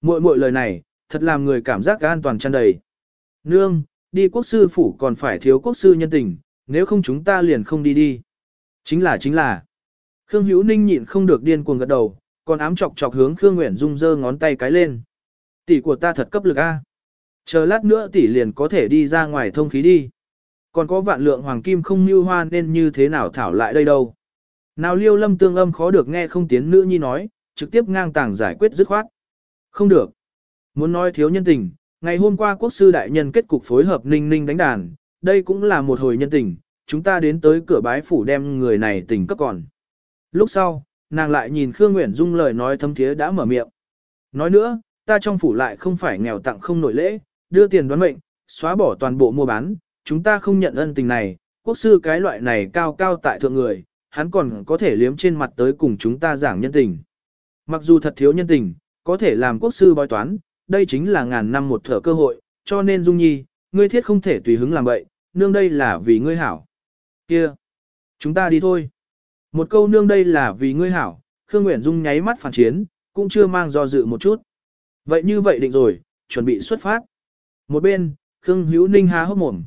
Speaker 1: Muội muội lời này, thật làm người cảm giác an toàn tràn đầy. Nương, đi quốc sư phủ còn phải thiếu quốc sư nhân tình, nếu không chúng ta liền không đi đi. Chính là chính là. Khương Hữu Ninh nhịn không được điên cuồng gật đầu, còn ám chọc chọc hướng Khương Nguyễn Dung giơ ngón tay cái lên. Tỷ của ta thật cấp lực a. Chờ lát nữa tỷ liền có thể đi ra ngoài thông khí đi. Còn có vạn lượng hoàng kim không mưu hoa nên như thế nào thảo lại đây đâu. Nào liêu lâm tương âm khó được nghe không tiến nữ nhi nói, trực tiếp ngang tàng giải quyết dứt khoát. Không được. Muốn nói thiếu nhân tình, ngày hôm qua quốc sư đại nhân kết cục phối hợp ninh ninh đánh đàn, đây cũng là một hồi nhân tình, chúng ta đến tới cửa bái phủ đem người này tình cấp còn. Lúc sau, nàng lại nhìn Khương Nguyễn Dung lời nói thâm thiế đã mở miệng. Nói nữa, ta trong phủ lại không phải nghèo tặng không nổi lễ, đưa tiền đoán mệnh, xóa bỏ toàn bộ mua bán, chúng ta không nhận ân tình này, quốc sư cái loại này cao cao tại thượng người, hắn còn có thể liếm trên mặt tới cùng chúng ta giảng nhân tình. Mặc dù thật thiếu nhân tình, có thể làm quốc sư bói toán, đây chính là ngàn năm một thở cơ hội, cho nên Dung Nhi, ngươi thiết không thể tùy hứng làm vậy, nương đây là vì ngươi hảo. Kia, chúng ta đi thôi. Một câu nương đây là vì ngươi hảo, Khương Nguyễn Dung nháy mắt phản chiến, cũng chưa mang do dự một chút. Vậy như vậy định rồi, chuẩn bị xuất phát. Một bên, Khương Hữu Ninh há hốc mồm.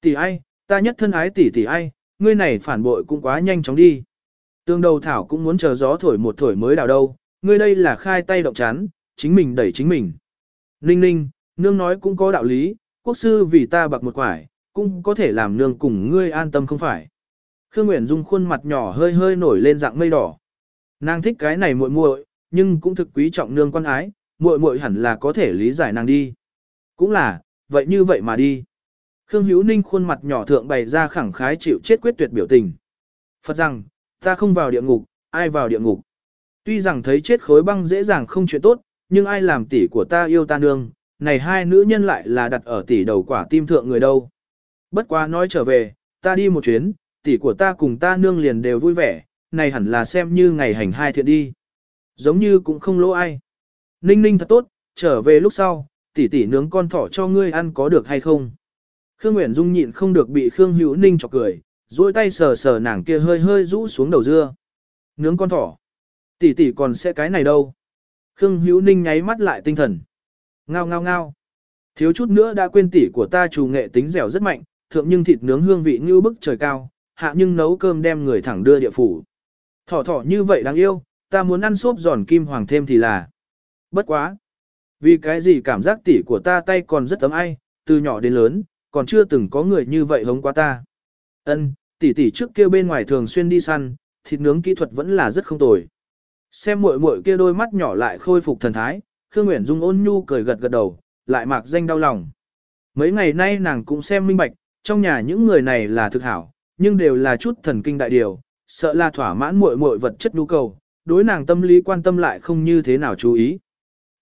Speaker 1: Tỷ ai, ta nhất thân ái tỷ tỷ ai, ngươi này phản bội cũng quá nhanh chóng đi. Tương đầu thảo cũng muốn chờ gió thổi một thổi mới đào đâu, ngươi đây là khai tay động chán, chính mình đẩy chính mình. Ninh ninh, nương nói cũng có đạo lý, quốc sư vì ta bạc một quải, cũng có thể làm nương cùng ngươi an tâm không phải. Khương Nguyễn Dung khuôn mặt nhỏ hơi hơi nổi lên dạng mây đỏ. Nàng thích cái này muội muội, nhưng cũng thực quý trọng nương quan ái, muội muội hẳn là có thể lý giải nàng đi. Cũng là, vậy như vậy mà đi. Khương Hữu Ninh khuôn mặt nhỏ thượng bày ra khẳng khái chịu chết quyết tuyệt biểu tình. Phật rằng, ta không vào địa ngục, ai vào địa ngục. Tuy rằng thấy chết khối băng dễ dàng không chuyện tốt, nhưng ai làm tỷ của ta yêu ta nương, này hai nữ nhân lại là đặt ở tỷ đầu quả tim thượng người đâu. Bất quá nói trở về, ta đi một chuyến, tỷ của ta cùng ta nương liền đều vui vẻ, này hẳn là xem như ngày hành hai thiện đi. Giống như cũng không lỗ ai. Ninh ninh thật tốt, trở về lúc sau, tỷ tỷ nướng con thỏ cho ngươi ăn có được hay không? Khương Nguyễn Dung nhịn không được bị Khương Hữu Ninh chọc cười, duỗi tay sờ sờ nàng kia hơi hơi rũ xuống đầu dưa. Nướng con thỏ. Tỷ tỷ còn sẽ cái này đâu? Khương Hữu Ninh nháy mắt lại tinh thần. Ngao ngao ngao. Thiếu chút nữa đã quên tỷ của ta chủ nghệ tính dẻo rất mạnh, thượng nhưng thịt nướng hương vị như bức trời cao, hạ nhưng nấu cơm đem người thẳng đưa địa phủ. Thỏ thỏ như vậy đáng yêu, ta muốn ăn xốp giòn kim hoàng thêm thì là. Bất quá. Vì cái gì cảm giác tỷ của ta tay còn rất ấm ai, từ nhỏ đến lớn, còn chưa từng có người như vậy hống qua ta. Ân, tỷ tỷ trước kia bên ngoài thường xuyên đi săn, thịt nướng kỹ thuật vẫn là rất không tồi. Xem muội muội kia đôi mắt nhỏ lại khôi phục thần thái, Khương Nguyễn Dung ôn nhu cười gật gật đầu, lại mạc danh đau lòng. Mấy ngày nay nàng cũng xem minh bạch, trong nhà những người này là thực hảo, nhưng đều là chút thần kinh đại điều, sợ là thỏa mãn muội muội vật chất nhu cầu, đối nàng tâm lý quan tâm lại không như thế nào chú ý.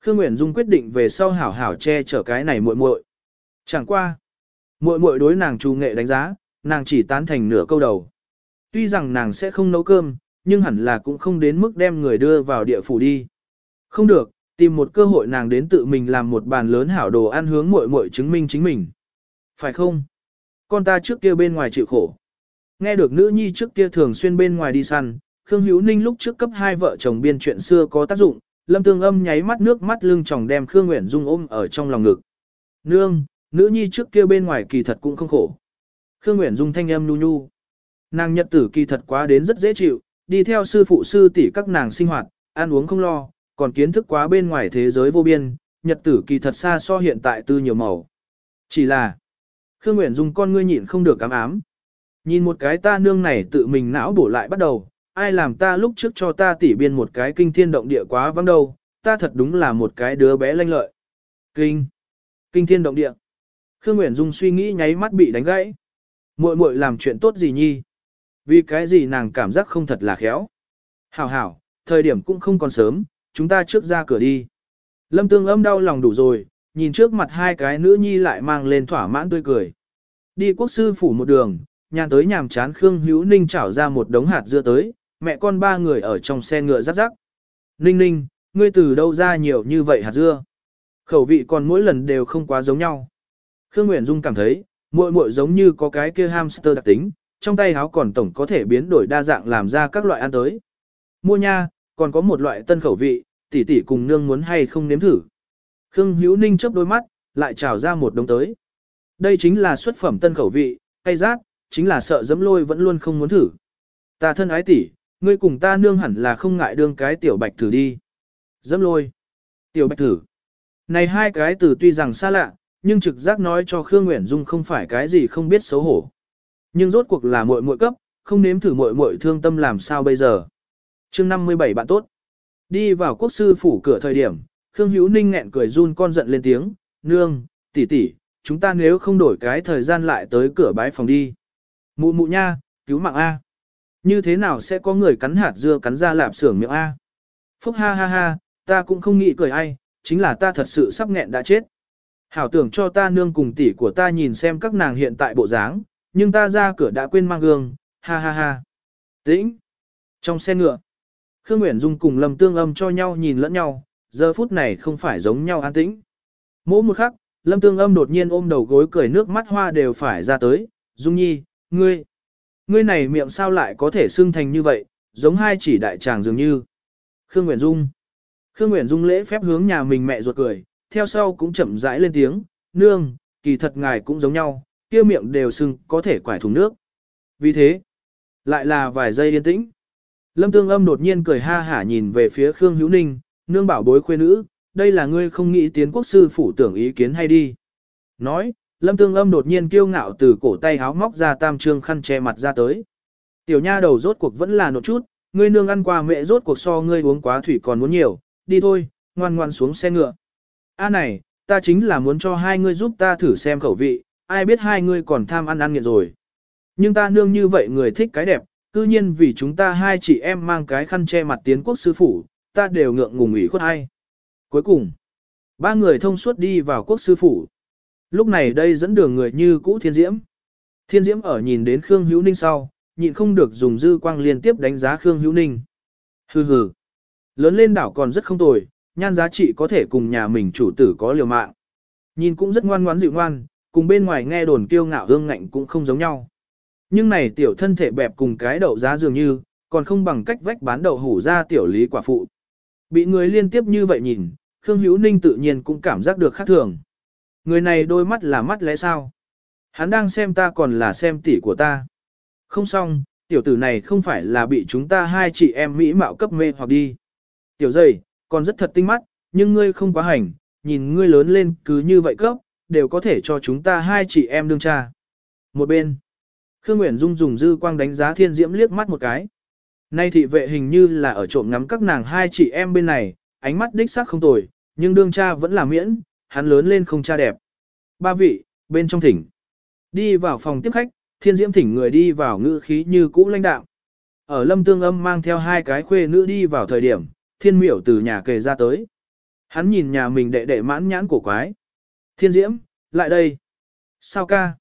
Speaker 1: Khương Nguyễn Dung quyết định về sau hảo hảo che chở cái này muội muội. Chẳng qua, muội muội đối nàng chú nghệ đánh giá, nàng chỉ tán thành nửa câu đầu. Tuy rằng nàng sẽ không nấu cơm, nhưng hẳn là cũng không đến mức đem người đưa vào địa phủ đi. Không được, tìm một cơ hội nàng đến tự mình làm một bàn lớn hảo đồ ăn hướng muội muội chứng minh chính mình. Phải không? Con ta trước kia bên ngoài chịu khổ. Nghe được nữ nhi trước kia thường xuyên bên ngoài đi săn, Khương Hữu Ninh lúc trước cấp hai vợ chồng biên chuyện xưa có tác dụng, Lâm Tương Âm nháy mắt nước mắt lưng tròng đem Khương Nguyễn Dung ôm ở trong lòng ngực. Nương, nữ nhi trước kia bên ngoài kỳ thật cũng không khổ. Khương Nguyễn Dung thanh âm nhu nhu. Nàng nhật tử kỳ thật quá đến rất dễ chịu, đi theo sư phụ sư tỷ các nàng sinh hoạt, ăn uống không lo, còn kiến thức quá bên ngoài thế giới vô biên, nhật tử kỳ thật xa so hiện tại tư nhiều màu. Chỉ là, Khương Nguyễn Dung con ngươi nhịn không được ám ám. Nhìn một cái ta nương này tự mình não bổ lại bắt đầu, ai làm ta lúc trước cho ta tỉ biên một cái kinh thiên động địa quá vắng đâu, ta thật đúng là một cái đứa bé lanh lợi. Kinh, kinh thiên động địa. Khương Nguyễn Dung suy nghĩ nháy mắt bị đánh gãy. Muội muội làm chuyện tốt gì nhi? Vì cái gì nàng cảm giác không thật là khéo. Hảo hảo, thời điểm cũng không còn sớm, chúng ta trước ra cửa đi. Lâm tương âm đau lòng đủ rồi, nhìn trước mặt hai cái nữ nhi lại mang lên thỏa mãn tươi cười. Đi quốc sư phủ một đường, nhàn tới nhàm chán Khương Hữu Ninh chảo ra một đống hạt dưa tới, mẹ con ba người ở trong xe ngựa rắc rắc. Ninh ninh, ngươi từ đâu ra nhiều như vậy hạt dưa? Khẩu vị còn mỗi lần đều không quá giống nhau. Khương Nguyễn Dung cảm thấy, muội muội giống như có cái kia hamster đặc tính, trong tay háo còn tổng có thể biến đổi đa dạng làm ra các loại ăn tới. Mua nha, còn có một loại tân khẩu vị, tỷ tỷ cùng nương muốn hay không nếm thử. Khương Hữu Ninh chớp đôi mắt, lại trào ra một đống tới. Đây chính là xuất phẩm tân khẩu vị, cay rát, chính là sợ dấm lôi vẫn luôn không muốn thử. Ta thân ái tỷ, ngươi cùng ta nương hẳn là không ngại đương cái tiểu bạch thử đi. Dấm lôi. Tiểu bạch thử. Này hai cái từ tuy rằng xa lạ, nhưng trực giác nói cho Khương Nguyễn Dung không phải cái gì không biết xấu hổ. Nhưng rốt cuộc là muội muội cấp, không nếm thử muội muội thương tâm làm sao bây giờ. chương 57 bạn tốt. Đi vào quốc sư phủ cửa thời điểm, Khương Hữu Ninh nghẹn cười run con giận lên tiếng, nương, tỷ tỷ, chúng ta nếu không đổi cái thời gian lại tới cửa bái phòng đi. Mụ mụ nha, cứu mạng A. Như thế nào sẽ có người cắn hạt dưa cắn ra lạp xưởng miệng A? Phúc ha ha ha, ta cũng không nghĩ cười ai, chính là ta thật sự sắp nghẹn đã chết. Hảo tưởng cho ta nương cùng tỷ của ta nhìn xem các nàng hiện tại bộ dáng, nhưng ta ra cửa đã quên mang gương, ha ha ha. Tĩnh. Trong xe ngựa, Khương Nguyễn Dung cùng Lâm Tương Âm cho nhau nhìn lẫn nhau, giờ phút này không phải giống nhau an tĩnh. Mỗi một khắc, Lâm Tương Âm đột nhiên ôm đầu gối cười nước mắt hoa đều phải ra tới, Dung Nhi, ngươi, ngươi này miệng sao lại có thể xưng thành như vậy, giống hai chỉ đại tràng dường như. Khương Nguyễn Dung. Khương Nguyễn Dung lễ phép hướng nhà mình mẹ ruột cười, theo sau cũng chậm rãi lên tiếng, nương, kỳ thật ngài cũng giống nhau, kia miệng đều sưng có thể quải thùng nước. Vì thế, lại là vài giây yên tĩnh. Lâm Tương Âm đột nhiên cười ha hả nhìn về phía Khương Hữu Ninh, nương bảo bối khuê nữ, đây là ngươi không nghĩ tiến quốc sư phủ tưởng ý kiến hay đi. Nói, Lâm Tương Âm đột nhiên kiêu ngạo từ cổ tay háo móc ra tam trương khăn che mặt ra tới. Tiểu nha đầu rốt cuộc vẫn là nột chút, ngươi nương ăn qua mẹ rốt cuộc so ngươi uống quá thủy còn muốn nhiều, đi thôi, ngoan ngoan xuống xe ngựa. A này, ta chính là muốn cho hai ngươi giúp ta thử xem khẩu vị, ai biết hai ngươi còn tham ăn ăn nghiện rồi. Nhưng ta nương như vậy người thích cái đẹp, cư nhiên vì chúng ta hai chị em mang cái khăn che mặt tiến quốc sư phủ, ta đều ngượng ngùng ủy khuất hay. Cuối cùng, ba người thông suốt đi vào quốc sư phủ. Lúc này đây dẫn đường người như cũ thiên diễm. Thiên diễm ở nhìn đến Khương Hữu Ninh sau, nhịn không được dùng dư quang liên tiếp đánh giá Khương Hữu Ninh. Hừ hừ. Lớn lên đảo còn rất không tồi, nhan giá trị có thể cùng nhà mình chủ tử có liều mạng. Nhìn cũng rất ngoan ngoãn dịu ngoan, cùng bên ngoài nghe đồn kiêu ngạo hương ngạnh cũng không giống nhau. Nhưng này tiểu thân thể bẹp cùng cái đậu giá dường như, còn không bằng cách vách bán đậu hủ ra tiểu lý quả phụ. Bị người liên tiếp như vậy nhìn, Khương Hữu Ninh tự nhiên cũng cảm giác được khác thường. Người này đôi mắt là mắt lẽ sao? Hắn đang xem ta còn là xem tỷ của ta. Không xong, tiểu tử này không phải là bị chúng ta hai chị em mỹ mạo cấp mê hoặc đi. Tiểu dây, còn rất thật tinh mắt, nhưng ngươi không quá hành, nhìn ngươi lớn lên cứ như vậy cấp, đều có thể cho chúng ta hai chị em đương cha. Một bên, Khương Nguyễn Dung dùng dư quang đánh giá thiên diễm liếc mắt một cái. Nay thị vệ hình như là ở trộm ngắm các nàng hai chị em bên này, ánh mắt đích xác không tồi, nhưng đương cha vẫn là miễn, hắn lớn lên không cha đẹp. Ba vị, bên trong thỉnh. Đi vào phòng tiếp khách, thiên diễm thỉnh người đi vào ngữ khí như cũ lãnh đạo. Ở lâm tương âm mang theo hai cái khuê nữ đi vào thời điểm, thiên miểu từ nhà kề ra tới. Hắn nhìn nhà mình đệ đệ mãn nhãn của quái. Thiên diễm, lại đây. Sao ca?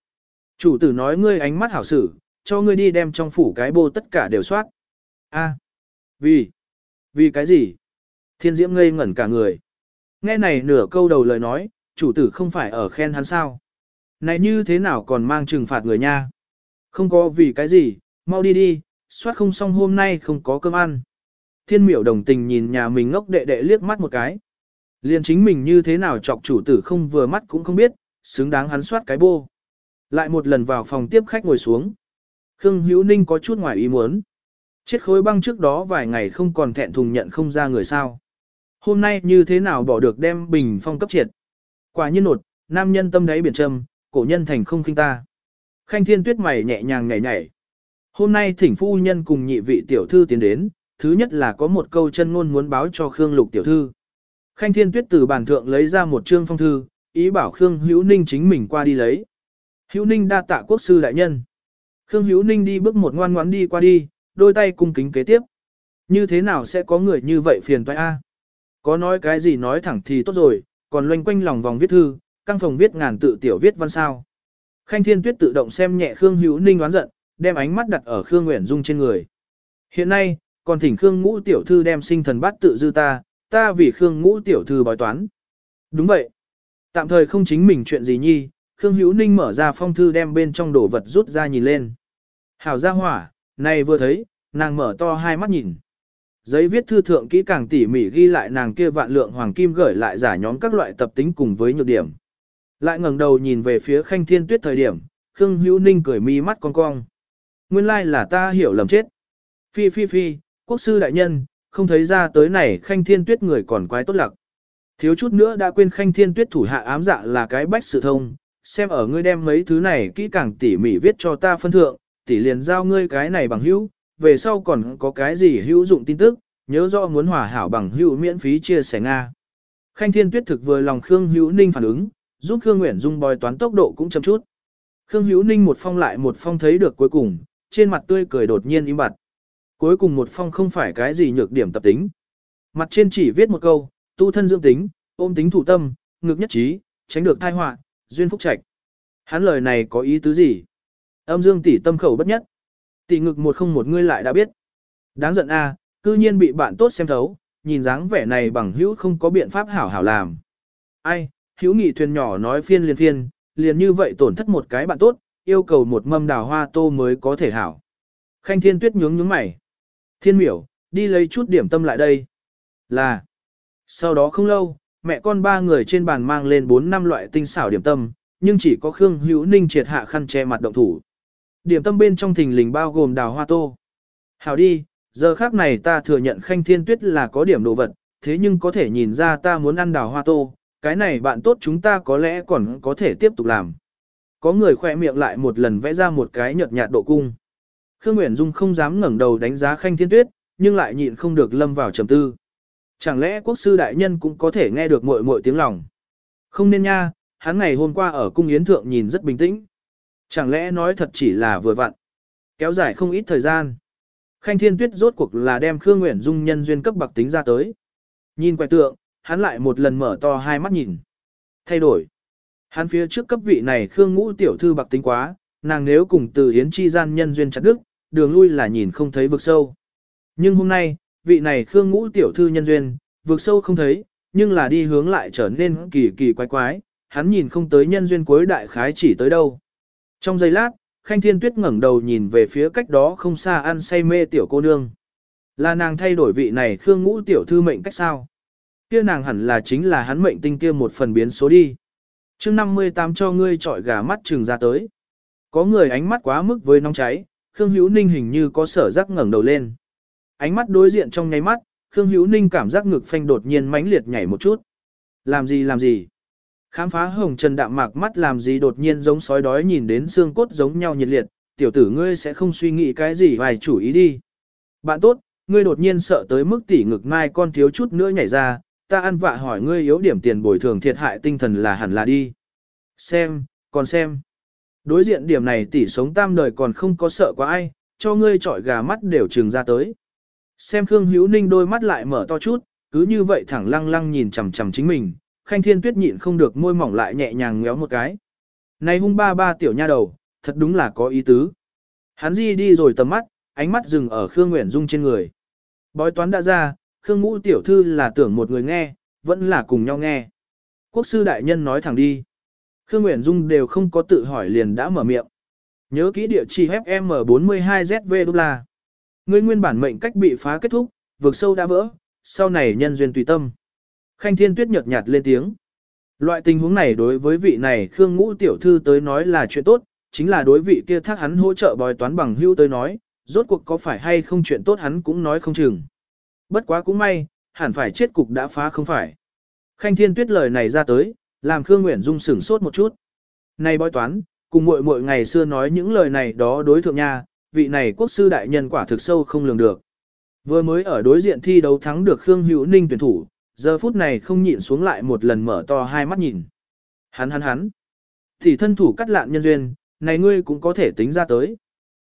Speaker 1: Chủ tử nói ngươi ánh mắt hảo sử, cho ngươi đi đem trong phủ cái bô tất cả đều soát. A, vì, vì cái gì? Thiên diễm ngây ngẩn cả người. Nghe này nửa câu đầu lời nói, chủ tử không phải ở khen hắn sao? Này như thế nào còn mang trừng phạt người nha? Không có vì cái gì, mau đi đi, soát không xong hôm nay không có cơm ăn. Thiên miểu đồng tình nhìn nhà mình ngốc đệ đệ liếc mắt một cái. Liền chính mình như thế nào chọc chủ tử không vừa mắt cũng không biết, xứng đáng hắn soát cái bô. Lại một lần vào phòng tiếp khách ngồi xuống. Khương Hữu Ninh có chút ngoài ý muốn. Chết khối băng trước đó vài ngày không còn thẹn thùng nhận không ra người sao. Hôm nay như thế nào bỏ được đem bình phong cấp triệt. Quả nhiên nột, nam nhân tâm đáy biển trầm, cổ nhân thành không khinh ta. Khanh thiên tuyết mày nhẹ nhàng nhảy nhảy. Hôm nay thỉnh phu nhân cùng nhị vị tiểu thư tiến đến, thứ nhất là có một câu chân ngôn muốn báo cho Khương Lục tiểu thư. Khanh thiên tuyết từ bàn thượng lấy ra một trương phong thư, ý bảo Khương Hữu Ninh chính mình qua đi lấy. Hữu Ninh đa tạ quốc sư đại nhân. Khương Hữu Ninh đi bước một ngoan ngoãn đi qua đi, đôi tay cung kính kế tiếp. Như thế nào sẽ có người như vậy phiền toái a? Có nói cái gì nói thẳng thì tốt rồi, còn loanh quanh lòng vòng viết thư, căng phòng viết ngàn tự tiểu viết văn sao. Khanh Thiên Tuyết tự động xem nhẹ Khương Hữu Ninh đoán giận, đem ánh mắt đặt ở Khương Nguyễn Dung trên người. Hiện nay, còn thỉnh Khương Ngũ tiểu thư đem sinh thần bát tự dư ta, ta vì Khương Ngũ tiểu thư bói toán. Đúng vậy. Tạm thời không chính mình chuyện gì nhi, Khương Hữu Ninh mở ra phong thư đem bên trong đồ vật rút ra nhìn lên. Hảo gia hỏa, này vừa thấy, nàng mở to hai mắt nhìn. Giấy viết thư thượng kỹ càng tỉ mỉ ghi lại nàng kia vạn lượng hoàng kim gửi lại giả nhóm các loại tập tính cùng với nhược điểm. Lại ngẩng đầu nhìn về phía khanh thiên tuyết thời điểm, Khương Hữu Ninh cười mi mắt cong cong. Nguyên lai là ta hiểu lầm chết. Phi phi phi, quốc sư đại nhân, không thấy ra tới này khanh thiên tuyết người còn quái tốt lặc. Thiếu chút nữa đã quên khanh thiên tuyết thủ hạ ám dạ là cái bách sự thông, xem ở ngươi đem mấy thứ này kỹ càng tỉ mỉ viết cho ta phân thượng, tỉ liền giao ngươi cái này bằng hữu, về sau còn có cái gì hữu dụng tin tức, nhớ rõ muốn hòa hảo bằng hữu miễn phí chia sẻ Nga. Khanh Thiên Tuyết thực vừa lòng Khương Hữu Ninh phản ứng, giúp Khương Nguyễn Dung bòi toán tốc độ cũng chậm chút. Khương Hữu Ninh một phong lại một phong thấy được cuối cùng, trên mặt tươi cười đột nhiên im bặt. Cuối cùng một phong không phải cái gì nhược điểm tập tính. Mặt trên chỉ viết một câu, tu thân dưỡng tính, ôm tính thủ tâm, ngực nhất trí, tránh được tai họa, duyên phúc trạch. Hắn lời này có ý tứ gì? Âm dương tỷ tâm khẩu bất nhất. Tỷ ngực một không một ngươi lại đã biết. Đáng giận a, cư nhiên bị bạn tốt xem thấu, nhìn dáng vẻ này bằng hữu không có biện pháp hảo hảo làm. Ai, hữu nghị thuyền nhỏ nói phiên liên phiên, liền như vậy tổn thất một cái bạn tốt, yêu cầu một mâm đào hoa tô mới có thể hảo. Khanh thiên tuyết nhướng nhướng mày. Thiên miểu, đi lấy chút điểm tâm lại đây. Là. Sau đó không lâu, mẹ con ba người trên bàn mang lên 4 năm loại tinh xảo điểm tâm, nhưng chỉ có Khương Hữu Ninh triệt hạ khăn che mặt động thủ. Điểm tâm bên trong thình lình bao gồm đào hoa tô. Hảo đi, giờ khác này ta thừa nhận khanh thiên tuyết là có điểm đồ vật, thế nhưng có thể nhìn ra ta muốn ăn đào hoa tô, cái này bạn tốt chúng ta có lẽ còn có thể tiếp tục làm. Có người khoe miệng lại một lần vẽ ra một cái nhợt nhạt độ cung. Khương Nguyễn Dung không dám ngẩng đầu đánh giá khanh thiên tuyết, nhưng lại nhịn không được lâm vào trầm tư. Chẳng lẽ quốc sư đại nhân cũng có thể nghe được muội muội tiếng lòng? Không nên nha, hắn ngày hôm qua ở cung yến thượng nhìn rất bình tĩnh. Chẳng lẽ nói thật chỉ là vừa vặn. Kéo dài không ít thời gian. Khanh Thiên Tuyết rốt cuộc là đem Khương Nguyễn Dung nhân duyên cấp bậc tính ra tới. Nhìn quẻ tượng, hắn lại một lần mở to hai mắt nhìn. Thay đổi. Hắn phía trước cấp vị này Khương Ngũ tiểu thư bạc tính quá, nàng nếu cùng từ Yến chi gian nhân duyên chặt đức, đường lui là nhìn không thấy vực sâu. Nhưng hôm nay, vị này Khương Ngũ tiểu thư nhân duyên, vực sâu không thấy, nhưng là đi hướng lại trở nên kỳ kỳ quái quái, hắn nhìn không tới nhân duyên cuối đại khái chỉ tới đâu. Trong giây lát, Khanh Thiên Tuyết ngẩng đầu nhìn về phía cách đó không xa ăn say mê tiểu cô nương. Là nàng thay đổi vị này Khương Ngũ tiểu thư mệnh cách sao? Kia nàng hẳn là chính là hắn mệnh tinh kia một phần biến số đi. Chương 58 cho ngươi trọi gà mắt trừng ra tới. Có người ánh mắt quá mức với nóng cháy, Khương Hữu Ninh hình như có sở giác ngẩng đầu lên. Ánh mắt đối diện trong nháy mắt, Khương Hữu Ninh cảm giác ngực phanh đột nhiên mãnh liệt nhảy một chút. Làm gì làm gì? Khám phá hồng trần đạm mạc mắt làm gì đột nhiên giống sói đói nhìn đến xương cốt giống nhau nhiệt liệt, tiểu tử ngươi sẽ không suy nghĩ cái gì vài chủ ý đi. Bạn tốt, ngươi đột nhiên sợ tới mức tỉ ngực mai con thiếu chút nữa nhảy ra, ta ăn vạ hỏi ngươi yếu điểm tiền bồi thường thiệt hại tinh thần là hẳn là đi. Xem, còn xem. Đối diện điểm này tỷ sống tam đời còn không có sợ quá ai, cho ngươi trọi gà mắt đều trừng ra tới. Xem Khương Hữu Ninh đôi mắt lại mở to chút, cứ như vậy thẳng lăng lăng nhìn chằm chằm chính mình, Khanh Thiên Tuyết nhịn không được môi mỏng lại nhẹ nhàng ngéo một cái. Này hung ba ba tiểu nha đầu, thật đúng là có ý tứ. Hắn di đi rồi tầm mắt, ánh mắt dừng ở Khương Nguyễn Dung trên người. Bói toán đã ra, Khương Ngũ tiểu thư là tưởng một người nghe, vẫn là cùng nhau nghe. Quốc sư đại nhân nói thẳng đi. Khương Nguyễn Dung đều không có tự hỏi liền đã mở miệng. Nhớ kỹ địa chỉ FM42ZV đô la. Ngươi nguyên bản mệnh cách bị phá kết thúc, vực sâu đã vỡ, sau này nhân duyên tùy tâm. Khanh Thiên Tuyết nhợt nhạt lên tiếng. Loại tình huống này đối với vị này Khương Ngũ tiểu thư tới nói là chuyện tốt, chính là đối vị kia thác hắn hỗ trợ bòi toán bằng hưu tới nói, rốt cuộc có phải hay không chuyện tốt hắn cũng nói không chừng. Bất quá cũng may, hẳn phải chết cục đã phá không phải. Khanh Thiên Tuyết lời này ra tới, làm Khương Nguyễn Dung sửng sốt một chút. Này bói toán, cùng muội muội ngày xưa nói những lời này đó đối thượng nha, vị này quốc sư đại nhân quả thực sâu không lường được. Vừa mới ở đối diện thi đấu thắng được Khương Hữu Ninh tuyển thủ, giờ phút này không nhịn xuống lại một lần mở to hai mắt nhìn. Hắn hắn hắn. Thì thân thủ cắt lạn nhân duyên, này ngươi cũng có thể tính ra tới.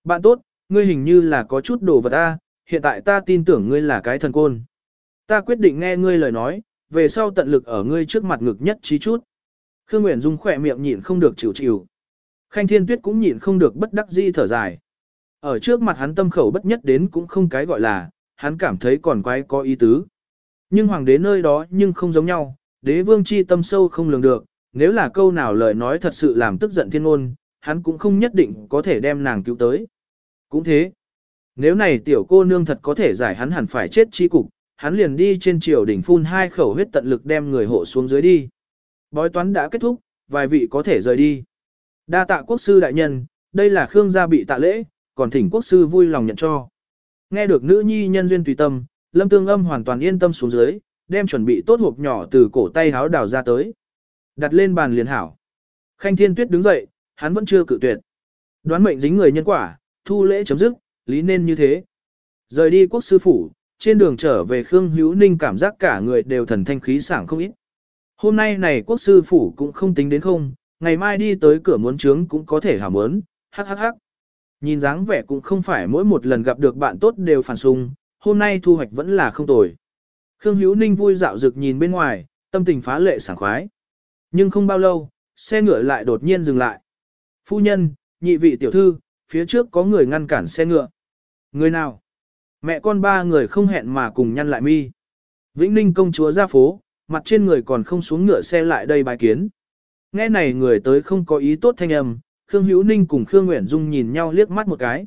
Speaker 1: Bạn tốt, ngươi hình như là có chút đồ vật ta, hiện tại ta tin tưởng ngươi là cái thần côn. Ta quyết định nghe ngươi lời nói, về sau tận lực ở ngươi trước mặt ngực nhất trí chút. Khương Nguyễn Dung khỏe miệng nhịn không được chịu chịu. Khanh Thiên Tuyết cũng nhịn không được bất đắc di thở dài. Ở trước mặt hắn tâm khẩu bất nhất đến cũng không cái gọi là, hắn cảm thấy còn quái có ý tứ. Nhưng hoàng đế nơi đó nhưng không giống nhau, đế vương chi tâm sâu không lường được, nếu là câu nào lời nói thật sự làm tức giận thiên ngôn, hắn cũng không nhất định có thể đem nàng cứu tới. Cũng thế, nếu này tiểu cô nương thật có thể giải hắn hẳn phải chết chi cục, hắn liền đi trên triều đỉnh phun hai khẩu huyết tận lực đem người hộ xuống dưới đi. Bói toán đã kết thúc, vài vị có thể rời đi. Đa tạ quốc sư đại nhân, đây là Khương gia bị tạ lễ, còn thỉnh quốc sư vui lòng nhận cho. Nghe được nữ nhi nhân duyên tùy tâm, lâm tương âm hoàn toàn yên tâm xuống dưới, đem chuẩn bị tốt hộp nhỏ từ cổ tay háo đào ra tới. Đặt lên bàn liền hảo. Khanh thiên tuyết đứng dậy, hắn vẫn chưa cự tuyệt. Đoán mệnh dính người nhân quả, thu lễ chấm dứt, lý nên như thế. Rời đi quốc sư phủ, trên đường trở về Khương Hữu Ninh cảm giác cả người đều thần thanh khí sảng không ít. Hôm nay này quốc sư phủ cũng không tính đến không, ngày mai đi tới cửa muốn trướng cũng có thể hàm muốn. hắc hắc hắc. Nhìn dáng vẻ cũng không phải mỗi một lần gặp được bạn tốt đều phản xung, hôm nay thu hoạch vẫn là không tồi. Khương Hữu Ninh vui dạo rực nhìn bên ngoài, tâm tình phá lệ sảng khoái. Nhưng không bao lâu, xe ngựa lại đột nhiên dừng lại. Phu nhân, nhị vị tiểu thư, phía trước có người ngăn cản xe ngựa. Người nào? Mẹ con ba người không hẹn mà cùng nhăn lại mi. Vĩnh Ninh công chúa ra phố, mặt trên người còn không xuống ngựa xe lại đây bài kiến. Nghe này người tới không có ý tốt thanh âm, Khương Hữu Ninh cùng Khương Nguyễn Dung nhìn nhau liếc mắt một cái.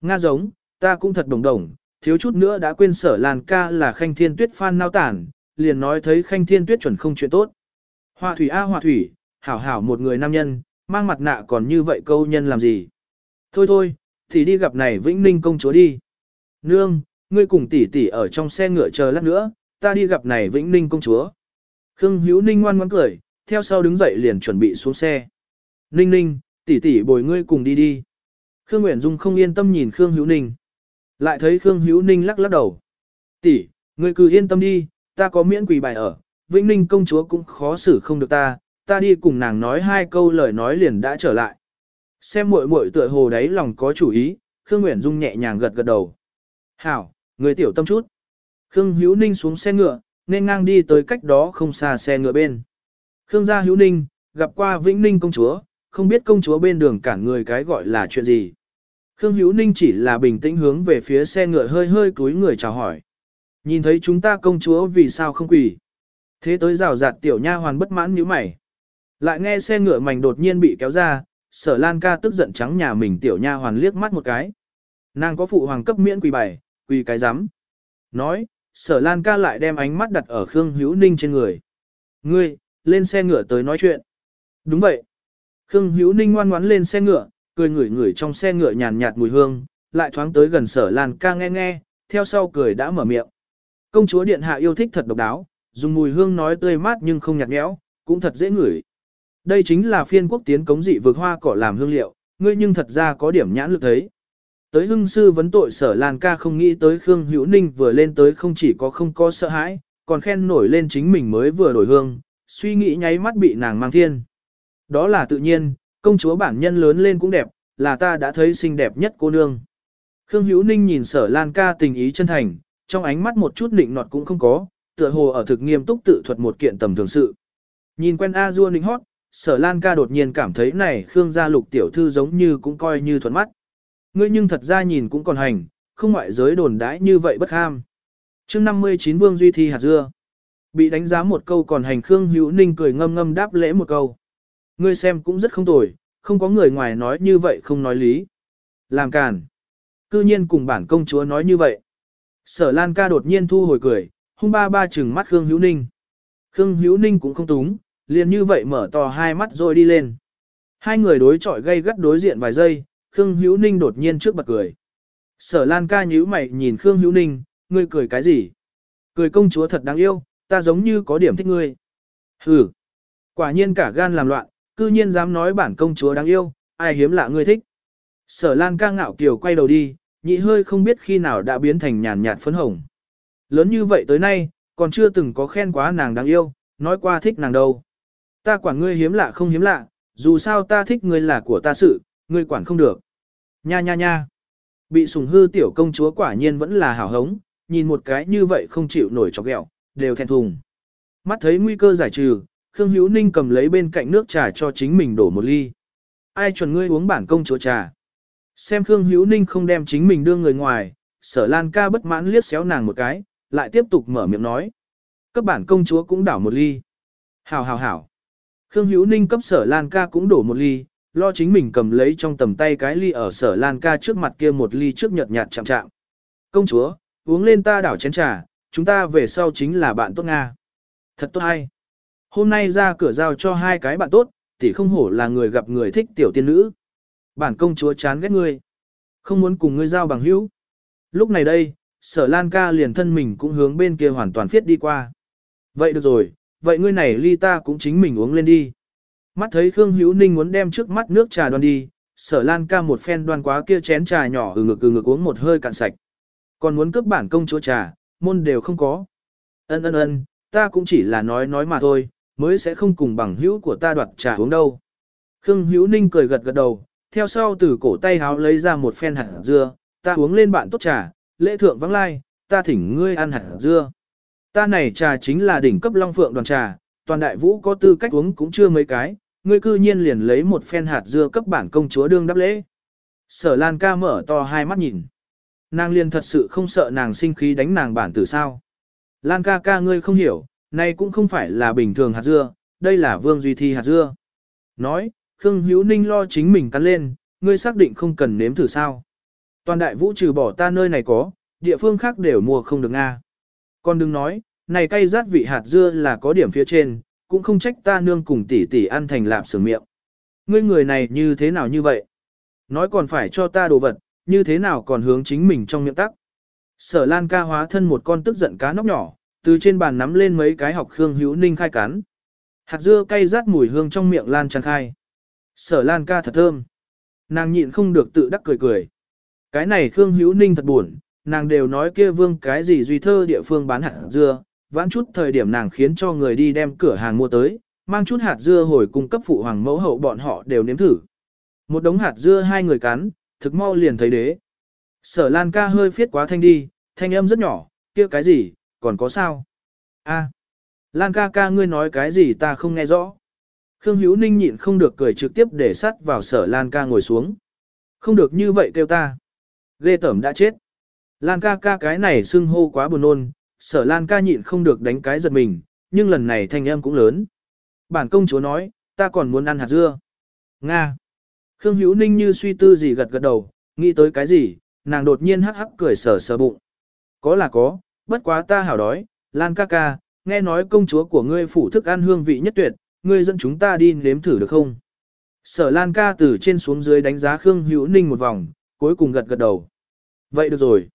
Speaker 1: Nga giống, ta cũng thật đồng đồng, thiếu chút nữa đã quên sở làn ca là khanh thiên tuyết phan nao tản, liền nói thấy khanh thiên tuyết chuẩn không chuyện tốt. Hoa thủy a hoa thủy, hảo hảo một người nam nhân, mang mặt nạ còn như vậy câu nhân làm gì. Thôi thôi, thì đi gặp này Vĩnh Ninh công chúa đi. Nương, ngươi cùng tỷ tỷ ở trong xe ngựa chờ lát nữa, ta đi gặp này Vĩnh Ninh công chúa. Khương Hữu Ninh ngoan ngoãn cười, theo sau đứng dậy liền chuẩn bị xuống xe. Ninh Ninh, tỷ tỷ bồi ngươi cùng đi đi. Khương Nguyễn Dung không yên tâm nhìn Khương Hữu Ninh. Lại thấy Khương Hữu Ninh lắc lắc đầu. Tỷ, ngươi cứ yên tâm đi, ta có miễn quỳ bài ở, Vĩnh Ninh công chúa cũng khó xử không được ta, ta đi cùng nàng nói hai câu lời nói liền đã trở lại. Xem muội muội tựa hồ đấy lòng có chủ ý, Khương Nguyễn Dung nhẹ nhàng gật gật đầu. Hảo, người tiểu tâm chút. Khương Hữu Ninh xuống xe ngựa, nên ngang đi tới cách đó không xa xe ngựa bên. Khương gia Hữu Ninh, gặp qua Vĩnh Ninh công chúa, không biết công chúa bên đường cản người cái gọi là chuyện gì. Khương Hữu Ninh chỉ là bình tĩnh hướng về phía xe ngựa hơi hơi cúi người chào hỏi. Nhìn thấy chúng ta công chúa vì sao không quỳ. Thế tới rào rạt tiểu nha hoàn bất mãn như mày. Lại nghe xe ngựa mảnh đột nhiên bị kéo ra, sở lan ca tức giận trắng nhà mình tiểu nha hoàn liếc mắt một cái. Nàng có phụ hoàng cấp miễn quỳ bài, quỳ cái rắm Nói, sở lan ca lại đem ánh mắt đặt ở Khương Hữu Ninh trên người. Ngươi, lên xe ngựa tới nói chuyện. Đúng vậy. Khương Hữu Ninh ngoan ngoãn lên xe ngựa, cười ngửi ngửi trong xe ngựa nhàn nhạt mùi hương, lại thoáng tới gần sở lan ca nghe nghe, theo sau cười đã mở miệng. Công chúa điện hạ yêu thích thật độc đáo, dùng mùi hương nói tươi mát nhưng không nhạt nhẽo, cũng thật dễ ngửi. Đây chính là phiên quốc tiến cống dị vượt hoa cỏ làm hương liệu, ngươi nhưng thật ra có điểm nhãn lực thấy. Tới hưng sư vấn tội sở Lan ca không nghĩ tới Khương Hữu Ninh vừa lên tới không chỉ có không có sợ hãi, còn khen nổi lên chính mình mới vừa đổi hương, suy nghĩ nháy mắt bị nàng mang thiên. Đó là tự nhiên, công chúa bản nhân lớn lên cũng đẹp, là ta đã thấy xinh đẹp nhất cô nương. Khương Hữu Ninh nhìn sở Lan ca tình ý chân thành, trong ánh mắt một chút định nọt cũng không có, tựa hồ ở thực nghiêm túc tự thuật một kiện tầm thường sự. Nhìn quen A Du Ninh hót, sở Lan ca đột nhiên cảm thấy này Khương gia lục tiểu thư giống như cũng coi như thuận mắt. Ngươi nhưng thật ra nhìn cũng còn hành, không ngoại giới đồn đãi như vậy bất ham. chương 59 Vương Duy Thi hạt dưa. Bị đánh giá một câu còn hành Khương Hữu Ninh cười ngâm ngâm đáp lễ một câu. Ngươi xem cũng rất không tồi, không có người ngoài nói như vậy không nói lý. Làm càn. Cư nhiên cùng bản công chúa nói như vậy. Sở Lan ca đột nhiên thu hồi cười, hung ba ba chừng mắt Khương Hữu Ninh. Khương Hữu Ninh cũng không túng, liền như vậy mở to hai mắt rồi đi lên. Hai người đối chọi gây gắt đối diện vài giây, Khương Hữu Ninh đột nhiên trước bật cười. Sở Lan ca nhíu mày nhìn Khương Hữu Ninh, ngươi cười cái gì? Cười công chúa thật đáng yêu, ta giống như có điểm thích ngươi. Hừ, quả nhiên cả gan làm loạn, cư nhiên dám nói bản công chúa đáng yêu, ai hiếm lạ ngươi thích. Sở Lan ca ngạo kiều quay đầu đi, nhị hơi không biết khi nào đã biến thành nhàn nhạt phấn hồng. Lớn như vậy tới nay, còn chưa từng có khen quá nàng đáng yêu, nói qua thích nàng đâu. Ta quản ngươi hiếm lạ không hiếm lạ, dù sao ta thích ngươi là của ta sự, ngươi quản không được. Nha nha nha. Bị sủng hư tiểu công chúa quả nhiên vẫn là hảo hống, nhìn một cái như vậy không chịu nổi chọc ghẹo, đều thẹn thùng. Mắt thấy nguy cơ giải trừ, Khương Hữu Ninh cầm lấy bên cạnh nước trà cho chính mình đổ một ly. Ai chuẩn ngươi uống bản công chúa trà? Xem Khương Hữu Ninh không đem chính mình đưa người ngoài, sở lan ca bất mãn liếc xéo nàng một cái, lại tiếp tục mở miệng nói. Cấp bản công chúa cũng đảo một ly. Hảo hảo hảo. Khương Hữu Ninh cấp sở lan ca cũng đổ một ly, lo chính mình cầm lấy trong tầm tay cái ly ở sở lan ca trước mặt kia một ly trước nhợt nhạt chạm chạm. Công chúa, uống lên ta đảo chén trà, chúng ta về sau chính là bạn tốt Nga. Thật tốt hay. Hôm nay ra cửa giao cho hai cái bạn tốt, tỷ không hổ là người gặp người thích tiểu tiên nữ. Bản công chúa chán ghét ngươi. Không muốn cùng ngươi giao bằng hữu. Lúc này đây, sở lan ca liền thân mình cũng hướng bên kia hoàn toàn phiết đi qua. Vậy được rồi, vậy ngươi này ly ta cũng chính mình uống lên đi. Mắt thấy Khương Hữu Ninh muốn đem trước mắt nước trà đoan đi, sở lan ca một phen đoan quá kia chén trà nhỏ ừ ngực ừ ngực uống một hơi cạn sạch. Còn muốn cướp bản công chúa trà, môn đều không có. Ân ân ân, ta cũng chỉ là nói nói mà thôi, mới sẽ không cùng bằng hữu của ta đoạt trà uống đâu. Khương Hữu Ninh cười gật gật đầu, theo sau từ cổ tay háo lấy ra một phen hạt dưa, ta uống lên bạn tốt trà, lễ thượng vắng lai, ta thỉnh ngươi ăn hạt dưa. Ta này trà chính là đỉnh cấp long phượng đoàn trà, toàn đại vũ có tư cách uống cũng chưa mấy cái, ngươi cư nhiên liền lấy một phen hạt dưa cấp bản công chúa đương đáp lễ. Sở Lan ca mở to hai mắt nhìn. Nàng liền thật sự không sợ nàng sinh khí đánh nàng bản tử sao. Lan ca ca ngươi không hiểu, này cũng không phải là bình thường hạt dưa, đây là vương duy thi hạt dưa. Nói, Khương Hữu Ninh lo chính mình cắn lên, ngươi xác định không cần nếm thử sao. Toàn đại vũ trừ bỏ ta nơi này có, địa phương khác đều mua không được Nga. Còn đừng nói, này cay rát vị hạt dưa là có điểm phía trên, cũng không trách ta nương cùng tỷ tỷ ăn thành lạp sườn miệng. Ngươi người này như thế nào như vậy? Nói còn phải cho ta đồ vật, như thế nào còn hướng chính mình trong miệng tắc? Sở Lan ca hóa thân một con tức giận cá nóc nhỏ, từ trên bàn nắm lên mấy cái học Khương Hữu Ninh khai cắn. Hạt dưa cay rát mùi hương trong miệng Lan tràn khai. Sở Lan ca thật thơm. Nàng nhịn không được tự đắc cười cười. Cái này Khương Hữu Ninh thật buồn, nàng đều nói kia vương cái gì duy thơ địa phương bán hạt dưa, vãn chút thời điểm nàng khiến cho người đi đem cửa hàng mua tới, mang chút hạt dưa hồi cung cấp phụ hoàng mẫu hậu bọn họ đều nếm thử. Một đống hạt dưa hai người cắn, thực mau liền thấy đế. Sở Lan ca hơi phiết quá thanh đi, thanh âm rất nhỏ, kia cái gì, còn có sao? A, Lan ca ca ngươi nói cái gì ta không nghe rõ. Khương Hữu Ninh nhịn không được cười trực tiếp để sắt vào sở Lan ca ngồi xuống. Không được như vậy kêu ta. Ghê tẩm đã chết. Lan ca ca cái này xưng hô quá buồn nôn, sở Lan ca nhịn không được đánh cái giật mình, nhưng lần này thanh âm cũng lớn. Bản công chúa nói, ta còn muốn ăn hạt dưa. Nga. Khương Hữu Ninh như suy tư gì gật gật đầu, nghĩ tới cái gì, nàng đột nhiên hắc hắc cười sờ sờ bụng. Có là có, bất quá ta hảo đói, Lan ca ca, nghe nói công chúa của ngươi phủ thức ăn hương vị nhất tuyệt, ngươi dẫn chúng ta đi nếm thử được không? Sở Lan ca từ trên xuống dưới đánh giá Khương Hữu Ninh một vòng, cuối cùng gật gật đầu. Vậy được rồi.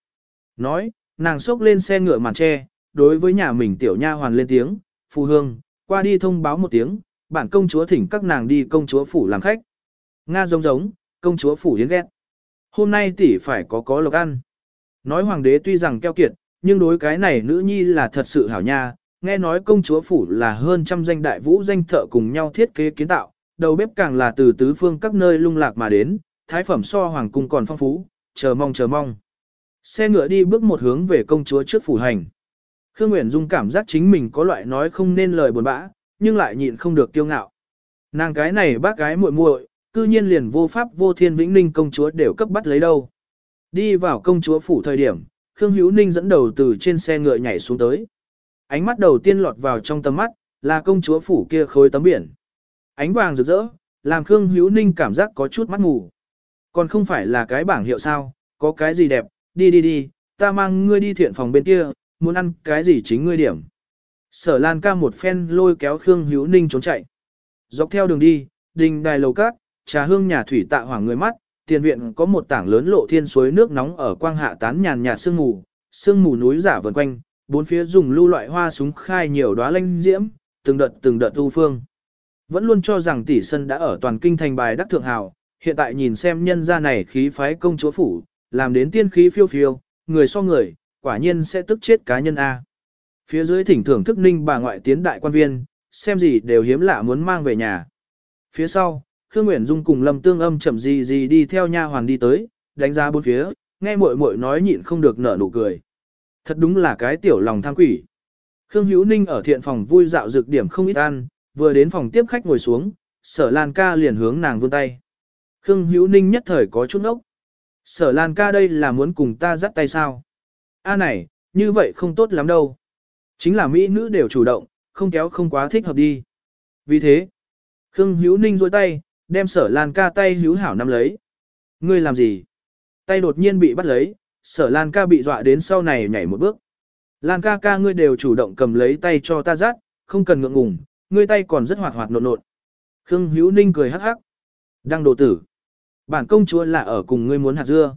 Speaker 1: Nói, nàng xốc lên xe ngựa màn tre, đối với nhà mình tiểu nha hoàn lên tiếng, phù hương, qua đi thông báo một tiếng, bản công chúa thỉnh các nàng đi công chúa phủ làm khách. Nga giống giống, công chúa phủ yến ghét. Hôm nay tỷ phải có có lộc ăn. Nói hoàng đế tuy rằng keo kiệt, nhưng đối cái này nữ nhi là thật sự hảo nha, nghe nói công chúa phủ là hơn trăm danh đại vũ danh thợ cùng nhau thiết kế kiến tạo, đầu bếp càng là từ tứ phương các nơi lung lạc mà đến, thái phẩm so hoàng cung còn phong phú, chờ mong chờ mong. Xe ngựa đi bước một hướng về công chúa trước phủ hành. Khương Nguyễn Dung cảm giác chính mình có loại nói không nên lời buồn bã, nhưng lại nhịn không được kiêu ngạo. Nàng cái này bác gái muội muội, cư nhiên liền vô pháp vô thiên vĩnh ninh công chúa đều cấp bắt lấy đâu. Đi vào công chúa phủ thời điểm, Khương Hữu Ninh dẫn đầu từ trên xe ngựa nhảy xuống tới. Ánh mắt đầu tiên lọt vào trong tầm mắt, là công chúa phủ kia khối tấm biển. Ánh vàng rực rỡ, làm Khương Hữu Ninh cảm giác có chút mắt ngủ. Còn không phải là cái bảng hiệu sao, có cái gì đẹp, đi đi đi, ta mang ngươi đi thiện phòng bên kia, muốn ăn cái gì chính ngươi điểm. Sở Lan ca một phen lôi kéo Khương Hữu Ninh trốn chạy. Dọc theo đường đi, đình đài lầu cát, trà hương nhà thủy tạ hoảng người mắt, tiền viện có một tảng lớn lộ thiên suối nước nóng ở quang hạ tán nhàn nhạt sương mù, sương mù núi giả vần quanh, bốn phía dùng lưu loại hoa súng khai nhiều đóa lanh diễm, từng đợt từng đợt tu phương. Vẫn luôn cho rằng tỷ sân đã ở toàn kinh thành bài đắc thượng hào, hiện tại nhìn xem nhân gia này khí phái công chúa phủ, làm đến tiên khí phiêu phiêu, người so người, quả nhiên sẽ tức chết cá nhân A. Phía dưới thỉnh thưởng thức ninh bà ngoại tiến đại quan viên, xem gì đều hiếm lạ muốn mang về nhà. Phía sau, Khương Nguyễn Dung cùng Lâm Tương Âm chậm gì gì đi theo nha hoàn đi tới, đánh giá bốn phía, nghe muội muội nói nhịn không được nở nụ cười. Thật đúng là cái tiểu lòng tham quỷ. Khương Hữu Ninh ở thiện phòng vui dạo dược điểm không ít ăn, vừa đến phòng tiếp khách ngồi xuống, Sở Lan ca liền hướng nàng vươn tay. Khương Hữu Ninh nhất thời có chút ốc. Sở Lan ca đây là muốn cùng ta dắt tay sao? A này, như vậy không tốt lắm đâu. Chính là mỹ nữ đều chủ động, không kéo không quá thích hợp đi. Vì thế, Khương Hữu Ninh dôi tay, đem sở Lan ca tay hữu hảo nắm lấy. Ngươi làm gì? Tay đột nhiên bị bắt lấy, sở Lan ca bị dọa đến sau này nhảy một bước. Lan ca ca ngươi đều chủ động cầm lấy tay cho ta dắt, không cần ngượng ngùng, ngươi tay còn rất hoạt hoạt nộn nộn. Khương Hữu Ninh cười hắc hắc. Đăng đồ tử. Bản công chúa là ở cùng ngươi muốn hạt dưa.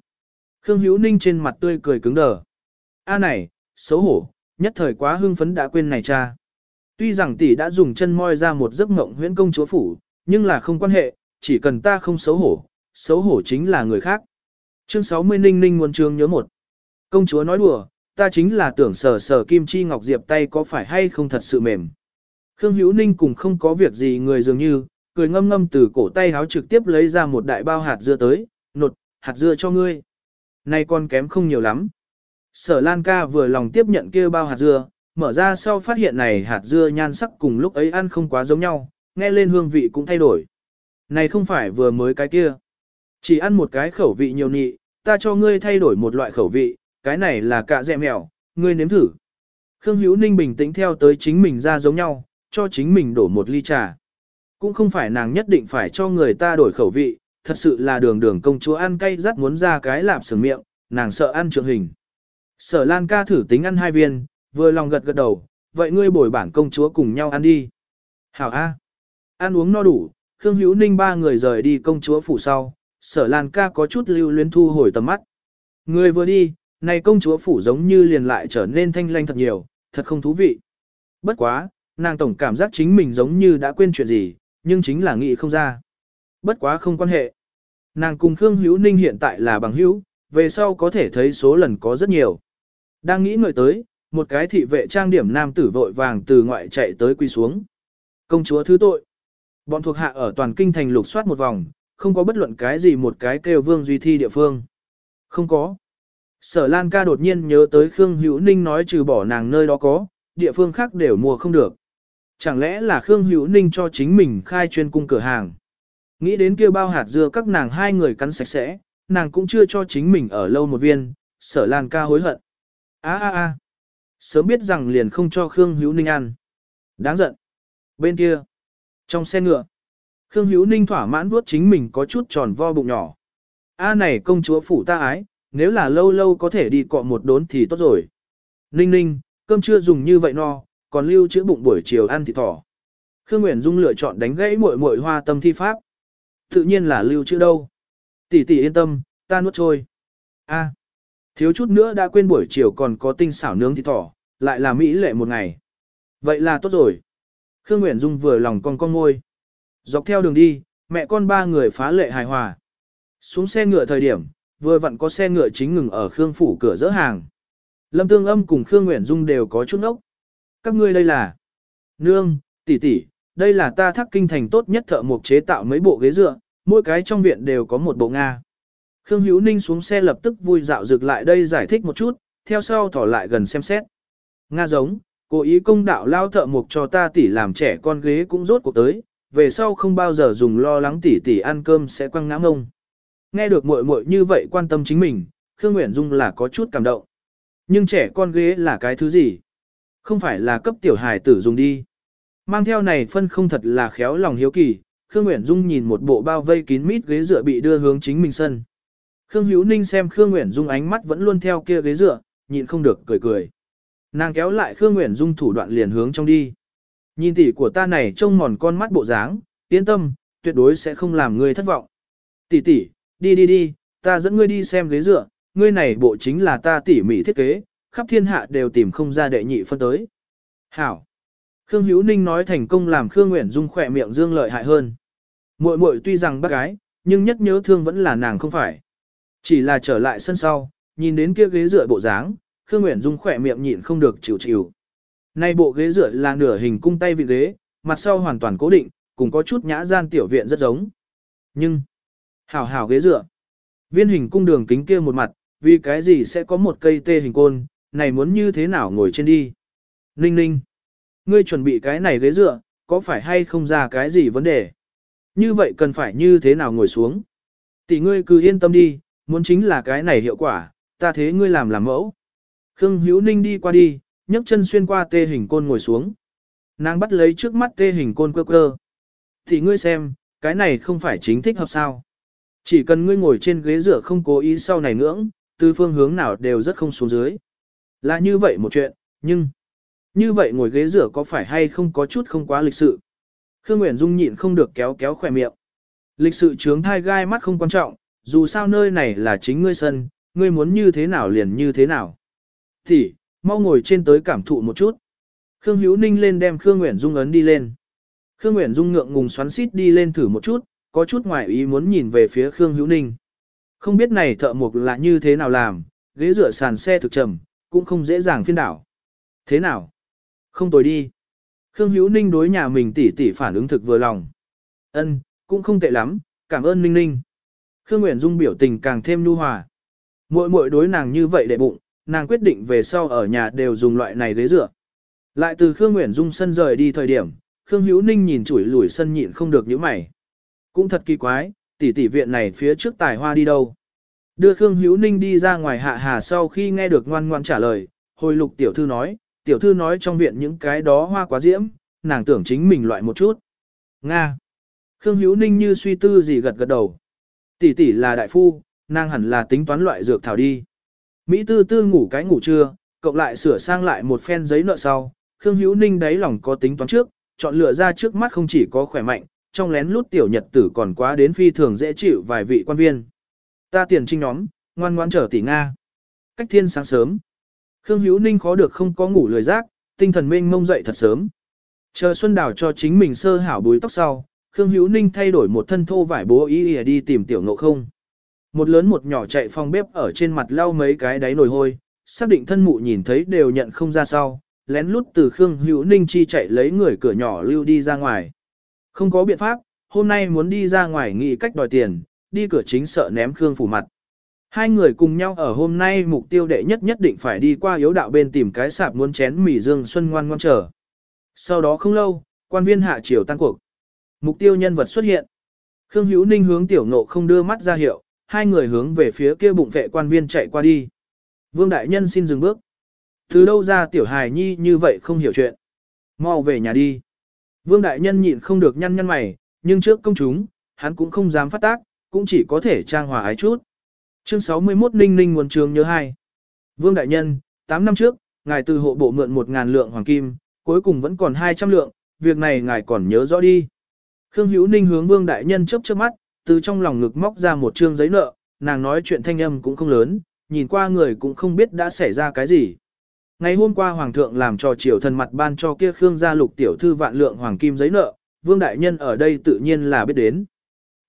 Speaker 1: Khương Hữu Ninh trên mặt tươi cười cứng đờ. A này, xấu hổ, nhất thời quá hưng phấn đã quên này cha. Tuy rằng tỷ đã dùng chân moi ra một giấc mộng huyễn công chúa phủ, nhưng là không quan hệ, chỉ cần ta không xấu hổ, xấu hổ chính là người khác. Chương 60 Ninh Ninh muốn chương nhớ một. Công chúa nói đùa, ta chính là tưởng sờ sờ kim chi ngọc diệp tay có phải hay không thật sự mềm. Khương Hữu Ninh cùng không có việc gì người dường như, cười ngâm ngâm từ cổ tay háo trực tiếp lấy ra một đại bao hạt dưa tới, nột, hạt dưa cho ngươi. Này con kém không nhiều lắm. Sở Lan ca vừa lòng tiếp nhận kia bao hạt dưa, mở ra sau phát hiện này hạt dưa nhan sắc cùng lúc ấy ăn không quá giống nhau, nghe lên hương vị cũng thay đổi. Này không phải vừa mới cái kia. Chỉ ăn một cái khẩu vị nhiều nị, ta cho ngươi thay đổi một loại khẩu vị, cái này là cạ dẹ mèo, ngươi nếm thử. Khương Hữu Ninh bình tĩnh theo tới chính mình ra giống nhau, cho chính mình đổ một ly trà. Cũng không phải nàng nhất định phải cho người ta đổi khẩu vị, thật sự là đường đường công chúa ăn cay rất muốn ra cái lạp sừng miệng, nàng sợ ăn trượng hình. Sở Lan ca thử tính ăn hai viên, vừa lòng gật gật đầu, vậy ngươi bồi bản công chúa cùng nhau ăn đi. Hảo A. Ăn uống no đủ, Khương Hữu Ninh ba người rời đi công chúa phủ sau, sở Lan ca có chút lưu luyến thu hồi tầm mắt. Người vừa đi, này công chúa phủ giống như liền lại trở nên thanh lanh thật nhiều, thật không thú vị. Bất quá, nàng tổng cảm giác chính mình giống như đã quên chuyện gì, nhưng chính là nghĩ không ra. Bất quá không quan hệ. Nàng cùng Khương Hữu Ninh hiện tại là bằng hữu, về sau có thể thấy số lần có rất nhiều. Đang nghĩ ngợi tới, một cái thị vệ trang điểm nam tử vội vàng từ ngoại chạy tới quy xuống. Công chúa thứ tội. Bọn thuộc hạ ở toàn kinh thành lục soát một vòng, không có bất luận cái gì một cái kêu vương duy thi địa phương. Không có. Sở Lan ca đột nhiên nhớ tới Khương Hữu Ninh nói trừ bỏ nàng nơi đó có, địa phương khác đều mua không được. Chẳng lẽ là Khương Hữu Ninh cho chính mình khai chuyên cung cửa hàng. Nghĩ đến kia bao hạt dưa các nàng hai người cắn sạch sẽ, nàng cũng chưa cho chính mình ở lâu một viên, sở Lan ca hối hận. a a a Sớm biết rằng liền không cho Khương Hữu Ninh ăn. Đáng giận. Bên kia, trong xe ngựa, Khương Hữu Ninh thỏa mãn vuốt chính mình có chút tròn vo bụng nhỏ. A này công chúa phủ ta ái, nếu là lâu lâu có thể đi cọ một đốn thì tốt rồi. Ninh ninh, cơm chưa dùng như vậy no, còn lưu chữa bụng buổi chiều ăn thịt thỏ. Khương Nguyễn Dung lựa chọn đánh gãy muội muội hoa tâm thi pháp. Tự nhiên là lưu chữa đâu. Tỷ tỷ yên tâm, ta nuốt trôi. A, thiếu chút nữa đã quên buổi chiều còn có tinh xảo nướng thịt thỏ, lại là mỹ lệ một ngày. Vậy là tốt rồi. Khương Nguyễn Dung vừa lòng con con ngôi. Dọc theo đường đi, mẹ con ba người phá lệ hài hòa. Xuống xe ngựa thời điểm, vừa vặn có xe ngựa chính ngừng ở Khương phủ cửa dỡ hàng. Lâm Tương Âm cùng Khương Nguyễn Dung đều có chút ốc. Các ngươi đây là Nương, tỷ tỷ, đây là ta thác kinh thành tốt nhất thợ mộc chế tạo mấy bộ ghế dựa, mỗi cái trong viện đều có một bộ Nga. Khương Hữu Ninh xuống xe lập tức vui dạo dược lại đây giải thích một chút, theo sau thỏ lại gần xem xét. Nga giống, cố ý công đạo lao thợ mộc cho ta tỷ làm trẻ con ghế cũng rốt cuộc tới, về sau không bao giờ dùng lo lắng tỷ tỷ ăn cơm sẽ quăng ngã ngông. Nghe được muội muội như vậy quan tâm chính mình, Khương Nguyễn Dung là có chút cảm động. Nhưng trẻ con ghế là cái thứ gì? Không phải là cấp tiểu hài tử dùng đi. Mang theo này phân không thật là khéo lòng hiếu kỳ, Khương Nguyễn Dung nhìn một bộ bao vây kín mít ghế dựa bị đưa hướng chính mình sân. Khương Hữu Ninh xem Khương Nguyễn Dung ánh mắt vẫn luôn theo kia ghế dựa, nhịn không được cười cười. Nàng kéo lại Khương Nguyễn Dung thủ đoạn liền hướng trong đi. Nhìn tỷ của ta này trông mòn con mắt bộ dáng, yên tâm, tuyệt đối sẽ không làm ngươi thất vọng. Tỷ tỷ, đi đi đi, ta dẫn ngươi đi xem ghế dựa, ngươi này bộ chính là ta tỉ mỉ thiết kế, khắp thiên hạ đều tìm không ra đệ nhị phân tới. Hảo. Khương Hữu Ninh nói thành công làm Khương Nguyễn Dung khỏe miệng dương lợi hại hơn. Muội muội tuy rằng bác gái, nhưng nhất nhớ thương vẫn là nàng không phải. Chỉ là trở lại sân sau, nhìn đến kia ghế dựa bộ dáng, Khương Nguyễn Dung khỏe miệng nhịn không được chịu chịu. Nay bộ ghế dựa là nửa hình cung tay vị ghế, mặt sau hoàn toàn cố định, cùng có chút nhã gian tiểu viện rất giống. Nhưng, hảo hảo ghế dựa. Viên hình cung đường kính kia một mặt, vì cái gì sẽ có một cây tê hình côn, này muốn như thế nào ngồi trên đi. Ninh ninh, ngươi chuẩn bị cái này ghế dựa, có phải hay không ra cái gì vấn đề? Như vậy cần phải như thế nào ngồi xuống? Tỷ ngươi cứ yên tâm đi, muốn chính là cái này hiệu quả, ta thế ngươi làm làm mẫu. Khương Hữu Ninh đi qua đi, nhấc chân xuyên qua tê hình côn ngồi xuống. Nàng bắt lấy trước mắt tê hình côn cơ cơ. Thì ngươi xem, cái này không phải chính thích hợp sao. Chỉ cần ngươi ngồi trên ghế dựa không cố ý sau này ngưỡng, từ phương hướng nào đều rất không xuống dưới. Là như vậy một chuyện, nhưng... Như vậy ngồi ghế rửa có phải hay không có chút không quá lịch sự? Khương Nguyễn Dung nhịn không được kéo kéo khỏe miệng. Lịch sự trướng thai gai mắt không quan trọng, dù sao nơi này là chính ngươi sân, ngươi muốn như thế nào liền như thế nào. Thì, mau ngồi trên tới cảm thụ một chút. Khương Hữu Ninh lên đem Khương Nguyễn Dung ấn đi lên. Khương Nguyễn Dung ngượng ngùng xoắn xít đi lên thử một chút, có chút ngoài ý muốn nhìn về phía Khương Hữu Ninh. Không biết này thợ mộc là như thế nào làm, ghế rửa sàn xe thực trầm, cũng không dễ dàng phiên đảo. Thế nào? Không tồi đi. Khương Hữu Ninh đối nhà mình tỉ tỉ phản ứng thực vừa lòng. Ân, cũng không tệ lắm, cảm ơn Ninh Ninh. Khương Nguyễn Dung biểu tình càng thêm nhu hòa. Muội muội đối nàng như vậy để bụng, nàng quyết định về sau ở nhà đều dùng loại này ghế dựa. Lại từ Khương Nguyễn Dung sân rời đi thời điểm, Khương Hữu Ninh nhìn chủi lủi sân nhịn không được nhíu mày. Cũng thật kỳ quái, tỷ tỷ viện này phía trước tài hoa đi đâu. Đưa Khương Hữu Ninh đi ra ngoài hạ hà sau khi nghe được ngoan ngoan trả lời, hồi lục tiểu thư nói, tiểu thư nói trong viện những cái đó hoa quá diễm, nàng tưởng chính mình loại một chút. Nga. Khương Hữu Ninh như suy tư gì gật gật đầu. Tỷ tỷ là đại phu, nàng hẳn là tính toán loại dược thảo đi. Mỹ tư tư ngủ cái ngủ trưa, cộng lại sửa sang lại một phen giấy nợ sau, Khương Hữu Ninh đáy lòng có tính toán trước, chọn lựa ra trước mắt không chỉ có khỏe mạnh, trong lén lút tiểu nhật tử còn quá đến phi thường dễ chịu vài vị quan viên. Ta tiền trinh nhóm, ngoan ngoãn trở tỷ Nga. Cách thiên sáng sớm. Khương Hữu Ninh khó được không có ngủ lười giác, tinh thần mênh mông dậy thật sớm. Chờ Xuân Đào cho chính mình sơ hảo búi tóc sau, Khương Hữu Ninh thay đổi một thân thô vải bố y ỉa đi tìm tiểu ngộ không. Một lớn một nhỏ chạy phòng bếp ở trên mặt lau mấy cái đáy nồi hôi, xác định thân mụ nhìn thấy đều nhận không ra sau, lén lút từ Khương Hữu Ninh chi chạy lấy người cửa nhỏ lưu đi ra ngoài. Không có biện pháp, hôm nay muốn đi ra ngoài nghĩ cách đòi tiền, đi cửa chính sợ ném Khương phủ mặt. Hai người cùng nhau ở hôm nay mục tiêu đệ nhất nhất định phải đi qua yếu đạo bên tìm cái sạp muốn chén mì dương xuân ngoan ngoan chờ. Sau đó không lâu, quan viên hạ triều tan cuộc. Mục tiêu nhân vật xuất hiện. Khương Hữu Ninh hướng tiểu ngộ không đưa mắt ra hiệu, hai người hướng về phía kia bụng vệ quan viên chạy qua đi. Vương Đại Nhân xin dừng bước. Từ đâu ra tiểu hài nhi như vậy không hiểu chuyện. Mau về nhà đi. Vương Đại Nhân nhịn không được nhăn nhăn mày, nhưng trước công chúng, hắn cũng không dám phát tác, cũng chỉ có thể trang hòa ái chút. Chương 61 Ninh Ninh nguồn trường nhớ hai. Vương Đại Nhân, 8 năm trước, ngài từ hộ bộ mượn 1.000 lượng hoàng kim, cuối cùng vẫn còn 200 lượng, việc này ngài còn nhớ rõ đi. Khương Hữu Ninh hướng Vương Đại Nhân chớp chớp mắt, từ trong lòng ngực móc ra một trương giấy nợ, nàng nói chuyện thanh âm cũng không lớn, nhìn qua người cũng không biết đã xảy ra cái gì. Ngày hôm qua Hoàng thượng làm cho triều thần mặt ban cho kia Khương gia lục tiểu thư vạn lượng hoàng kim giấy nợ, Vương Đại Nhân ở đây tự nhiên là biết đến.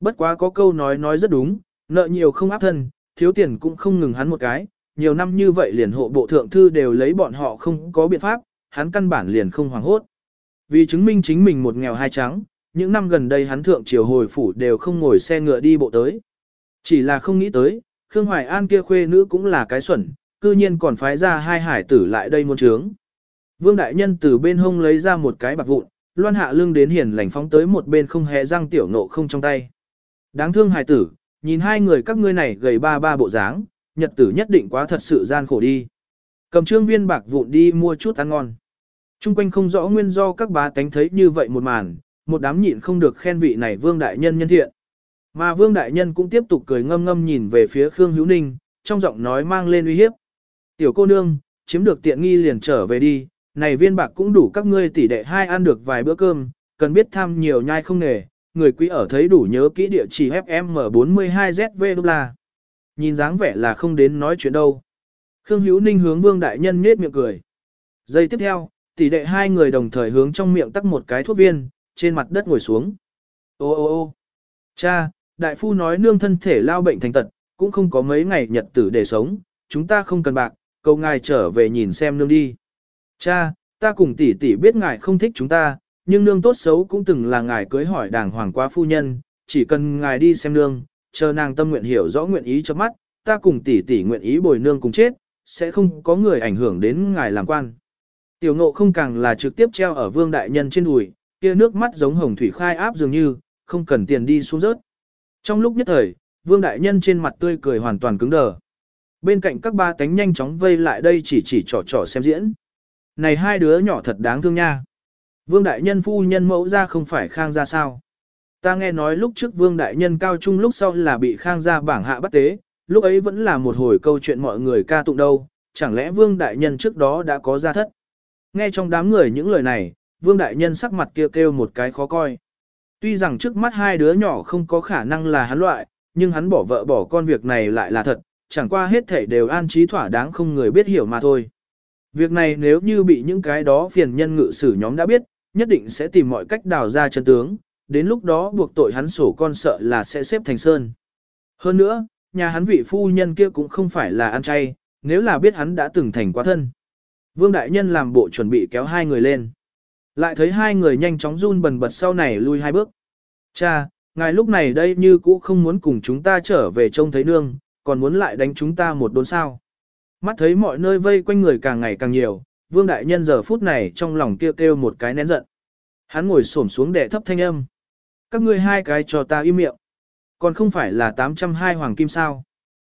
Speaker 1: Bất quá có câu nói nói rất đúng, nợ nhiều không áp thân, thiếu tiền cũng không ngừng hắn một cái, nhiều năm như vậy liền hộ bộ thượng thư đều lấy bọn họ không có biện pháp, hắn căn bản liền không hoảng hốt. Vì chứng minh chính mình một nghèo hai trắng, những năm gần đây hắn thượng triều hồi phủ đều không ngồi xe ngựa đi bộ tới. Chỉ là không nghĩ tới, Khương Hoài An kia khuê nữ cũng là cái xuẩn, cư nhiên còn phái ra hai hải tử lại đây muôn trướng. Vương Đại Nhân từ bên hông lấy ra một cái bạc vụn, loan hạ lưng đến hiền lành phóng tới một bên không hề răng tiểu nộ không trong tay. Đáng thương hài tử, nhìn hai người các ngươi này gầy ba ba bộ dáng, nhật tử nhất định quá thật sự gian khổ đi. Cầm trương viên bạc vụn đi mua chút ăn ngon. Trung quanh không rõ nguyên do các bá tánh thấy như vậy một màn, một đám nhịn không được khen vị này vương đại nhân nhân thiện. Mà vương đại nhân cũng tiếp tục cười ngâm ngâm nhìn về phía Khương Hữu Ninh, trong giọng nói mang lên uy hiếp. Tiểu cô nương, chiếm được tiện nghi liền trở về đi, này viên bạc cũng đủ các ngươi tỷ đệ hai ăn được vài bữa cơm, cần biết tham nhiều nhai không nề, người quý ở thấy đủ nhớ kỹ địa chỉ FM42ZV đô la. Nhìn dáng vẻ là không đến nói chuyện đâu. Khương Hữu Ninh hướng Vương Đại Nhân nết miệng cười. Giây tiếp theo, tỷ đệ hai người đồng thời hướng trong miệng tắc một cái thuốc viên, trên mặt đất ngồi xuống. Ô ô ô cha, đại phu nói nương thân thể lao bệnh thành tật, cũng không có mấy ngày nhật tử để sống, chúng ta không cần bạc, cầu ngài trở về nhìn xem nương đi. Cha, ta cùng tỷ tỷ biết ngài không thích chúng ta, nhưng nương tốt xấu cũng từng là ngài cưới hỏi đàng hoàng quá phu nhân, chỉ cần ngài đi xem nương, chờ nàng tâm nguyện hiểu rõ nguyện ý cho mắt, ta cùng tỷ tỷ nguyện ý bồi nương cùng chết, sẽ không có người ảnh hưởng đến ngài làm quan. Tiểu ngộ không càng là trực tiếp treo ở vương đại nhân trên đùi, kia nước mắt giống hồng thủy khai áp dường như, không cần tiền đi xuống rớt. Trong lúc nhất thời, vương đại nhân trên mặt tươi cười hoàn toàn cứng đờ. Bên cạnh các ba cánh nhanh chóng vây lại đây chỉ chỉ trò trò xem diễn. Này hai đứa nhỏ thật đáng thương nha. Vương đại nhân phu nhân mẫu ra không phải khang ra sao. Ta nghe nói lúc trước vương đại nhân cao trung lúc sau là bị khang ra bảng hạ bắt tế, lúc ấy vẫn là một hồi câu chuyện mọi người ca tụng đâu, chẳng lẽ vương đại nhân trước đó đã có gia thất. Nghe trong đám người những lời này, vương đại nhân sắc mặt kia kêu, kêu một cái khó coi. Tuy rằng trước mắt hai đứa nhỏ không có khả năng là hắn loại, nhưng hắn bỏ vợ bỏ con việc này lại là thật, chẳng qua hết thể đều an trí thỏa đáng không người biết hiểu mà thôi. Việc này nếu như bị những cái đó phiền nhân ngự sử nhóm đã biết, nhất định sẽ tìm mọi cách đào ra chân tướng, đến lúc đó buộc tội hắn sổ con sợ là sẽ xếp thành sơn. Hơn nữa, nhà hắn vị phu nhân kia cũng không phải là ăn chay, nếu là biết hắn đã từng thành quá thân. Vương Đại Nhân làm bộ chuẩn bị kéo hai người lên. Lại thấy hai người nhanh chóng run bần bật sau này lui hai bước. Cha, ngài lúc này đây như cũ không muốn cùng chúng ta trở về trông thấy nương, còn muốn lại đánh chúng ta một đốn sao. Mắt thấy mọi nơi vây quanh người càng ngày càng nhiều, Vương Đại Nhân giờ phút này trong lòng kêu kêu một cái nén giận. Hắn ngồi xổm xuống để thấp thanh âm. Các ngươi hai cái cho ta im miệng. Còn không phải là 802 hoàng kim sao.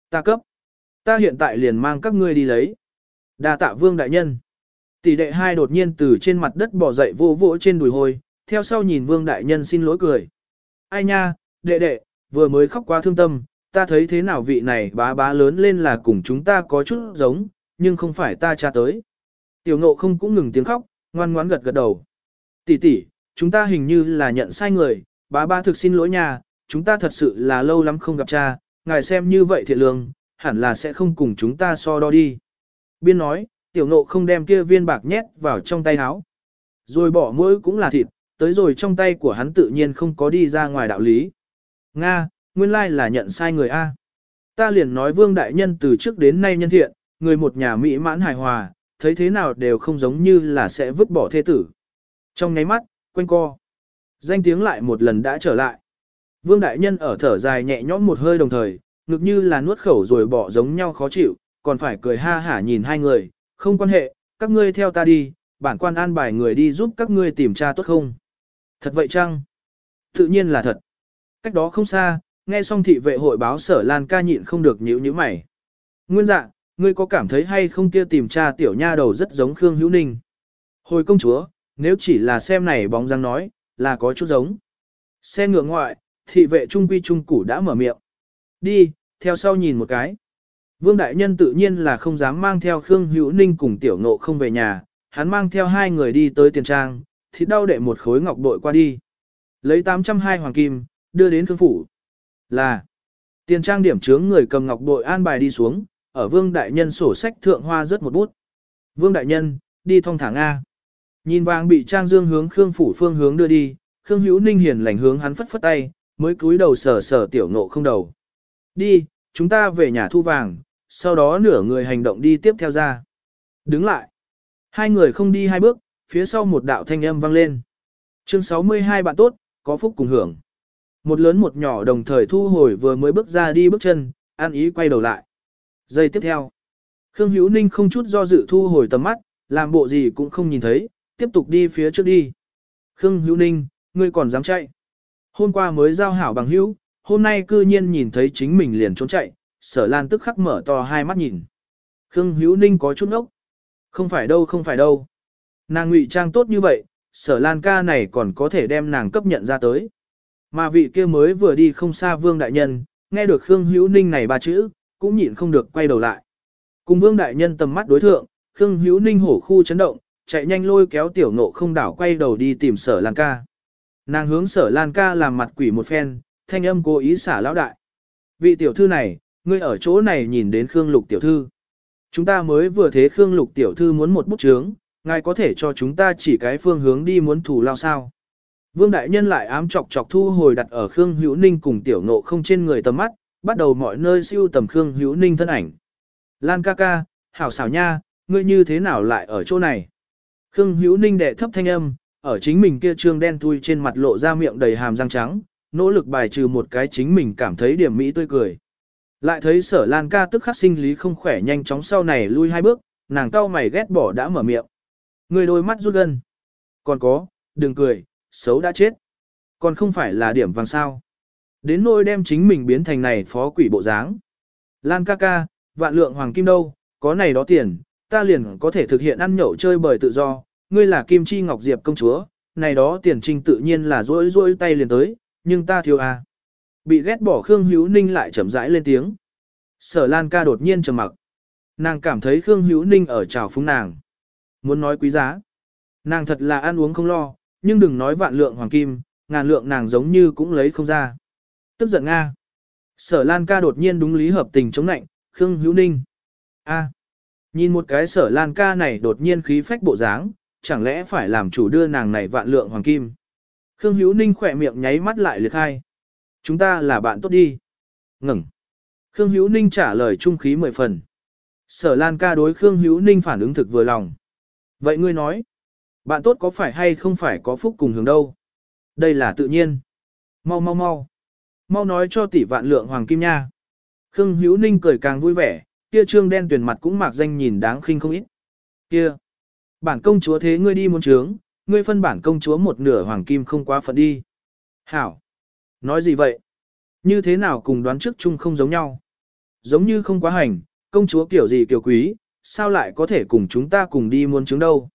Speaker 1: Ta cấp. Ta hiện tại liền mang các ngươi đi lấy. đa tạ Vương Đại Nhân. Tỷ đệ hai đột nhiên từ trên mặt đất bỏ dậy vô vỗ trên đùi hôi, theo sau nhìn Vương Đại Nhân xin lỗi cười. Ai nha, đệ đệ, vừa mới khóc quá thương tâm, ta thấy thế nào vị này bá bá lớn lên là cùng chúng ta có chút giống, nhưng không phải ta cha tới. Tiểu ngộ không cũng ngừng tiếng khóc, ngoan ngoãn gật gật đầu. Tỷ tỷ, chúng ta hình như là nhận sai người, bá ba thực xin lỗi nhà, chúng ta thật sự là lâu lắm không gặp cha, ngài xem như vậy thiện lương, hẳn là sẽ không cùng chúng ta so đo đi. Biên nói, tiểu ngộ không đem kia viên bạc nhét vào trong tay áo. Rồi bỏ mũi cũng là thịt, tới rồi trong tay của hắn tự nhiên không có đi ra ngoài đạo lý. Nga, nguyên lai là nhận sai người A. Ta liền nói vương đại nhân từ trước đến nay nhân thiện, người một nhà mỹ mãn hài hòa, thấy thế nào đều không giống như là sẽ vứt bỏ thê tử. Trong nháy mắt, quanh co. Danh tiếng lại một lần đã trở lại. Vương đại nhân ở thở dài nhẹ nhõm một hơi đồng thời, ngực như là nuốt khẩu rồi bỏ giống nhau khó chịu, còn phải cười ha hả nhìn hai người, không quan hệ, các ngươi theo ta đi, bản quan an bài người đi giúp các ngươi tìm tra tốt không. Thật vậy chăng? Tự nhiên là thật. Cách đó không xa, nghe xong thị vệ hội báo sở Lan ca nhịn không được nhíu nhíu mày. Nguyên dạ, ngươi có cảm thấy hay không kia tìm tra tiểu nha đầu rất giống Khương Hữu Ninh? Hồi công chúa, nếu chỉ là xem này bóng dáng nói, là có chút giống. Xe ngựa ngoại, thị vệ trung quy trung củ đã mở miệng. Đi, theo sau nhìn một cái. Vương Đại Nhân tự nhiên là không dám mang theo Khương Hữu Ninh cùng tiểu ngộ không về nhà, hắn mang theo hai người đi tới tiền trang, thì đau đệ một khối ngọc bội qua đi. Lấy 802 hoàng kim, đưa đến Khương Phủ. Là, tiền trang điểm chướng người cầm ngọc bội an bài đi xuống, ở Vương Đại Nhân sổ sách thượng hoa rất một bút. Vương Đại Nhân, đi thong thả Nga. Nhìn vàng bị trang dương hướng Khương Phủ phương hướng đưa đi, Khương Hữu Ninh hiền lành hướng hắn phất phất tay, mới cúi đầu sờ sờ tiểu nộ không đầu. Đi, chúng ta về nhà thu vàng, sau đó nửa người hành động đi tiếp theo ra. Đứng lại. Hai người không đi hai bước, phía sau một đạo thanh âm vang lên. Chương 62 bạn tốt, có phúc cùng hưởng. Một lớn một nhỏ đồng thời thu hồi vừa mới bước ra đi bước chân, an ý quay đầu lại. Giây tiếp theo. Khương Hữu Ninh không chút do dự thu hồi tầm mắt, làm bộ gì cũng không nhìn thấy, tiếp tục đi phía trước đi. Khương Hữu Ninh, ngươi còn dám chạy. Hôm qua mới giao hảo bằng hữu, hôm nay cư nhiên nhìn thấy chính mình liền trốn chạy, sở lan tức khắc mở to hai mắt nhìn. Khương Hữu Ninh có chút ốc. Không phải đâu không phải đâu. Nàng ngụy trang tốt như vậy, sở lan ca này còn có thể đem nàng cấp nhận ra tới. Mà vị kia mới vừa đi không xa vương đại nhân, nghe được Khương Hữu Ninh này ba chữ, cũng nhịn không được quay đầu lại. Cùng vương đại nhân tầm mắt đối thượng, Khương Hữu Ninh hổ khu chấn động, chạy nhanh lôi kéo tiểu nộ không đảo quay đầu đi tìm sở lan ca. Nàng hướng sở lan ca làm mặt quỷ một phen, thanh âm cố ý xả lão đại. Vị tiểu thư này, ngươi ở chỗ này nhìn đến Khương Lục tiểu thư. Chúng ta mới vừa thế Khương Lục tiểu thư muốn một bút chướng, ngài có thể cho chúng ta chỉ cái phương hướng đi muốn thủ lao sao. Vương Đại Nhân lại ám chọc chọc thu hồi đặt ở Khương Hữu Ninh cùng tiểu nộ không trên người tầm mắt, bắt đầu mọi nơi siêu tầm Khương Hữu Ninh thân ảnh. Lan ca ca, hảo xảo nha, ngươi như thế nào lại ở chỗ này? Khương Hữu Ninh đệ thấp thanh âm, ở chính mình kia trương đen thui trên mặt lộ ra miệng đầy hàm răng trắng, nỗ lực bài trừ một cái chính mình cảm thấy điểm mỹ tươi cười. Lại thấy sở lan ca tức khắc sinh lý không khỏe nhanh chóng sau này lui hai bước, nàng cau mày ghét bỏ đã mở miệng. Người đôi mắt rút gần Còn có, đừng cười, xấu đã chết. Còn không phải là điểm vàng sao. Đến nôi đem chính mình biến thành này phó quỷ bộ dáng. Lan ca ca, vạn lượng hoàng kim đâu, có này đó tiền, ta liền có thể thực hiện ăn nhậu chơi bời tự do, ngươi là Kim Chi Ngọc Diệp công chúa, này đó tiền trinh tự nhiên là rỗi rỗi tay liền tới, nhưng ta thiếu à. Bị ghét bỏ Khương Hữu Ninh lại chậm rãi lên tiếng. Sở Lan ca đột nhiên trầm mặc. Nàng cảm thấy Khương Hữu Ninh ở trào phúng nàng. Muốn nói quý giá. Nàng thật là ăn uống không lo, nhưng đừng nói vạn lượng hoàng kim, ngàn lượng nàng giống như cũng lấy không ra. Tức giận Nga. Sở Lan ca đột nhiên đúng lý hợp tình chống nạnh, Khương Hữu Ninh. a Nhìn một cái sở Lan ca này đột nhiên khí phách bộ dáng, chẳng lẽ phải làm chủ đưa nàng này vạn lượng hoàng kim. Khương Hữu Ninh khỏe miệng nháy mắt lại liệt hai. Chúng ta là bạn tốt đi. Ngừng. Khương Hữu Ninh trả lời trung khí mười phần. Sở Lan ca đối Khương Hữu Ninh phản ứng thực vừa lòng. Vậy ngươi nói, bạn tốt có phải hay không phải có phúc cùng hướng đâu? Đây là tự nhiên. Mau mau mau. Mau nói cho tỷ vạn lượng hoàng kim nha. Khương Hữu Ninh cười càng vui vẻ, kia trương đen tuyển mặt cũng mạc danh nhìn đáng khinh không ít. Kia. Bản công chúa thế ngươi đi muốn trướng, ngươi phân bản công chúa một nửa hoàng kim không quá phận đi. Hảo. Nói gì vậy? Như thế nào cùng đoán trước chung không giống nhau? Giống như không quá hành, công chúa kiểu gì kiểu quý, sao lại có thể cùng chúng ta cùng đi muốn trứng đâu?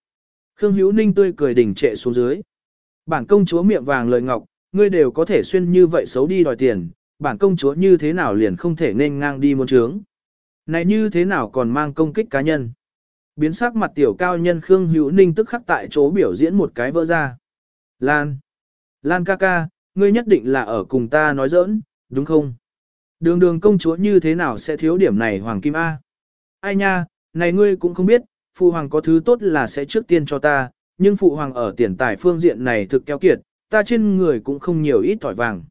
Speaker 1: Khương Hữu Ninh tươi cười đỉnh trệ xuống dưới. Bản công chúa miệng vàng lời ngọc, ngươi đều có thể xuyên như vậy xấu đi đòi tiền, bản công chúa như thế nào liền không thể nên ngang đi muốn trướng. Này như thế nào còn mang công kích cá nhân? Biến sắc mặt tiểu cao nhân Khương Hữu Ninh tức khắc tại chỗ biểu diễn một cái vỡ ra. Lan! Lan ca ca, ngươi nhất định là ở cùng ta nói giỡn, đúng không? Đường đường công chúa như thế nào sẽ thiếu điểm này Hoàng Kim A? Ai nha, này ngươi cũng không biết, Phụ Hoàng có thứ tốt là sẽ trước tiên cho ta, nhưng Phụ Hoàng ở tiền tài phương diện này thực keo kiệt, ta trên người cũng không nhiều ít tỏi vàng.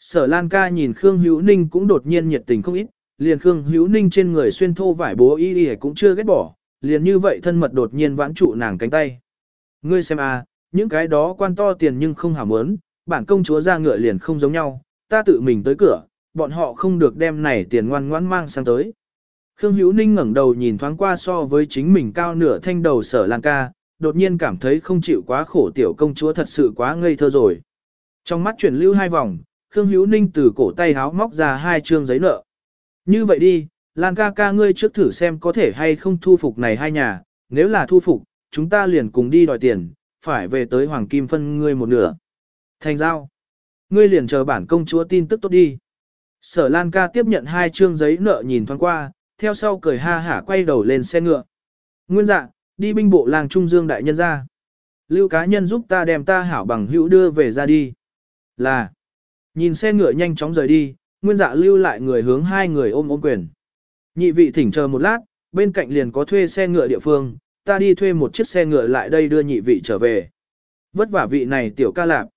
Speaker 1: Sở Lan ca nhìn Khương Hữu Ninh cũng đột nhiên nhiệt tình không ít, liền Khương Hữu Ninh trên người xuyên thô vải bố y y cũng chưa ghét bỏ, liền như vậy thân mật đột nhiên vãn trụ nàng cánh tay. Ngươi xem a, những cái đó quan to tiền nhưng không hàm muốn, bản công chúa ra ngựa liền không giống nhau, ta tự mình tới cửa, bọn họ không được đem này tiền ngoan ngoãn mang sang tới. Khương Hữu Ninh ngẩng đầu nhìn thoáng qua so với chính mình cao nửa thanh đầu sở lan ca, đột nhiên cảm thấy không chịu quá khổ tiểu công chúa thật sự quá ngây thơ rồi. Trong mắt chuyển lưu hai vòng, Khương Hữu Ninh từ cổ tay háo móc ra hai trương giấy nợ. Như vậy đi, Lan ca ca ngươi trước thử xem có thể hay không thu phục này hai nhà, nếu là thu phục, chúng ta liền cùng đi đòi tiền, phải về tới hoàng kim phân ngươi một nửa. Thành giao. Ngươi liền chờ bản công chúa tin tức tốt đi. Sở Lan ca tiếp nhận hai trương giấy nợ nhìn thoáng qua, theo sau cười ha hả quay đầu lên xe ngựa. Nguyên dạ, đi binh bộ làng Trung Dương đại nhân ra. Lưu cá nhân giúp ta đem ta hảo bằng hữu đưa về ra đi. Là, nhìn xe ngựa nhanh chóng rời đi, nguyên dạ lưu lại người hướng hai người ôm ôm quyền. Nhị vị thỉnh chờ một lát, bên cạnh liền có thuê xe ngựa địa phương, ta đi thuê một chiếc xe ngựa lại đây đưa nhị vị trở về. Vất vả vị này tiểu ca lạp.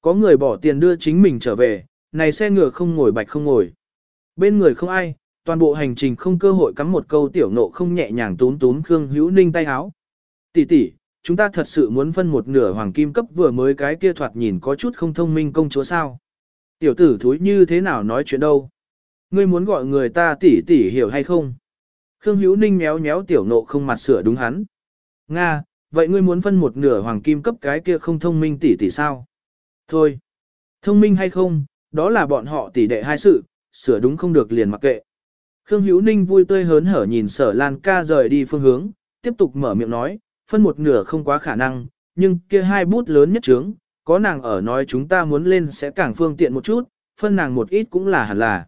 Speaker 1: Có người bỏ tiền đưa chính mình trở về, này xe ngựa không ngồi bạch không ngồi. Bên người không ai, toàn bộ hành trình không cơ hội cắm một câu tiểu nộ không nhẹ nhàng túm túm Khương Hữu Ninh tay háo. Tỷ tỷ, chúng ta thật sự muốn phân một nửa hoàng kim cấp vừa mới cái kia thoạt nhìn có chút không thông minh công chúa sao. Tiểu tử thúi như thế nào nói chuyện đâu. Ngươi muốn gọi người ta tỷ tỷ hiểu hay không? Khương Hữu Ninh méo méo tiểu nộ không mặt sửa đúng hắn. Nga, vậy ngươi muốn phân một nửa hoàng kim cấp cái kia không thông minh tỷ tỷ sao? Thôi, thông minh hay không, đó là bọn họ tỷ đệ hai sự, sửa đúng không được liền mặc kệ. Khương Hữu Ninh vui tươi hớn hở nhìn sở Lan ca rời đi phương hướng, tiếp tục mở miệng nói, phân một nửa không quá khả năng, nhưng kia hai bút lớn nhất trướng, có nàng ở nói chúng ta muốn lên sẽ càng phương tiện một chút, phân nàng một ít cũng là hẳn là.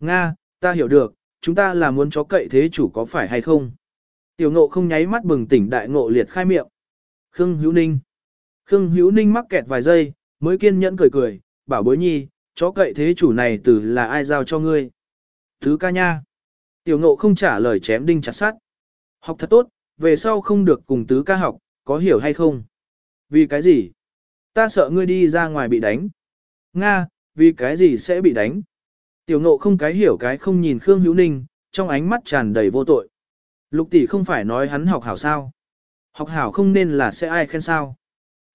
Speaker 1: Nga, ta hiểu được, chúng ta là muốn chó cậy thế chủ có phải hay không? Tiểu ngộ không nháy mắt bừng tỉnh đại ngộ liệt khai miệng. Khương Hữu Ninh. Khương Hữu Ninh mắc kẹt vài giây, mới kiên nhẫn cười cười, bảo bối nhi, chó cậy thế chủ này từ là ai giao cho ngươi? Thứ ca nha. Tiểu ngộ không trả lời chém đinh chặt sắt. Học thật tốt, về sau không được cùng tứ ca học, có hiểu hay không? Vì cái gì? Ta sợ ngươi đi ra ngoài bị đánh. Nga, vì cái gì sẽ bị đánh? Tiểu ngộ không cái hiểu cái không nhìn Khương Hữu Ninh, trong ánh mắt tràn đầy vô tội. Lục tỷ không phải nói hắn học hảo sao? Học hảo không nên là sẽ ai khen sao?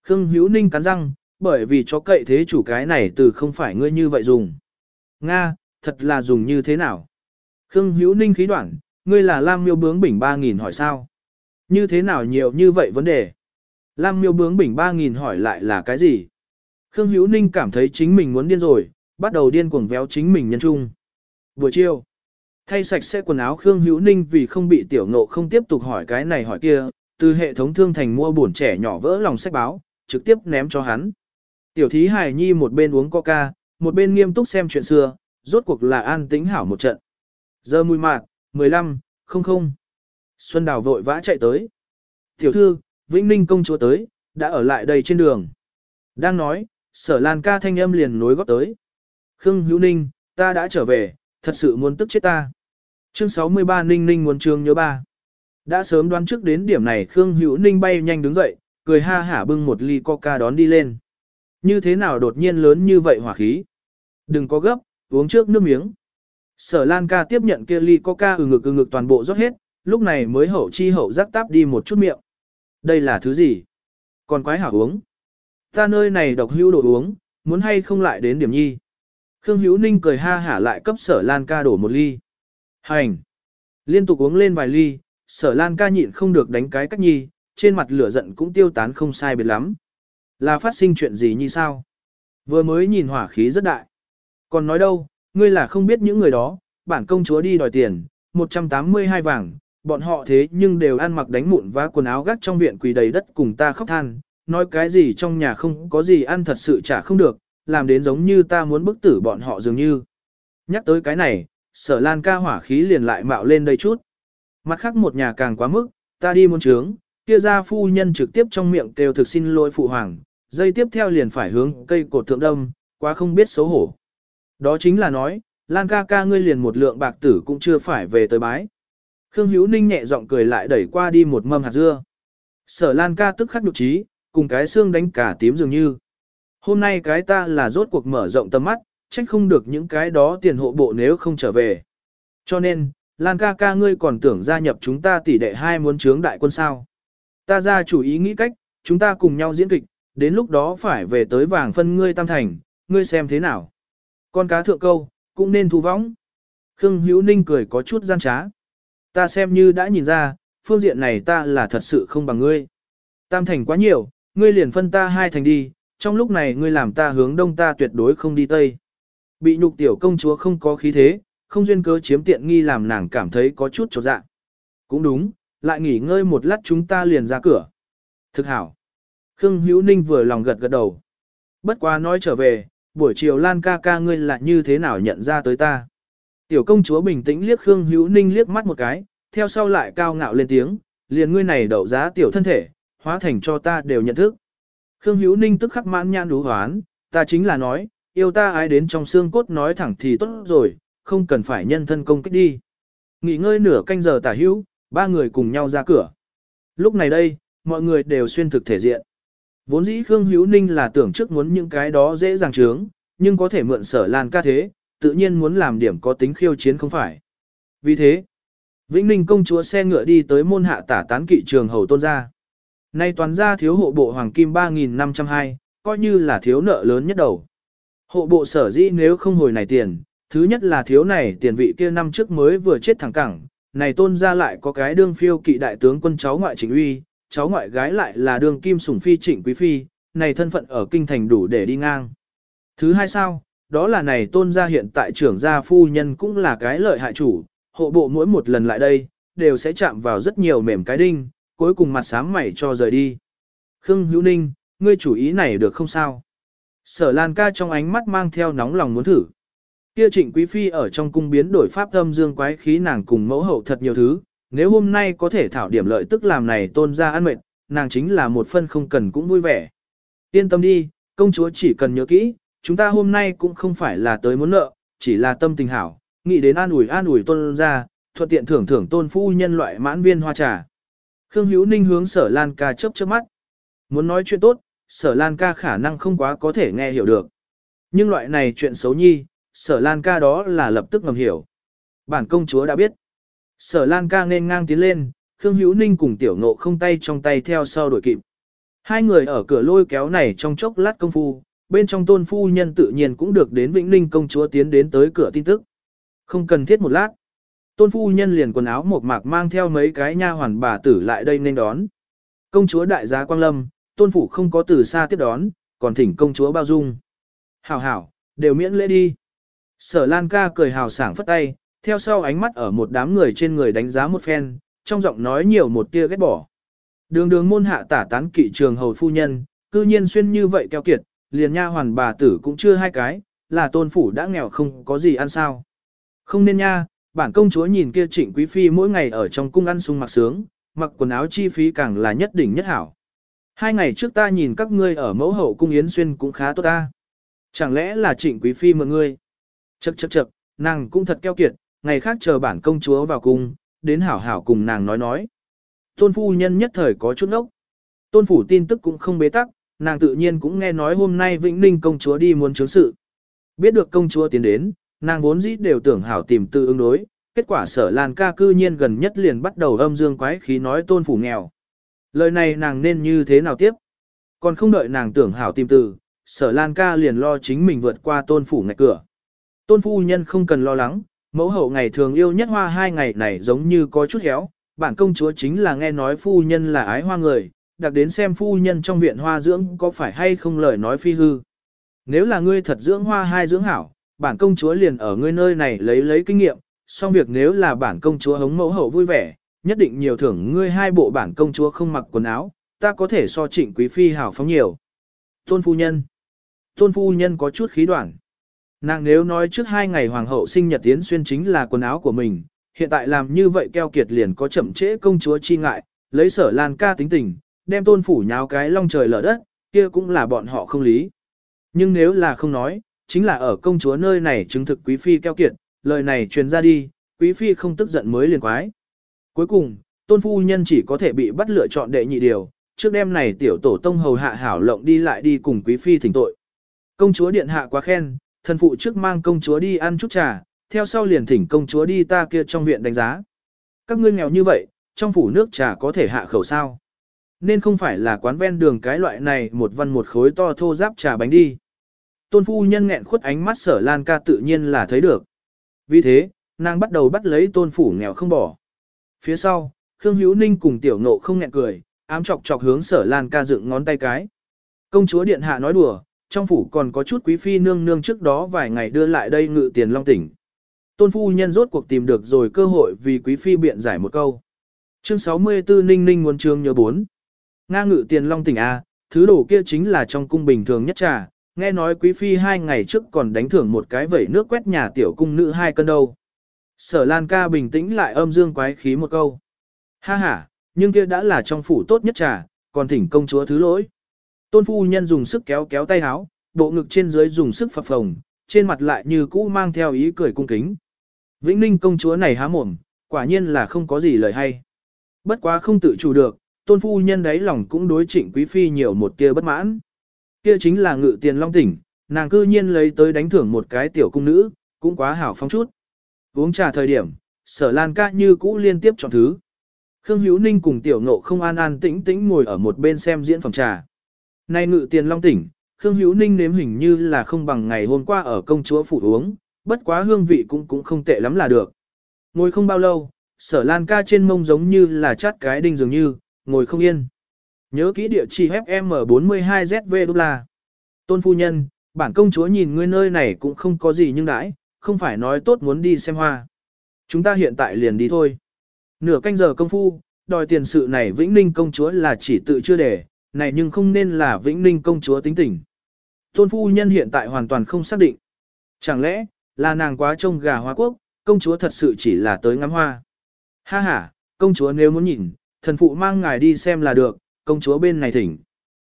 Speaker 1: Khương Hữu Ninh cắn răng, bởi vì cho cậy thế chủ cái này từ không phải ngươi như vậy dùng. Nga, thật là dùng như thế nào? Khương Hữu Ninh khí đoạn, ngươi là Lam miêu bướng bỉnh 3.000 hỏi sao? Như thế nào nhiều như vậy vấn đề? Lam miêu bướng bỉnh 3.000 hỏi lại là cái gì? Khương Hữu Ninh cảm thấy chính mình muốn điên rồi, bắt đầu điên cuồng véo chính mình nhân trung. Buổi chiều, thay sạch sẽ quần áo Khương Hữu Ninh vì không bị tiểu ngộ không tiếp tục hỏi cái này hỏi kia, từ hệ thống thương thành mua buồn trẻ nhỏ vỡ lòng sách báo, trực tiếp ném cho hắn. Tiểu thí hài nhi một bên uống coca, một bên nghiêm túc xem chuyện xưa, rốt cuộc là an tĩnh hảo một trận. Giờ mùi mạt, 15, không không. Xuân Đào vội vã chạy tới. Tiểu thư, Vĩnh Ninh công chúa tới, đã ở lại đây trên đường. Đang nói, sở lan ca thanh âm liền nối góp tới. Khương Hữu Ninh, ta đã trở về, thật sự muốn tức chết ta. Chương 63 Ninh Ninh muốn trường nhớ ba. Đã sớm đoán trước đến điểm này Khương Hữu Ninh bay nhanh đứng dậy, cười ha hả bưng một ly coca đón đi lên. Như thế nào đột nhiên lớn như vậy hỏa khí? Đừng có gấp, uống trước nước miếng. Sở Lan ca tiếp nhận kia ly coca ừ ngực ừ ngực toàn bộ rót hết, lúc này mới hậu chi hậu giác táp đi một chút miệng. Đây là thứ gì? Còn quái hảo uống. Ta nơi này độc hữu đồ uống, muốn hay không lại đến điểm nhi. Khương Hữu Ninh cười ha hả lại cấp sở Lan ca đổ một ly. Hành! Liên tục uống lên vài ly, sở Lan ca nhịn không được đánh cái cách nhi, trên mặt lửa giận cũng tiêu tán không sai biệt lắm. Là phát sinh chuyện gì như sao? Vừa mới nhìn hỏa khí rất đại. Còn nói đâu, ngươi là không biết những người đó, bản công chúa đi đòi tiền, 182 vàng, bọn họ thế nhưng đều ăn mặc đánh mụn và quần áo gác trong viện quỳ đầy đất cùng ta khóc than, nói cái gì trong nhà không có gì ăn thật sự chả không được, làm đến giống như ta muốn bức tử bọn họ dường như. Nhắc tới cái này, sở lan ca hỏa khí liền lại mạo lên đây chút. Mặt khác một nhà càng quá mức, ta đi muốn trướng, kia ra phu nhân trực tiếp trong miệng kêu thực xin lỗi phụ hoàng, dây tiếp theo liền phải hướng cây cột thượng đâm, quá không biết xấu hổ. Đó chính là nói, Lan ca ca ngươi liền một lượng bạc tử cũng chưa phải về tới bái. Khương Hữu Ninh nhẹ giọng cười lại đẩy qua đi một mâm hạt dưa. Sở Lan ca tức khắc nhục trí, cùng cái xương đánh cả tím dường như. Hôm nay cái ta là rốt cuộc mở rộng tầm mắt, trách không được những cái đó tiền hộ bộ nếu không trở về. Cho nên, Lan ca ca ngươi còn tưởng gia nhập chúng ta tỷ đệ hai muốn chướng đại quân sao. Ta ra chủ ý nghĩ cách, chúng ta cùng nhau diễn kịch, đến lúc đó phải về tới vàng phân ngươi tam thành, ngươi xem thế nào. Con cá thượng câu, cũng nên thu võng. Khương Hữu Ninh cười có chút gian trá. Ta xem như đã nhìn ra, phương diện này ta là thật sự không bằng ngươi. Tam thành quá nhiều, ngươi liền phân ta hai thành đi, trong lúc này ngươi làm ta hướng đông ta tuyệt đối không đi tây. Bị nhục tiểu công chúa không có khí thế, không duyên cớ chiếm tiện nghi làm nàng cảm thấy có chút trột dạ. Cũng đúng, lại nghỉ ngơi một lát chúng ta liền ra cửa. Thực hảo. Khương Hữu Ninh vừa lòng gật gật đầu. Bất quá nói trở về, buổi chiều Lan ca ca ngươi là như thế nào nhận ra tới ta. Tiểu công chúa bình tĩnh liếc Khương Hữu Ninh liếc mắt một cái, theo sau lại cao ngạo lên tiếng, liền ngươi này đậu giá tiểu thân thể, hóa thành cho ta đều nhận thức. Khương Hữu Ninh tức khắc mãn nhãn đú hoán, ta chính là nói, yêu ta ai đến trong xương cốt nói thẳng thì tốt rồi, không cần phải nhân thân công kích đi. Nghỉ ngơi nửa canh giờ tả hữu, ba người cùng nhau ra cửa. Lúc này đây, mọi người đều xuyên thực thể diện. Vốn dĩ Khương Hữu Ninh là tưởng trước muốn những cái đó dễ dàng trướng, nhưng có thể mượn sở lan ca thế, tự nhiên muốn làm điểm có tính khiêu chiến không phải. Vì thế, Vĩnh Ninh công chúa xe ngựa đi tới môn hạ tả tán kỵ trường hầu tôn gia. Nay toàn gia thiếu hộ bộ hoàng kim 3.502, coi như là thiếu nợ lớn nhất đầu. Hộ bộ sở dĩ nếu không hồi này tiền, thứ nhất là thiếu này tiền vị kia năm trước mới vừa chết thẳng cẳng, này tôn gia lại có cái đương phiêu kỵ đại tướng quân cháu ngoại chính uy, cháu ngoại gái lại là đường kim sủng phi trịnh quý phi, này thân phận ở kinh thành đủ để đi ngang. Thứ hai sao, đó là này tôn gia hiện tại trưởng gia phu nhân cũng là cái lợi hại chủ, hộ bộ mỗi một lần lại đây, đều sẽ chạm vào rất nhiều mềm cái đinh, cuối cùng mặt sám mày cho rời đi. Khương Hữu Ninh, ngươi chủ ý này được không sao? Sở Lan ca trong ánh mắt mang theo nóng lòng muốn thử. Kia trịnh quý phi ở trong cung biến đổi pháp âm dương quái khí nàng cùng mẫu hậu thật nhiều thứ, nếu hôm nay có thể thảo điểm lợi tức làm này tôn ra ăn mệt, nàng chính là một phân không cần cũng vui vẻ. Yên tâm đi, công chúa chỉ cần nhớ kỹ, chúng ta hôm nay cũng không phải là tới muốn nợ, chỉ là tâm tình hảo, nghĩ đến an ủi an ủi tôn ra, thuận tiện thưởng thưởng tôn phu nhân loại mãn viên hoa trà. Khương Hữu Ninh hướng sở Lan ca chớp chớp mắt. Muốn nói chuyện tốt, sở Lan ca khả năng không quá có thể nghe hiểu được. Nhưng loại này chuyện xấu nhi, sở Lan ca đó là lập tức ngầm hiểu. Bản công chúa đã biết. Sở Lan ca nên ngang tiến lên, Khương Hữu Ninh cùng tiểu ngộ không tay trong tay theo sau đuổi kịp. Hai người ở cửa lôi kéo này trong chốc lát công phu, bên trong tôn phu nhân tự nhiên cũng được đến Vĩnh Ninh công chúa tiến đến tới cửa tin tức. Không cần thiết một lát. Tôn phu nhân liền quần áo một mạc mang theo mấy cái nha hoàn bà tử lại đây nên đón. Công chúa đại gia Quang Lâm, tôn phủ không có từ xa tiếp đón, còn thỉnh công chúa bao dung. Hảo hảo, đều miễn lễ đi. Sở Lan ca cười hào sảng phất tay, theo sau ánh mắt ở một đám người trên người đánh giá một phen, trong giọng nói nhiều một tia ghét bỏ. Đường đường môn hạ tả tán kỵ trường hầu phu nhân, cư nhiên xuyên như vậy keo kiệt, liền nha hoàn bà tử cũng chưa hai cái, là tôn phủ đã nghèo không có gì ăn sao. Không nên nha, bản công chúa nhìn kia trịnh quý phi mỗi ngày ở trong cung ăn sung mặc sướng, mặc quần áo chi phí càng là nhất đỉnh nhất hảo. Hai ngày trước ta nhìn các ngươi ở mẫu hậu cung yến xuyên cũng khá tốt ta. Chẳng lẽ là trịnh quý phi mượn ngươi? Chậc chậc chậc, nàng cũng thật keo kiệt, ngày khác chờ bản công chúa vào cung, đến hảo hảo cùng nàng nói nói. Tôn phu nhân nhất thời có chút ốc. Tôn phủ tin tức cũng không bế tắc, nàng tự nhiên cũng nghe nói hôm nay Vĩnh Ninh công chúa đi muốn chứng sự. Biết được công chúa tiến đến, nàng vốn dĩ đều tưởng hảo tìm tư ứng đối, kết quả sở Lan ca cư nhiên gần nhất liền bắt đầu âm dương quái khí nói tôn phủ nghèo. Lời này nàng nên như thế nào tiếp? Còn không đợi nàng tưởng hảo tìm từ, sở Lan ca liền lo chính mình vượt qua tôn phủ ngạch cửa. Tôn phu nhân không cần lo lắng, mẫu hậu ngày thường yêu nhất hoa hai ngày này giống như có chút héo, bản công chúa chính là nghe nói phu nhân là ái hoa người, đặc đến xem phu nhân trong viện hoa dưỡng có phải hay không lời nói phi hư. Nếu là ngươi thật dưỡng hoa hai dưỡng hảo, bản công chúa liền ở ngươi nơi này lấy lấy kinh nghiệm, xong việc nếu là bản công chúa hống mẫu hậu vui vẻ, nhất định nhiều thưởng ngươi hai bộ bản công chúa không mặc quần áo, ta có thể so trịnh quý phi hảo phóng nhiều. Tôn phu nhân. Tôn phu nhân có chút khí đoạn. Nàng nếu nói trước hai ngày hoàng hậu sinh nhật tiến xuyên chính là quần áo của mình, hiện tại làm như vậy keo kiệt liền có chậm trễ công chúa chi ngại, lấy sở lan ca tính tình, đem tôn phủ nháo cái long trời lở đất, kia cũng là bọn họ không lý. Nhưng nếu là không nói, chính là ở công chúa nơi này chứng thực quý phi keo kiệt, lời này truyền ra đi, quý phi không tức giận mới liền quái. Cuối cùng, tôn phu nhân chỉ có thể bị bắt lựa chọn đệ nhị điều, trước đêm này tiểu tổ tông hầu hạ hảo lộng đi lại đi cùng quý phi thỉnh tội. Công chúa điện hạ quá khen, thần phụ trước mang công chúa đi ăn chút trà, theo sau liền thỉnh công chúa đi ta kia trong viện đánh giá. Các ngươi nghèo như vậy, trong phủ nước trà có thể hạ khẩu sao. Nên không phải là quán ven đường cái loại này một văn một khối to thô giáp trà bánh đi. Tôn phu nhân nghẹn khuất ánh mắt sở lan ca tự nhiên là thấy được. Vì thế, nàng bắt đầu bắt lấy tôn phủ nghèo không bỏ. Phía sau, Khương Hữu Ninh cùng tiểu nộ không nghẹn cười, ám chọc chọc hướng sở lan ca dựng ngón tay cái. Công chúa điện hạ nói đùa, trong phủ còn có chút quý phi nương nương trước đó vài ngày đưa lại đây ngự tiền long tỉnh. Tôn phu nhân rốt cuộc tìm được rồi cơ hội vì quý phi biện giải một câu. Chương 64 Ninh Ninh nguồn chương nhớ 4. Nga ngự tiền long tỉnh A, thứ đồ kia chính là trong cung bình thường nhất trà, nghe nói quý phi hai ngày trước còn đánh thưởng một cái vẩy nước quét nhà tiểu cung nữ hai cân đâu. Sở Lan ca bình tĩnh lại âm dương quái khí một câu. Ha ha, nhưng kia đã là trong phủ tốt nhất trà, còn thỉnh công chúa thứ lỗi. Tôn phu nhân dùng sức kéo kéo tay háo, bộ ngực trên dưới dùng sức phập phồng, trên mặt lại như cũ mang theo ý cười cung kính. Vĩnh Ninh công chúa này há mồm, quả nhiên là không có gì lời hay. Bất quá không tự chủ được, tôn phu nhân đấy lòng cũng đối trịnh quý phi nhiều một tia bất mãn. Kia chính là ngự tiền long tỉnh, nàng cư nhiên lấy tới đánh thưởng một cái tiểu cung nữ, cũng quá hảo phong chút. Uống trà thời điểm, sở lan ca như cũ liên tiếp chọn thứ. Khương Hữu Ninh cùng tiểu ngộ không an an tĩnh tĩnh ngồi ở một bên xem diễn phòng trà. Nay ngự tiền long tỉnh, Khương Hữu Ninh nếm hình như là không bằng ngày hôm qua ở công chúa phủ uống, bất quá hương vị cũng cũng không tệ lắm là được. Ngồi không bao lâu, sở lan ca trên mông giống như là chát cái đinh dường như, ngồi không yên. Nhớ kỹ địa chỉ FM42ZV đúc là. Tôn phu nhân, bản công chúa nhìn ngươi nơi này cũng không có gì nhưng đãi, không phải nói tốt muốn đi xem hoa. Chúng ta hiện tại liền đi thôi. Nửa canh giờ công phu, đòi tiền sự này Vĩnh Ninh công chúa là chỉ tự chưa để, này nhưng không nên là Vĩnh Ninh công chúa tính tình. Tôn phu nhân hiện tại hoàn toàn không xác định. Chẳng lẽ, là nàng quá trông gà hoa quốc, công chúa thật sự chỉ là tới ngắm hoa. Ha ha, công chúa nếu muốn nhìn, thần phụ mang ngài đi xem là được, công chúa bên này thỉnh.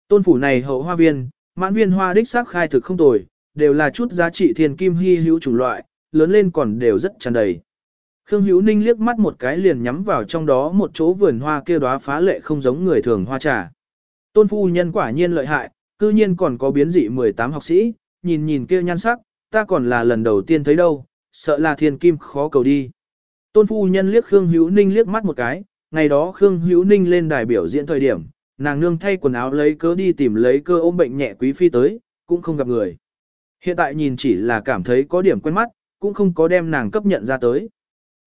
Speaker 1: Tôn phủ này hậu hoa viên, mãn viên hoa đích xác khai thực không tồi, đều là chút giá trị thiên kim hy hữu chủng loại, lớn lên còn đều rất tràn đầy. Khương Hữu Ninh liếc mắt một cái liền nhắm vào trong đó một chỗ vườn hoa kia đóa phá lệ không giống người thường hoa trà. Tôn phu nhân quả nhiên lợi hại, cư nhiên còn có biến dị 18 học sĩ, nhìn nhìn kia nhan sắc, ta còn là lần đầu tiên thấy đâu, sợ là thiên kim khó cầu đi. Tôn phu nhân liếc Khương Hữu Ninh liếc mắt một cái, ngày đó Khương Hữu Ninh lên đài biểu diễn thời điểm, nàng nương thay quần áo lấy cớ đi tìm lấy cơ ôm bệnh nhẹ quý phi tới, cũng không gặp người. Hiện tại nhìn chỉ là cảm thấy có điểm quen mắt, cũng không có đem nàng cấp nhận ra tới.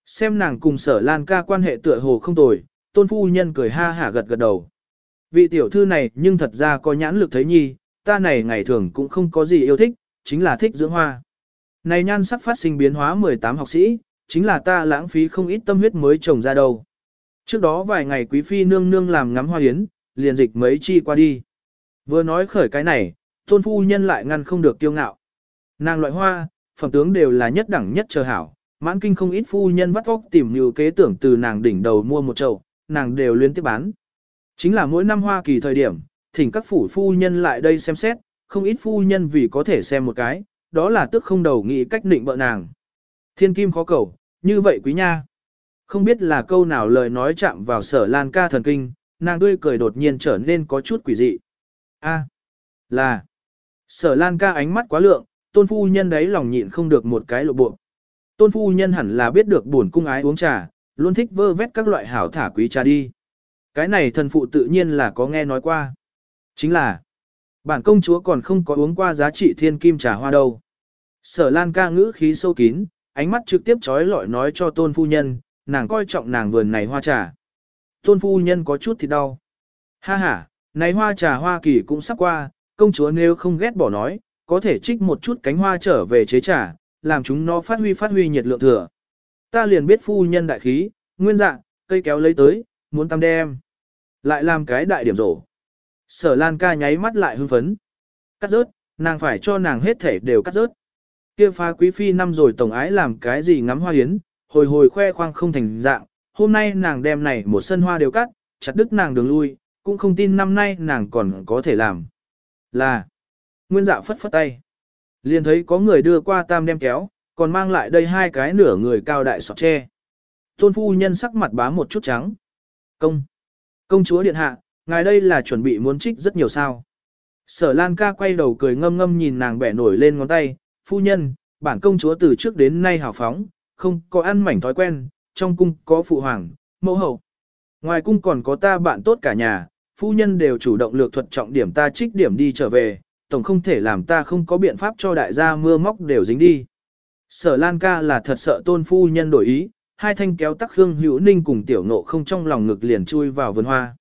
Speaker 1: Xem nàng cùng sở lan ca quan hệ tựa hồ không tồi, tôn phu nhân cười ha hả gật gật đầu. Vị tiểu thư này nhưng thật ra có nhãn lực thấy nhi, ta này ngày thường cũng không có gì yêu thích, chính là thích dưỡng hoa. Này nhan sắc phát sinh biến hóa 18 học sĩ, chính là ta lãng phí không ít tâm huyết mới trồng ra đâu. Trước đó vài ngày quý phi nương nương làm ngắm hoa yến, liền dịch mấy chi qua đi. Vừa nói khởi cái này, tôn phu nhân lại ngăn không được kiêu ngạo. Nàng loại hoa, phẩm tướng đều là nhất đẳng nhất chờ hảo, mãn kinh không ít phu nhân vắt óc tìm nhiều kế tưởng từ nàng đỉnh đầu mua một chậu, nàng đều liên tiếp bán. Chính là mỗi năm Hoa Kỳ thời điểm, thỉnh các phủ phu nhân lại đây xem xét, không ít phu nhân vì có thể xem một cái, đó là tức không đầu nghĩ cách định bợ nàng. Thiên kim khó cầu, như vậy quý nha. Không biết là câu nào lời nói chạm vào sở lan ca thần kinh, nàng tươi cười đột nhiên trở nên có chút quỷ dị. A, là, sở lan ca ánh mắt quá lượng, tôn phu nhân đấy lòng nhịn không được một cái lộ bộ. Tôn phu nhân hẳn là biết được buồn cung ái uống trà, luôn thích vơ vét các loại hảo thả quý trà đi. Cái này thần phụ tự nhiên là có nghe nói qua. Chính là, bản công chúa còn không có uống qua giá trị thiên kim trà hoa đâu. Sở Lan ca ngữ khí sâu kín, ánh mắt trực tiếp trói lọi nói cho tôn phu nhân, nàng coi trọng nàng vườn này hoa trà. Tôn phu nhân có chút thì đau. Ha ha, này hoa trà Hoa Kỳ cũng sắp qua, công chúa nếu không ghét bỏ nói, có thể trích một chút cánh hoa trở về chế trà, làm chúng nó phát huy phát huy nhiệt lượng thừa. Ta liền biết phu nhân đại khí, nguyên dạng, cây kéo lấy tới, muốn tam đem. Lại làm cái đại điểm rổ. Sở Lan ca nháy mắt lại hưng phấn. Cắt rớt, nàng phải cho nàng hết thể đều cắt rớt. Kia phá quý phi năm rồi tổng ái làm cái gì ngắm hoa hiến, hồi hồi khoe khoang không thành dạng. Hôm nay nàng đem này một sân hoa đều cắt, chặt đứt nàng đường lui, cũng không tin năm nay nàng còn có thể làm. Là, nguyên dạ phất phất tay. Liền thấy có người đưa qua tam đem kéo, còn mang lại đây hai cái nửa người cao đại sọt tre. Tôn phu nhân sắc mặt bá một chút trắng. Công. Công chúa điện hạ, ngài đây là chuẩn bị muốn trích rất nhiều sao. Sở Lan ca quay đầu cười ngâm ngâm nhìn nàng bẻ nổi lên ngón tay, phu nhân, bản công chúa từ trước đến nay hào phóng, không có ăn mảnh thói quen, trong cung có phụ hoàng, mẫu hậu. Ngoài cung còn có ta bạn tốt cả nhà, phu nhân đều chủ động lược thuật trọng điểm ta trích điểm đi trở về, tổng không thể làm ta không có biện pháp cho đại gia mưa móc đều dính đi. Sở Lan ca là thật sợ tôn phu nhân đổi ý, hai thanh kéo tắc Khương Hữu Ninh cùng tiểu nộ không trong lòng ngực liền chui vào vườn hoa.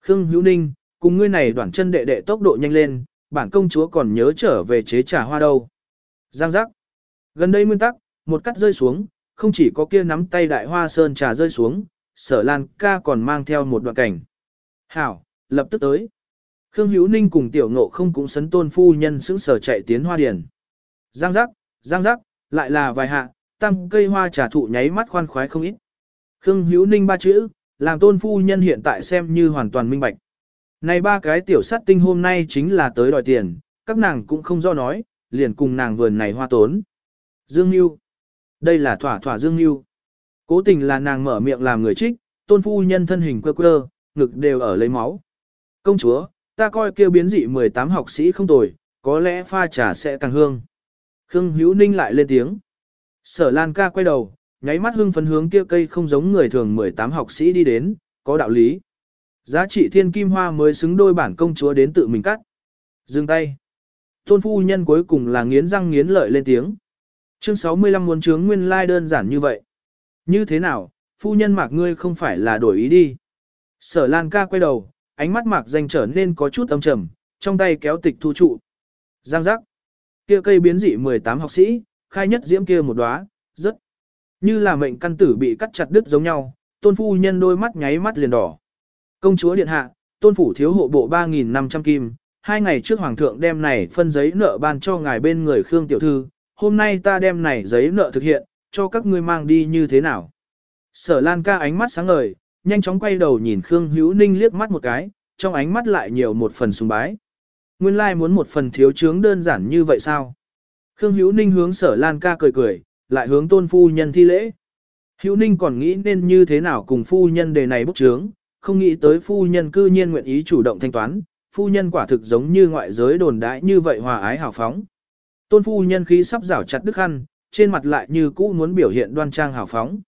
Speaker 1: Khương Hữu Ninh, cùng ngươi này đoạn chân đệ đệ tốc độ nhanh lên, bản công chúa còn nhớ trở về chế trà hoa đâu. Giang giác. Gần đây nguyên tắc, một cắt rơi xuống, không chỉ có kia nắm tay đại hoa sơn trà rơi xuống, sở lan ca còn mang theo một đoạn cảnh. Hảo, lập tức tới. Khương Hữu Ninh cùng tiểu ngộ không cũng sấn tôn phu nhân sững sở chạy tiến hoa điền. Giang giác, giang giác, lại là vài hạ, tăng cây hoa trà thụ nháy mắt khoan khoái không ít. Khương Hữu Ninh ba chữ, làm tôn phu nhân hiện tại xem như hoàn toàn minh bạch. Này ba cái tiểu sát tinh hôm nay chính là tới đòi tiền, các nàng cũng không do nói, liền cùng nàng vườn này hoa tốn. Dương Nhu. Đây là thỏa thỏa Dương Nhu. Cố tình là nàng mở miệng làm người trích, tôn phu nhân thân hình quơ quơ, ngực đều ở lấy máu. Công chúa, ta coi kêu biến dị 18 học sĩ không tồi, có lẽ pha trà sẽ càng hương. Khương Hữu Ninh lại lên tiếng. Sở Lan ca quay đầu, nháy mắt hưng phấn hướng kia cây không giống người thường 18 học sĩ đi đến, có đạo lý. Giá trị thiên kim hoa mới xứng đôi bản công chúa đến tự mình cắt. Dừng tay. Tôn phu nhân cuối cùng là nghiến răng nghiến lợi lên tiếng. Chương 65 muốn chướng nguyên lai like đơn giản như vậy. Như thế nào, phu nhân mạc ngươi không phải là đổi ý đi. Sở Lan ca quay đầu, ánh mắt mạc danh trở nên có chút âm trầm, trong tay kéo tịch thu trụ. Giang giác. Kia cây biến dị 18 học sĩ, khai nhất diễm kia một đóa, rất như là mệnh căn tử bị cắt chặt đứt giống nhau, tôn phu nhân đôi mắt nháy mắt liền đỏ. Công chúa điện hạ, tôn phủ thiếu hộ bộ 3.500 kim, hai ngày trước hoàng thượng đem này phân giấy nợ ban cho ngài bên người Khương tiểu thư, hôm nay ta đem này giấy nợ thực hiện, cho các ngươi mang đi như thế nào. Sở Lan ca ánh mắt sáng ngời, nhanh chóng quay đầu nhìn Khương Hữu Ninh liếc mắt một cái, trong ánh mắt lại nhiều một phần sùng bái. Nguyên lai like muốn một phần thiếu chướng đơn giản như vậy sao? Khương Hữu Ninh hướng Sở Lan ca cười cười, lại hướng tôn phu nhân thi lễ. Hữu Ninh còn nghĩ nên như thế nào cùng phu nhân đề này bốc trướng, không nghĩ tới phu nhân cư nhiên nguyện ý chủ động thanh toán, phu nhân quả thực giống như ngoại giới đồn đãi như vậy hòa ái hào phóng. Tôn phu nhân khí sắp rảo chặt đức khăn, trên mặt lại như cũ muốn biểu hiện đoan trang hào phóng.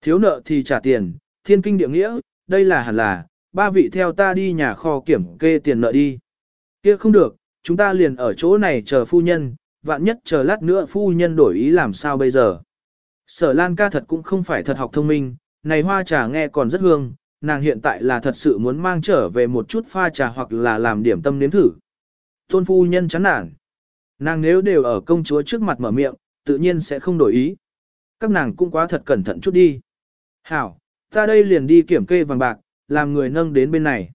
Speaker 1: Thiếu nợ thì trả tiền, thiên kinh địa nghĩa, đây là hẳn là, ba vị theo ta đi nhà kho kiểm kê tiền nợ đi. Kia không được, chúng ta liền ở chỗ này chờ phu nhân, vạn nhất chờ lát nữa phu nhân đổi ý làm sao bây giờ. Sở Lan ca thật cũng không phải thật học thông minh, này hoa trà nghe còn rất hương, nàng hiện tại là thật sự muốn mang trở về một chút pha trà hoặc là làm điểm tâm nếm thử. Tôn phu nhân chán nản. Nàng nếu đều ở công chúa trước mặt mở miệng, tự nhiên sẽ không đổi ý. Các nàng cũng quá thật cẩn thận chút đi. Hảo, ta đây liền đi kiểm kê vàng bạc, làm người nâng đến bên này.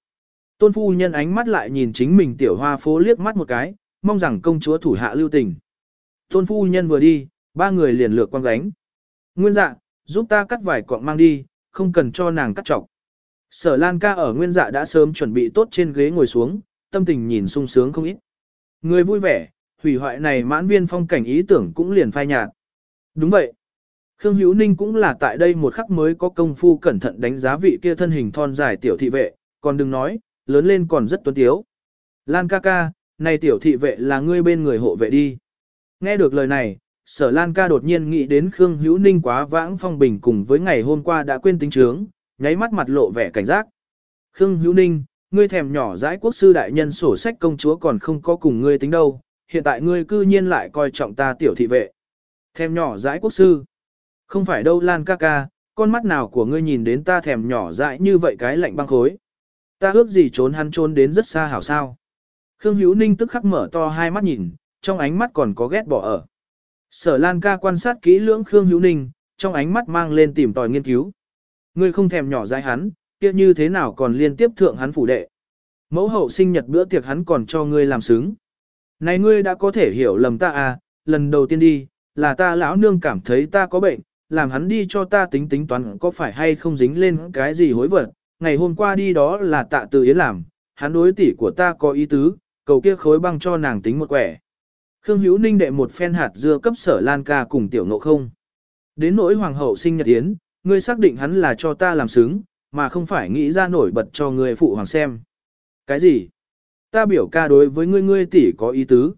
Speaker 1: Tôn phu nhân ánh mắt lại nhìn chính mình tiểu hoa phố liếc mắt một cái, mong rằng công chúa thủ hạ lưu tình. Tôn phu nhân vừa đi, ba người liền lược quang gánh. Nguyên dạ, giúp ta cắt vài cọng mang đi, không cần cho nàng cắt trọc. Sở Lan ca ở nguyên dạ đã sớm chuẩn bị tốt trên ghế ngồi xuống, tâm tình nhìn sung sướng không ít. Người vui vẻ, hủy hoại này mãn viên phong cảnh ý tưởng cũng liền phai nhạt. Đúng vậy. Khương Hữu Ninh cũng là tại đây một khắc mới có công phu cẩn thận đánh giá vị kia thân hình thon dài tiểu thị vệ, còn đừng nói, lớn lên còn rất tuấn tiếu. Lan ca ca, này tiểu thị vệ là ngươi bên người hộ vệ đi. Nghe được lời này, sở Lan ca đột nhiên nghĩ đến Khương Hữu Ninh quá vãng phong bình cùng với ngày hôm qua đã quên tính trướng, nháy mắt mặt lộ vẻ cảnh giác. Khương Hữu Ninh, ngươi thèm nhỏ dãi quốc sư đại nhân sổ sách công chúa còn không có cùng ngươi tính đâu, hiện tại ngươi cư nhiên lại coi trọng ta tiểu thị vệ. Thèm nhỏ dãi quốc sư. Không phải đâu Lan ca ca, con mắt nào của ngươi nhìn đến ta thèm nhỏ dãi như vậy cái lạnh băng khối. Ta ước gì trốn hắn trốn đến rất xa hảo sao. Khương Hữu Ninh tức khắc mở to hai mắt nhìn, trong ánh mắt còn có ghét bỏ ở. Sở Lan ca quan sát kỹ lưỡng Khương Hữu Ninh, trong ánh mắt mang lên tìm tòi nghiên cứu. Ngươi không thèm nhỏ dãi hắn, kia như thế nào còn liên tiếp thượng hắn phủ đệ. Mẫu hậu sinh nhật bữa tiệc hắn còn cho ngươi làm sướng. Này ngươi đã có thể hiểu lầm ta à, lần đầu tiên đi, là ta lão nương cảm thấy ta có bệnh, làm hắn đi cho ta tính tính toán có phải hay không dính lên cái gì hối vật. Ngày hôm qua đi đó là tạ từ yến làm, hắn đối tỷ của ta có ý tứ, cầu kia khối băng cho nàng tính một quẻ. Khương Hữu Ninh đệ một phen hạt dưa cấp sở Lan ca cùng tiểu ngộ không. Đến nỗi hoàng hậu sinh nhật yến, ngươi xác định hắn là cho ta làm sướng, mà không phải nghĩ ra nổi bật cho người phụ hoàng xem. Cái gì? Ta biểu ca đối với ngươi ngươi tỷ có ý tứ.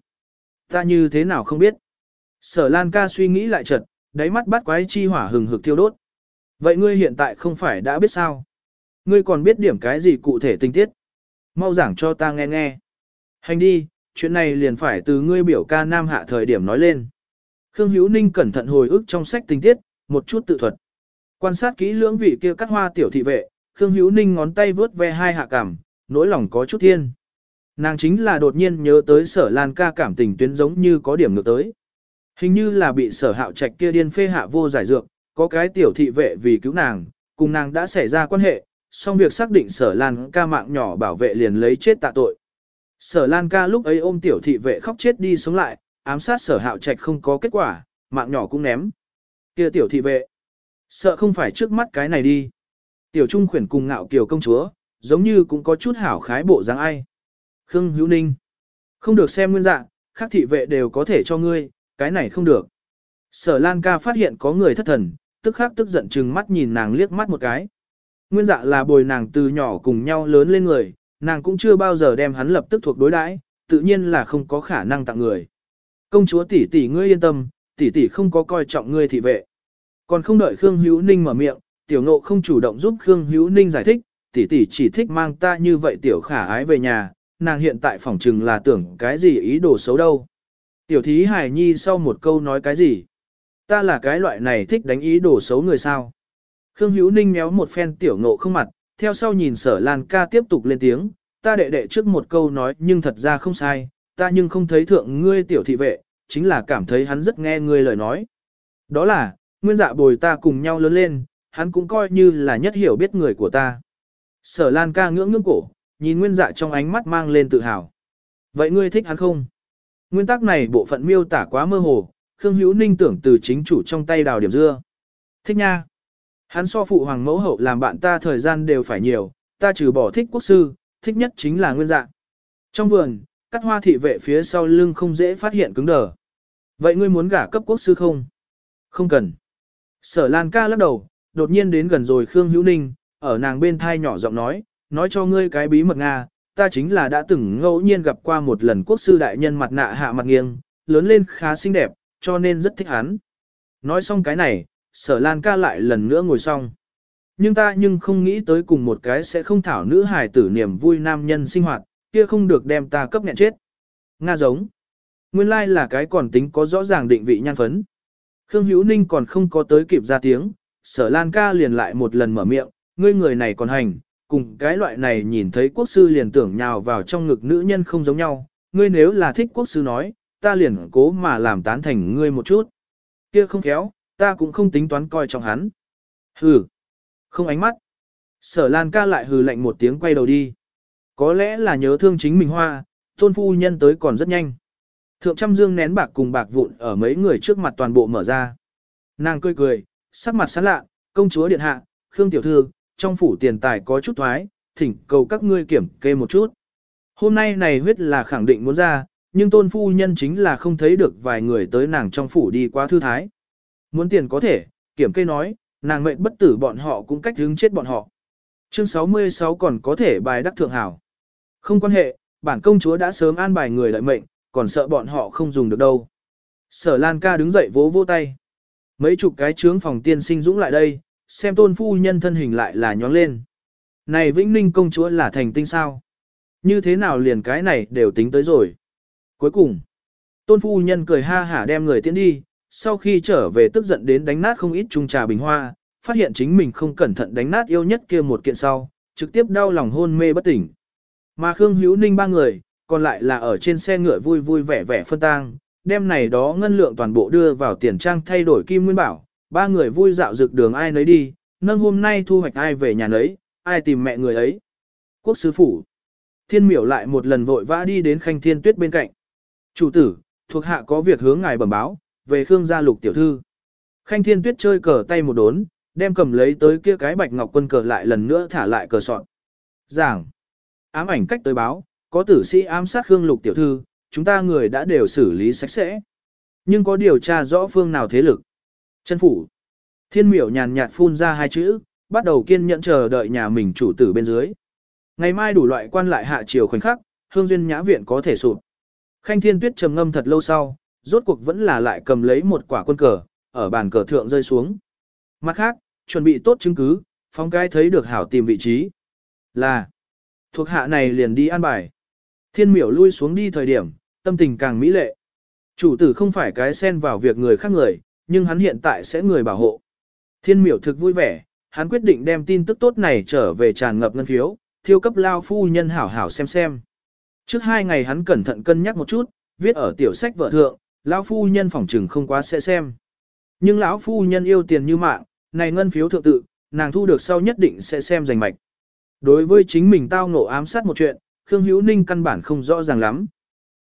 Speaker 1: Ta như thế nào không biết. Sở Lan ca suy nghĩ lại chật, đáy mắt bắt quái chi hỏa hừng hực thiêu đốt. Vậy ngươi hiện tại không phải đã biết sao? Ngươi còn biết điểm cái gì cụ thể tinh tiết? Mau giảng cho ta nghe nghe. Hành đi, chuyện này liền phải từ ngươi biểu ca nam hạ thời điểm nói lên. Khương Hữu Ninh cẩn thận hồi ức trong sách tình tiết, một chút tự thuật. Quan sát kỹ lưỡng vị kia cắt hoa tiểu thị vệ, Khương Hữu Ninh ngón tay vướt ve hai hạ cảm, nỗi lòng có chút thiên. Nàng chính là đột nhiên nhớ tới sở lan ca cảm tình tuyến giống như có điểm ngược tới. Hình như là bị sở hạo trạch kia điên phê hạ vô giải dược, có cái tiểu thị vệ vì cứu nàng, cùng nàng đã xảy ra quan hệ, song việc xác định sở lan ca mạng nhỏ bảo vệ liền lấy chết tạ tội. Sở Lan ca lúc ấy ôm tiểu thị vệ khóc chết đi sống lại, ám sát sở hạo trạch không có kết quả, mạng nhỏ cũng ném. kia tiểu thị vệ. Sợ không phải trước mắt cái này đi. Tiểu trung khuyển cùng ngạo kiều công chúa, giống như cũng có chút hảo khái bộ dáng ai. Khương Hữu Ninh. Không được xem nguyên dạng, khác thị vệ đều có thể cho ngươi, cái này không được. Sở Lan ca phát hiện có người thất thần, tức khắc tức giận chừng mắt nhìn nàng liếc mắt một cái. Nguyên dạ là bồi nàng từ nhỏ cùng nhau lớn lên người, nàng cũng chưa bao giờ đem hắn lập tức thuộc đối đãi, tự nhiên là không có khả năng tặng người. Công chúa tỷ tỷ ngươi yên tâm, tỷ tỷ không có coi trọng ngươi thị vệ. Còn không đợi Khương Hữu Ninh mở miệng, tiểu ngộ không chủ động giúp Khương Hữu Ninh giải thích, tỷ tỷ chỉ thích mang ta như vậy tiểu khả ái về nhà, nàng hiện tại phỏng chừng là tưởng cái gì ý đồ xấu đâu. Tiểu thí hải nhi sau một câu nói cái gì? Ta là cái loại này thích đánh ý đồ xấu người sao? Khương Hữu Ninh méo một phen tiểu ngộ không mặt, theo sau nhìn sở Lan ca tiếp tục lên tiếng, ta đệ đệ trước một câu nói nhưng thật ra không sai, ta nhưng không thấy thượng ngươi tiểu thị vệ, chính là cảm thấy hắn rất nghe ngươi lời nói. Đó là, nguyên dạ bồi ta cùng nhau lớn lên, hắn cũng coi như là nhất hiểu biết người của ta. Sở Lan ca ngưỡng ngưỡng cổ, nhìn nguyên dạ trong ánh mắt mang lên tự hào. Vậy ngươi thích hắn không? Nguyên tắc này bộ phận miêu tả quá mơ hồ, Khương Hữu Ninh tưởng từ chính chủ trong tay đào điểm dưa. Thích nha. Hắn so phụ hoàng mẫu hậu làm bạn ta thời gian đều phải nhiều, ta trừ bỏ thích quốc sư, thích nhất chính là nguyên dạng. Trong vườn, cắt hoa thị vệ phía sau lưng không dễ phát hiện cứng đờ. Vậy ngươi muốn gả cấp quốc sư không? Không cần. Sở Lan ca lắc đầu, đột nhiên đến gần rồi Khương Hữu Ninh, ở nàng bên thai nhỏ giọng nói, nói cho ngươi cái bí mật Nga, ta chính là đã từng ngẫu nhiên gặp qua một lần quốc sư đại nhân mặt nạ hạ mặt nghiêng, lớn lên khá xinh đẹp, cho nên rất thích hắn. Nói xong cái này, sở lan ca lại lần nữa ngồi xong. Nhưng ta nhưng không nghĩ tới cùng một cái sẽ không thảo nữ hài tử niềm vui nam nhân sinh hoạt, kia không được đem ta cấp nghẹn chết. Nga giống. Nguyên lai là cái còn tính có rõ ràng định vị nhan phấn. Khương Hữu Ninh còn không có tới kịp ra tiếng, sở lan ca liền lại một lần mở miệng, ngươi người này còn hành, cùng cái loại này nhìn thấy quốc sư liền tưởng nhào vào trong ngực nữ nhân không giống nhau, ngươi nếu là thích quốc sư nói, ta liền cố mà làm tán thành ngươi một chút. Kia không khéo, ta cũng không tính toán coi trọng hắn. Hừ, không ánh mắt. Sở Lan ca lại hừ lạnh một tiếng quay đầu đi. Có lẽ là nhớ thương chính mình hoa, tôn phu nhân tới còn rất nhanh. Thượng trăm dương nén bạc cùng bạc vụn ở mấy người trước mặt toàn bộ mở ra. Nàng cười cười, sắc mặt sán lạ, công chúa điện hạ, Khương tiểu thư, trong phủ tiền tài có chút thoái, thỉnh cầu các ngươi kiểm kê một chút. Hôm nay này huyết là khẳng định muốn ra, nhưng tôn phu nhân chính là không thấy được vài người tới nàng trong phủ đi quá thư thái. Muốn tiền có thể, kiểm kê nói, nàng mệnh bất tử bọn họ cũng cách hướng chết bọn họ. Chương 66 còn có thể bài đắc thượng hảo. Không quan hệ, bản công chúa đã sớm an bài người lợi mệnh, còn sợ bọn họ không dùng được đâu. Sở Lan ca đứng dậy vỗ vỗ tay. Mấy chục cái trướng phòng tiên sinh dũng lại đây, xem tôn phu nhân thân hình lại là nhóng lên. Này Vĩnh Ninh công chúa là thành tinh sao? Như thế nào liền cái này đều tính tới rồi. Cuối cùng, tôn phu nhân cười ha hả đem người tiến đi, sau khi trở về tức giận đến đánh nát không ít chung trà bình hoa, phát hiện chính mình không cẩn thận đánh nát yêu nhất kia một kiện sau, trực tiếp đau lòng hôn mê bất tỉnh. Mà Khương Hữu Ninh ba người, còn lại là ở trên xe ngựa vui vui vẻ vẻ phân tang, đem này đó ngân lượng toàn bộ đưa vào tiền trang thay đổi kim nguyên bảo, ba người vui dạo dược đường ai nấy đi, nâng hôm nay thu hoạch ai về nhà nấy, ai tìm mẹ người ấy. Quốc sứ phủ. Thiên miểu lại một lần vội vã đi đến khanh thiên tuyết bên cạnh. Chủ tử, thuộc hạ có việc hướng ngài bẩm báo, về Khương gia lục tiểu thư. Khanh thiên tuyết chơi cờ tay một đốn, đem cầm lấy tới kia cái bạch ngọc quân cờ lại lần nữa thả lại cờ sọn. Giảng. Ám ảnh cách tới báo, có tử sĩ ám sát Khương lục tiểu thư, chúng ta người đã đều xử lý sạch sẽ. Nhưng có điều tra rõ phương nào thế lực. Chân phủ. Thiên miểu nhàn nhạt phun ra hai chữ, bắt đầu kiên nhẫn chờ đợi nhà mình chủ tử bên dưới. Ngày mai đủ loại quan lại hạ chiều khoảnh khắc, hương duyên nhã viện có thể sụp. Khanh thiên tuyết trầm ngâm thật lâu sau, rốt cuộc vẫn là lại cầm lấy một quả quân cờ, ở bàn cờ thượng rơi xuống. Mặt khác, chuẩn bị tốt chứng cứ, phong cái thấy được hảo tìm vị trí. Là, thuộc hạ này liền đi an bài. Thiên miểu lui xuống đi thời điểm, tâm tình càng mỹ lệ. Chủ tử không phải cái xen vào việc người khác người, nhưng hắn hiện tại sẽ người bảo hộ. Thiên miểu thực vui vẻ, hắn quyết định đem tin tức tốt này trở về tràn ngập ngân phiếu, thiêu cấp lao phu nhân hảo hảo xem xem. Trước hai ngày hắn cẩn thận cân nhắc một chút, viết ở tiểu sách vợ thượng, lão phu nhân phỏng chừng không quá sẽ xem. Nhưng lão phu nhân yêu tiền như mạng, này ngân phiếu thượng tự, nàng thu được sau nhất định sẽ xem giành mạch. Đối với chính mình tao ngộ ám sát một chuyện, Khương Hữu Ninh căn bản không rõ ràng lắm.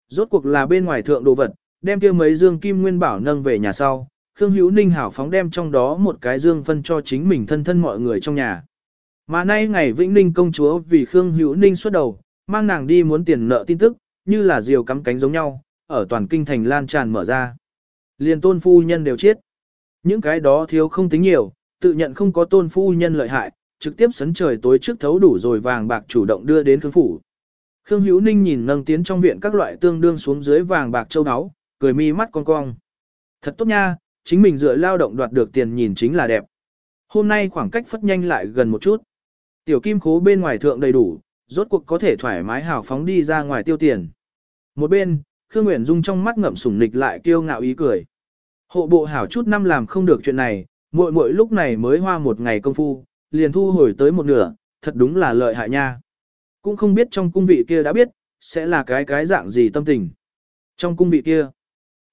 Speaker 1: Rốt cuộc là bên ngoài thượng đồ vật, đem kia mấy dương kim nguyên bảo nâng về nhà sau, Khương Hữu Ninh hảo phóng đem trong đó một cái dương phân cho chính mình thân thân mọi người trong nhà. Mà nay ngày Vĩnh Ninh công chúa vì Khương Hữu Ninh xuất đầu, mang nàng đi muốn tiền nợ tin tức, như là diều cắm cánh giống nhau, ở toàn kinh thành lan tràn mở ra. liền tôn phu nhân đều chết. Những cái đó thiếu không tính nhiều, tự nhận không có tôn phu nhân lợi hại, trực tiếp sấn trời tối trước thấu đủ rồi vàng bạc chủ động đưa đến Khương phủ. Khương Hữu Ninh nhìn nâng tiến trong viện các loại tương đương xuống dưới vàng bạc châu áo, cười mi mắt con cong. Thật tốt nha, chính mình dựa lao động đoạt được tiền nhìn chính là đẹp. Hôm nay khoảng cách phất nhanh lại gần một chút. Tiểu kim khố bên ngoài thượng đầy đủ, rốt cuộc có thể thoải mái hào phóng đi ra ngoài tiêu tiền. Một bên, Khương Nguyễn Dung trong mắt ngậm sủng nịch lại kiêu ngạo ý cười. Hộ bộ hảo chút năm làm không được chuyện này, muội muội lúc này mới hoa một ngày công phu, liền thu hồi tới một nửa, thật đúng là lợi hại nha. Cũng không biết trong cung vị kia đã biết, sẽ là cái cái dạng gì tâm tình. Trong cung vị kia,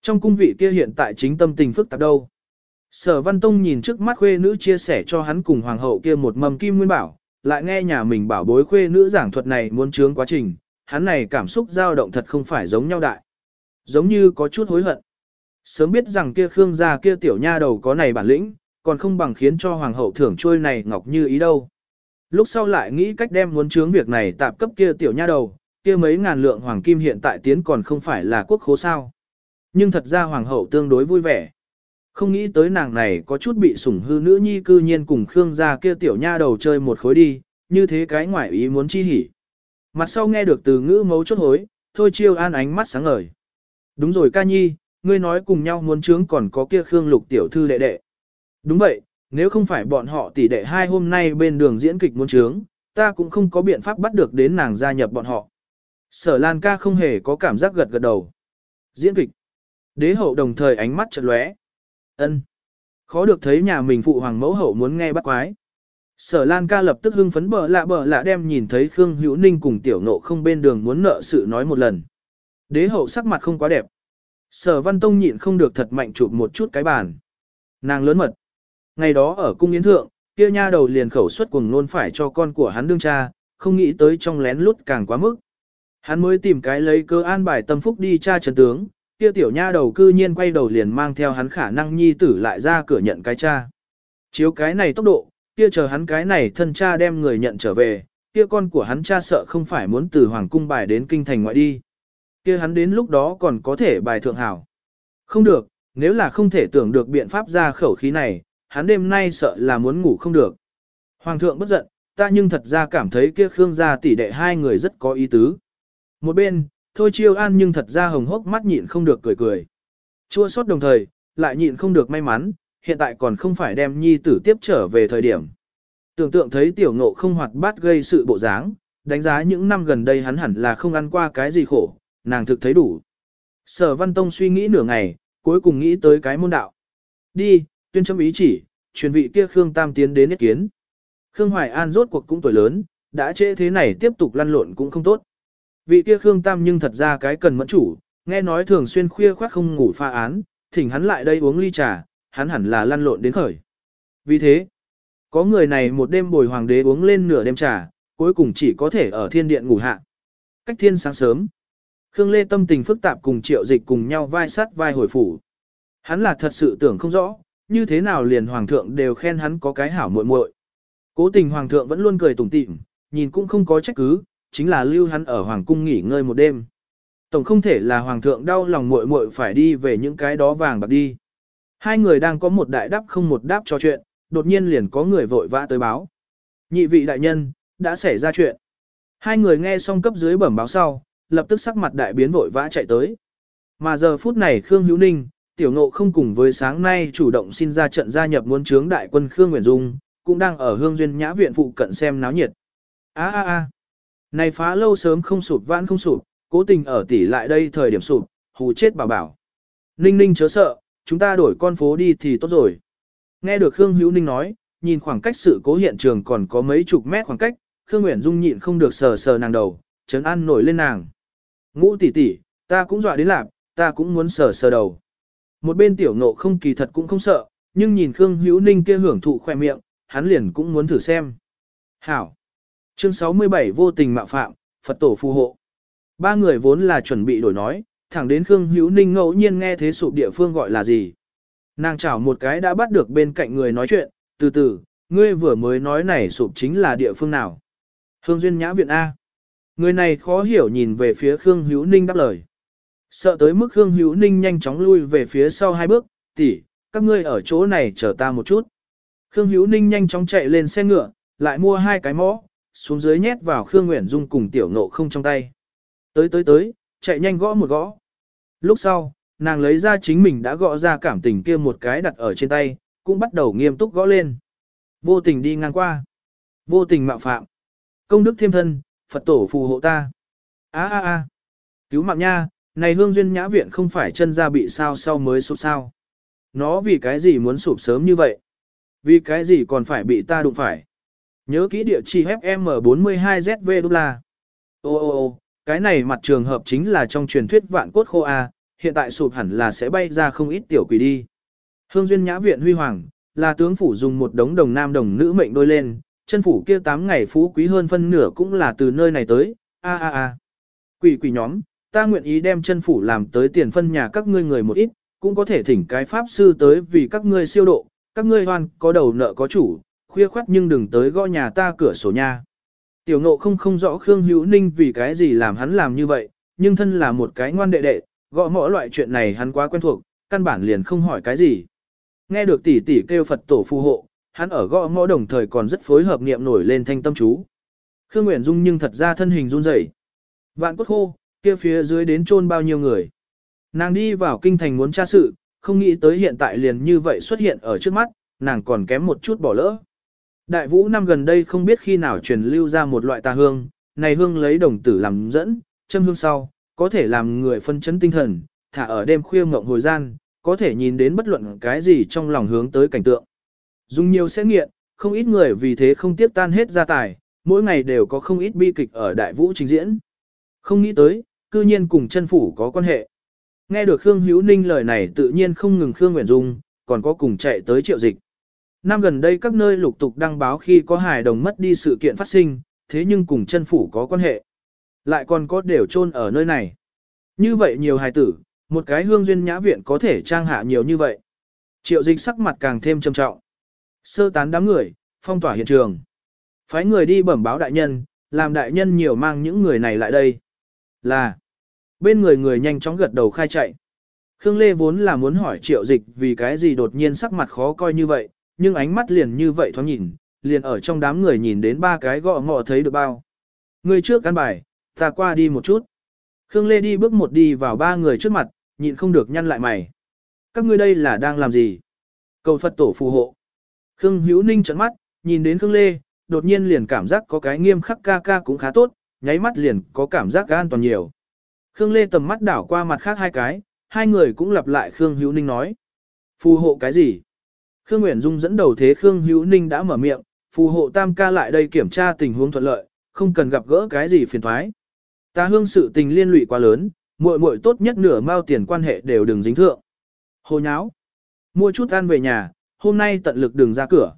Speaker 1: trong cung vị kia hiện tại chính tâm tình phức tạp đâu. Sở Văn Tông nhìn trước mắt khuê nữ chia sẻ cho hắn cùng hoàng hậu kia một mầm kim nguyên bảo, lại nghe nhà mình bảo bối khuê nữ giảng thuật này muốn chướng quá trình, hắn này cảm xúc dao động thật không phải giống nhau đại. Giống như có chút hối hận. Sớm biết rằng kia Khương gia kia tiểu nha đầu có này bản lĩnh, còn không bằng khiến cho hoàng hậu thưởng trôi này ngọc như ý đâu. Lúc sau lại nghĩ cách đem muốn chướng việc này tạp cấp kia tiểu nha đầu, kia mấy ngàn lượng hoàng kim hiện tại tiến còn không phải là quốc khố sao. Nhưng thật ra hoàng hậu tương đối vui vẻ. Không nghĩ tới nàng này có chút bị sủng hư nữ nhi cư nhiên cùng Khương gia kia tiểu nha đầu chơi một khối đi, như thế cái ngoại ý muốn chi hỉ. Mặt sau nghe được từ ngữ mấu chốt hối, thôi chiêu an ánh mắt sáng ngời. Đúng rồi ca nhi, ngươi nói cùng nhau muốn trướng còn có kia Khương lục tiểu thư đệ đệ. Đúng vậy, nếu không phải bọn họ tỷ đệ hai hôm nay bên đường diễn kịch muốn trướng, ta cũng không có biện pháp bắt được đến nàng gia nhập bọn họ. Sở Lan ca không hề có cảm giác gật gật đầu. Diễn kịch. Đế hậu đồng thời ánh mắt chợt lóe. Ân. Khó được thấy nhà mình phụ hoàng mẫu hậu muốn nghe bắt quái. Sở Lan ca lập tức hưng phấn bờ lạ bờ lạ đem nhìn thấy Khương Hữu Ninh cùng tiểu nộ không bên đường muốn nợ sự nói một lần. Đế hậu sắc mặt không quá đẹp. Sở Văn Tông nhịn không được thật mạnh chụp một chút cái bàn. Nàng lớn mật. Ngày đó ở cung yến thượng, kia nha đầu liền khẩu suất cuồng luôn phải cho con của hắn đương cha, không nghĩ tới trong lén lút càng quá mức. Hắn mới tìm cái lấy cơ an bài tâm phúc đi cha trần tướng, kia tiểu nha đầu cư nhiên quay đầu liền mang theo hắn khả năng nhi tử lại ra cửa nhận cái cha. Chiếu cái này tốc độ, kia chờ hắn cái này thân cha đem người nhận trở về, kia con của hắn cha sợ không phải muốn từ hoàng cung bài đến kinh thành ngoại đi. Kia hắn đến lúc đó còn có thể bài thượng hảo. Không được, nếu là không thể tưởng được biện pháp ra khẩu khí này, hắn đêm nay sợ là muốn ngủ không được. Hoàng thượng bất giận, ta nhưng thật ra cảm thấy kia Khương gia tỷ đệ hai người rất có ý tứ. Một bên, thôi chiêu an nhưng thật ra hồng hốc mắt nhịn không được cười cười. Chua sót đồng thời, lại nhịn không được may mắn, hiện tại còn không phải đem nhi tử tiếp trở về thời điểm. Tưởng tượng thấy tiểu ngộ không hoạt bát gây sự bộ dáng, đánh giá những năm gần đây hắn hẳn là không ăn qua cái gì khổ, nàng thực thấy đủ. Sở Văn Tông suy nghĩ nửa ngày, cuối cùng nghĩ tới cái môn đạo. Đi, tuyên chấm ý chỉ, truyền vị kia Khương Tam tiến đến ý kiến. Khương Hoài An rốt cuộc cũng tuổi lớn, đã trễ thế này tiếp tục lăn lộn cũng không tốt. Vị kia Khương Tam nhưng thật ra cái cần mẫn chủ, nghe nói thường xuyên khuya khoác không ngủ pha án, thỉnh hắn lại đây uống ly trà, hắn hẳn là lăn lộn đến khởi. Vì thế, có người này một đêm bồi hoàng đế uống lên nửa đêm trà, cuối cùng chỉ có thể ở thiên điện ngủ hạ. Cách thiên sáng sớm, Khương Lê tâm tình phức tạp cùng triệu dịch cùng nhau vai sát vai hồi phủ. Hắn là thật sự tưởng không rõ, như thế nào liền hoàng thượng đều khen hắn có cái hảo muội muội. Cố tình hoàng thượng vẫn luôn cười tủm tỉm, nhìn cũng không có trách cứ, chính là lưu hắn ở hoàng cung nghỉ ngơi một đêm. Tổng không thể là hoàng thượng đau lòng muội muội phải đi về những cái đó vàng bạc đi. Hai người đang có một đại đáp không một đáp trò chuyện, đột nhiên liền có người vội vã tới báo. Nhị vị đại nhân, đã xảy ra chuyện. Hai người nghe xong cấp dưới bẩm báo sau, lập tức sắc mặt đại biến vội vã chạy tới. Mà giờ phút này Khương Hữu Ninh, tiểu ngộ không cùng với sáng nay chủ động xin ra trận gia nhập muốn chướng đại quân Khương Nguyễn Dung, cũng đang ở hương duyên nhã viện phụ cận xem náo nhiệt. á á á, này phá lâu sớm không sụp vãn không sụp, cố tình ở tỉ lại đây thời điểm sụp, hù chết bảo bảo. Ninh ninh chớ sợ, chúng ta đổi con phố đi thì tốt rồi. Nghe được Khương Hữu Ninh nói, nhìn khoảng cách sự cố hiện trường còn có mấy chục mét khoảng cách, Khương Nguyễn Dung nhịn không được sờ sờ nàng đầu, chấn an nổi lên nàng. Ngũ tỷ tỷ, ta cũng dọa đến lạc, ta cũng muốn sờ sờ đầu. Một bên tiểu ngộ không kỳ thật cũng không sợ, nhưng nhìn Khương Hữu Ninh kia hưởng thụ khoe miệng, hắn liền cũng muốn thử xem. Hảo. Chương 67 vô tình mạo phạm, Phật tổ phù hộ. Ba người vốn là chuẩn bị đổi nói, thẳng đến Khương Hữu Ninh ngẫu nhiên nghe thế sụp địa phương gọi là gì. Nàng chảo một cái đã bắt được bên cạnh người nói chuyện, từ từ, ngươi vừa mới nói này sụp chính là địa phương nào. Hương Duyên Nhã Viện A. Người này khó hiểu nhìn về phía Khương Hữu Ninh đáp lời. Sợ tới mức Khương Hữu Ninh nhanh chóng lui về phía sau hai bước, tỷ, các ngươi ở chỗ này chờ ta một chút. Khương Hữu Ninh nhanh chóng chạy lên xe ngựa, lại mua hai cái mõ, xuống dưới nhét vào Khương Nguyễn Dung cùng tiểu ngộ không trong tay. Tới tới tới, chạy nhanh gõ một gõ. Lúc sau, nàng lấy ra chính mình đã gõ ra cảm tình kia một cái đặt ở trên tay, cũng bắt đầu nghiêm túc gõ lên. Vô tình đi ngang qua. Vô tình mạo phạm. Công đức thêm thân, Phật tổ phù hộ ta. a a a Cứu mạng nha, này hương duyên nhã viện không phải chân ra bị sao sau mới sụp sao. Nó vì cái gì muốn sụp sớm như vậy? Vì cái gì còn phải bị ta đụng phải? Nhớ kỹ địa chỉ FM42ZV đúc là. Ô ô ô, cái này mặt trường hợp chính là trong truyền thuyết vạn cốt khô A, hiện tại sụp hẳn là sẽ bay ra không ít tiểu quỷ đi. Hương duyên nhã viện huy hoàng, là tướng phủ dùng một đống đồng nam đồng nữ mệnh đôi lên, chân phủ kia tám ngày phú quý hơn phân nửa cũng là từ nơi này tới, a a a. Quỷ quỷ nhóm, ta nguyện ý đem chân phủ làm tới tiền phân nhà các ngươi người một ít, cũng có thể thỉnh cái pháp sư tới vì các ngươi siêu độ, các ngươi hoan có đầu nợ có chủ, khuya khoắt nhưng đừng tới gõ nhà ta cửa sổ nha. Tiểu ngộ không không rõ Khương Hữu Ninh vì cái gì làm hắn làm như vậy, nhưng thân là một cái ngoan đệ đệ, gõ mỗi loại chuyện này hắn quá quen thuộc, căn bản liền không hỏi cái gì. Nghe được tỷ tỷ kêu Phật tổ phù hộ, hắn ở gõ mõ đồng thời còn rất phối hợp niệm nổi lên thanh tâm chú. Khương Nguyễn Dung nhưng thật ra thân hình run rẩy. Vạn cốt khô, kia phía dưới đến chôn bao nhiêu người. Nàng đi vào kinh thành muốn tra sự, không nghĩ tới hiện tại liền như vậy xuất hiện ở trước mắt, nàng còn kém một chút bỏ lỡ. Đại vũ năm gần đây không biết khi nào truyền lưu ra một loại tà hương, này hương lấy đồng tử làm dẫn, châm hương sau, có thể làm người phân chấn tinh thần, thả ở đêm khuya ngộng hồi gian, có thể nhìn đến bất luận cái gì trong lòng hướng tới cảnh tượng. Dùng nhiều sẽ nghiện, không ít người vì thế không tiếp tan hết gia tài, mỗi ngày đều có không ít bi kịch ở đại vũ trình diễn. Không nghĩ tới, cư nhiên cùng chân phủ có quan hệ. Nghe được Khương Hữu Ninh lời này tự nhiên không ngừng Khương Nguyễn Dung, còn có cùng chạy tới triệu dịch. Năm gần đây các nơi lục tục đăng báo khi có hài đồng mất đi sự kiện phát sinh, thế nhưng cùng chân phủ có quan hệ. Lại còn có đều chôn ở nơi này. Như vậy nhiều hài tử, một cái hương duyên nhã viện có thể trang hạ nhiều như vậy. Triệu dịch sắc mặt càng thêm trầm trọng. Sơ tán đám người, phong tỏa hiện trường. Phái người đi bẩm báo đại nhân, làm đại nhân nhiều mang những người này lại đây. Là, bên người người nhanh chóng gật đầu khai chạy. Khương Lê vốn là muốn hỏi triệu dịch vì cái gì đột nhiên sắc mặt khó coi như vậy, nhưng ánh mắt liền như vậy thoáng nhìn, liền ở trong đám người nhìn đến ba cái gọ ngọ thấy được bao. Người trước căn bài, ta qua đi một chút. Khương Lê đi bước một đi vào ba người trước mặt, nhịn không được nhăn lại mày. Các ngươi đây là đang làm gì? Cầu Phật tổ phù hộ. Khương Hữu Ninh trợn mắt, nhìn đến Khương Lê, đột nhiên liền cảm giác có cái nghiêm khắc ca ca cũng khá tốt, nháy mắt liền có cảm giác an toàn nhiều. Khương Lê tầm mắt đảo qua mặt khác hai cái, hai người cũng lặp lại Khương Hữu Ninh nói. Phù hộ cái gì? Khương Nguyễn Dung dẫn đầu thế Khương Hữu Ninh đã mở miệng, phù hộ tam ca lại đây kiểm tra tình huống thuận lợi, không cần gặp gỡ cái gì phiền thoái. Ta hương sự tình liên lụy quá lớn, muội muội tốt nhất nửa mao tiền quan hệ đều đừng dính thượng. Hồ nháo. Mua chút ăn về nhà, hôm nay tận lực đừng ra cửa.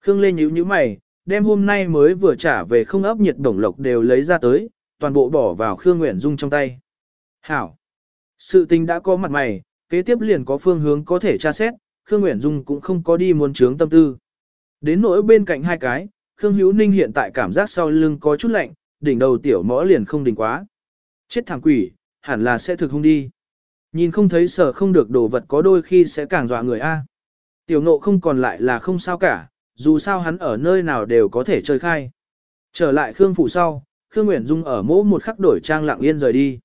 Speaker 1: Khương Lê nhíu nhíu mày, đem hôm nay mới vừa trả về không ấp nhiệt bổng lộc đều lấy ra tới, toàn bộ bỏ vào Khương Nguyễn Dung trong tay. Hảo. Sự tình đã có mặt mày, kế tiếp liền có phương hướng có thể tra xét, Khương Nguyễn Dung cũng không có đi muốn trướng tâm tư. Đến nỗi bên cạnh hai cái, Khương Hữu Ninh hiện tại cảm giác sau lưng có chút lạnh, đỉnh đầu tiểu mõ liền không đỉnh quá. Chết thằng quỷ, hẳn là sẽ thực hung đi. Nhìn không thấy sở không được đồ vật có đôi khi sẽ càng dọa người A. Tiểu ngộ không còn lại là không sao cả, dù sao hắn ở nơi nào đều có thể chơi khai. Trở lại Khương Phủ sau, Khương Nguyễn Dung ở mỗ một khắc đổi trang lặng yên rời đi.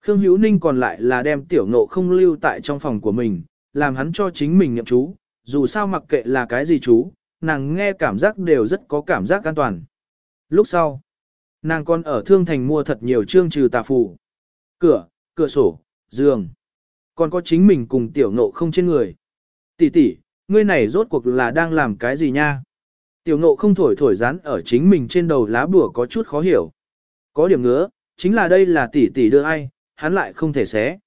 Speaker 1: Khương Hữu Ninh còn lại là đem tiểu ngộ không lưu tại trong phòng của mình, làm hắn cho chính mình nhậm chú, dù sao mặc kệ là cái gì chú, nàng nghe cảm giác đều rất có cảm giác an toàn. Lúc sau, nàng còn ở Thương Thành mua thật nhiều chương trừ tà phù. Cửa, cửa sổ, giường. Còn có chính mình cùng tiểu ngộ không trên người. Tỷ tỷ, ngươi này rốt cuộc là đang làm cái gì nha? Tiểu ngộ không thổi thổi rán ở chính mình trên đầu lá bùa có chút khó hiểu. Có điểm ngứa, chính là đây là tỷ tỷ đưa ai, hắn lại không thể xé.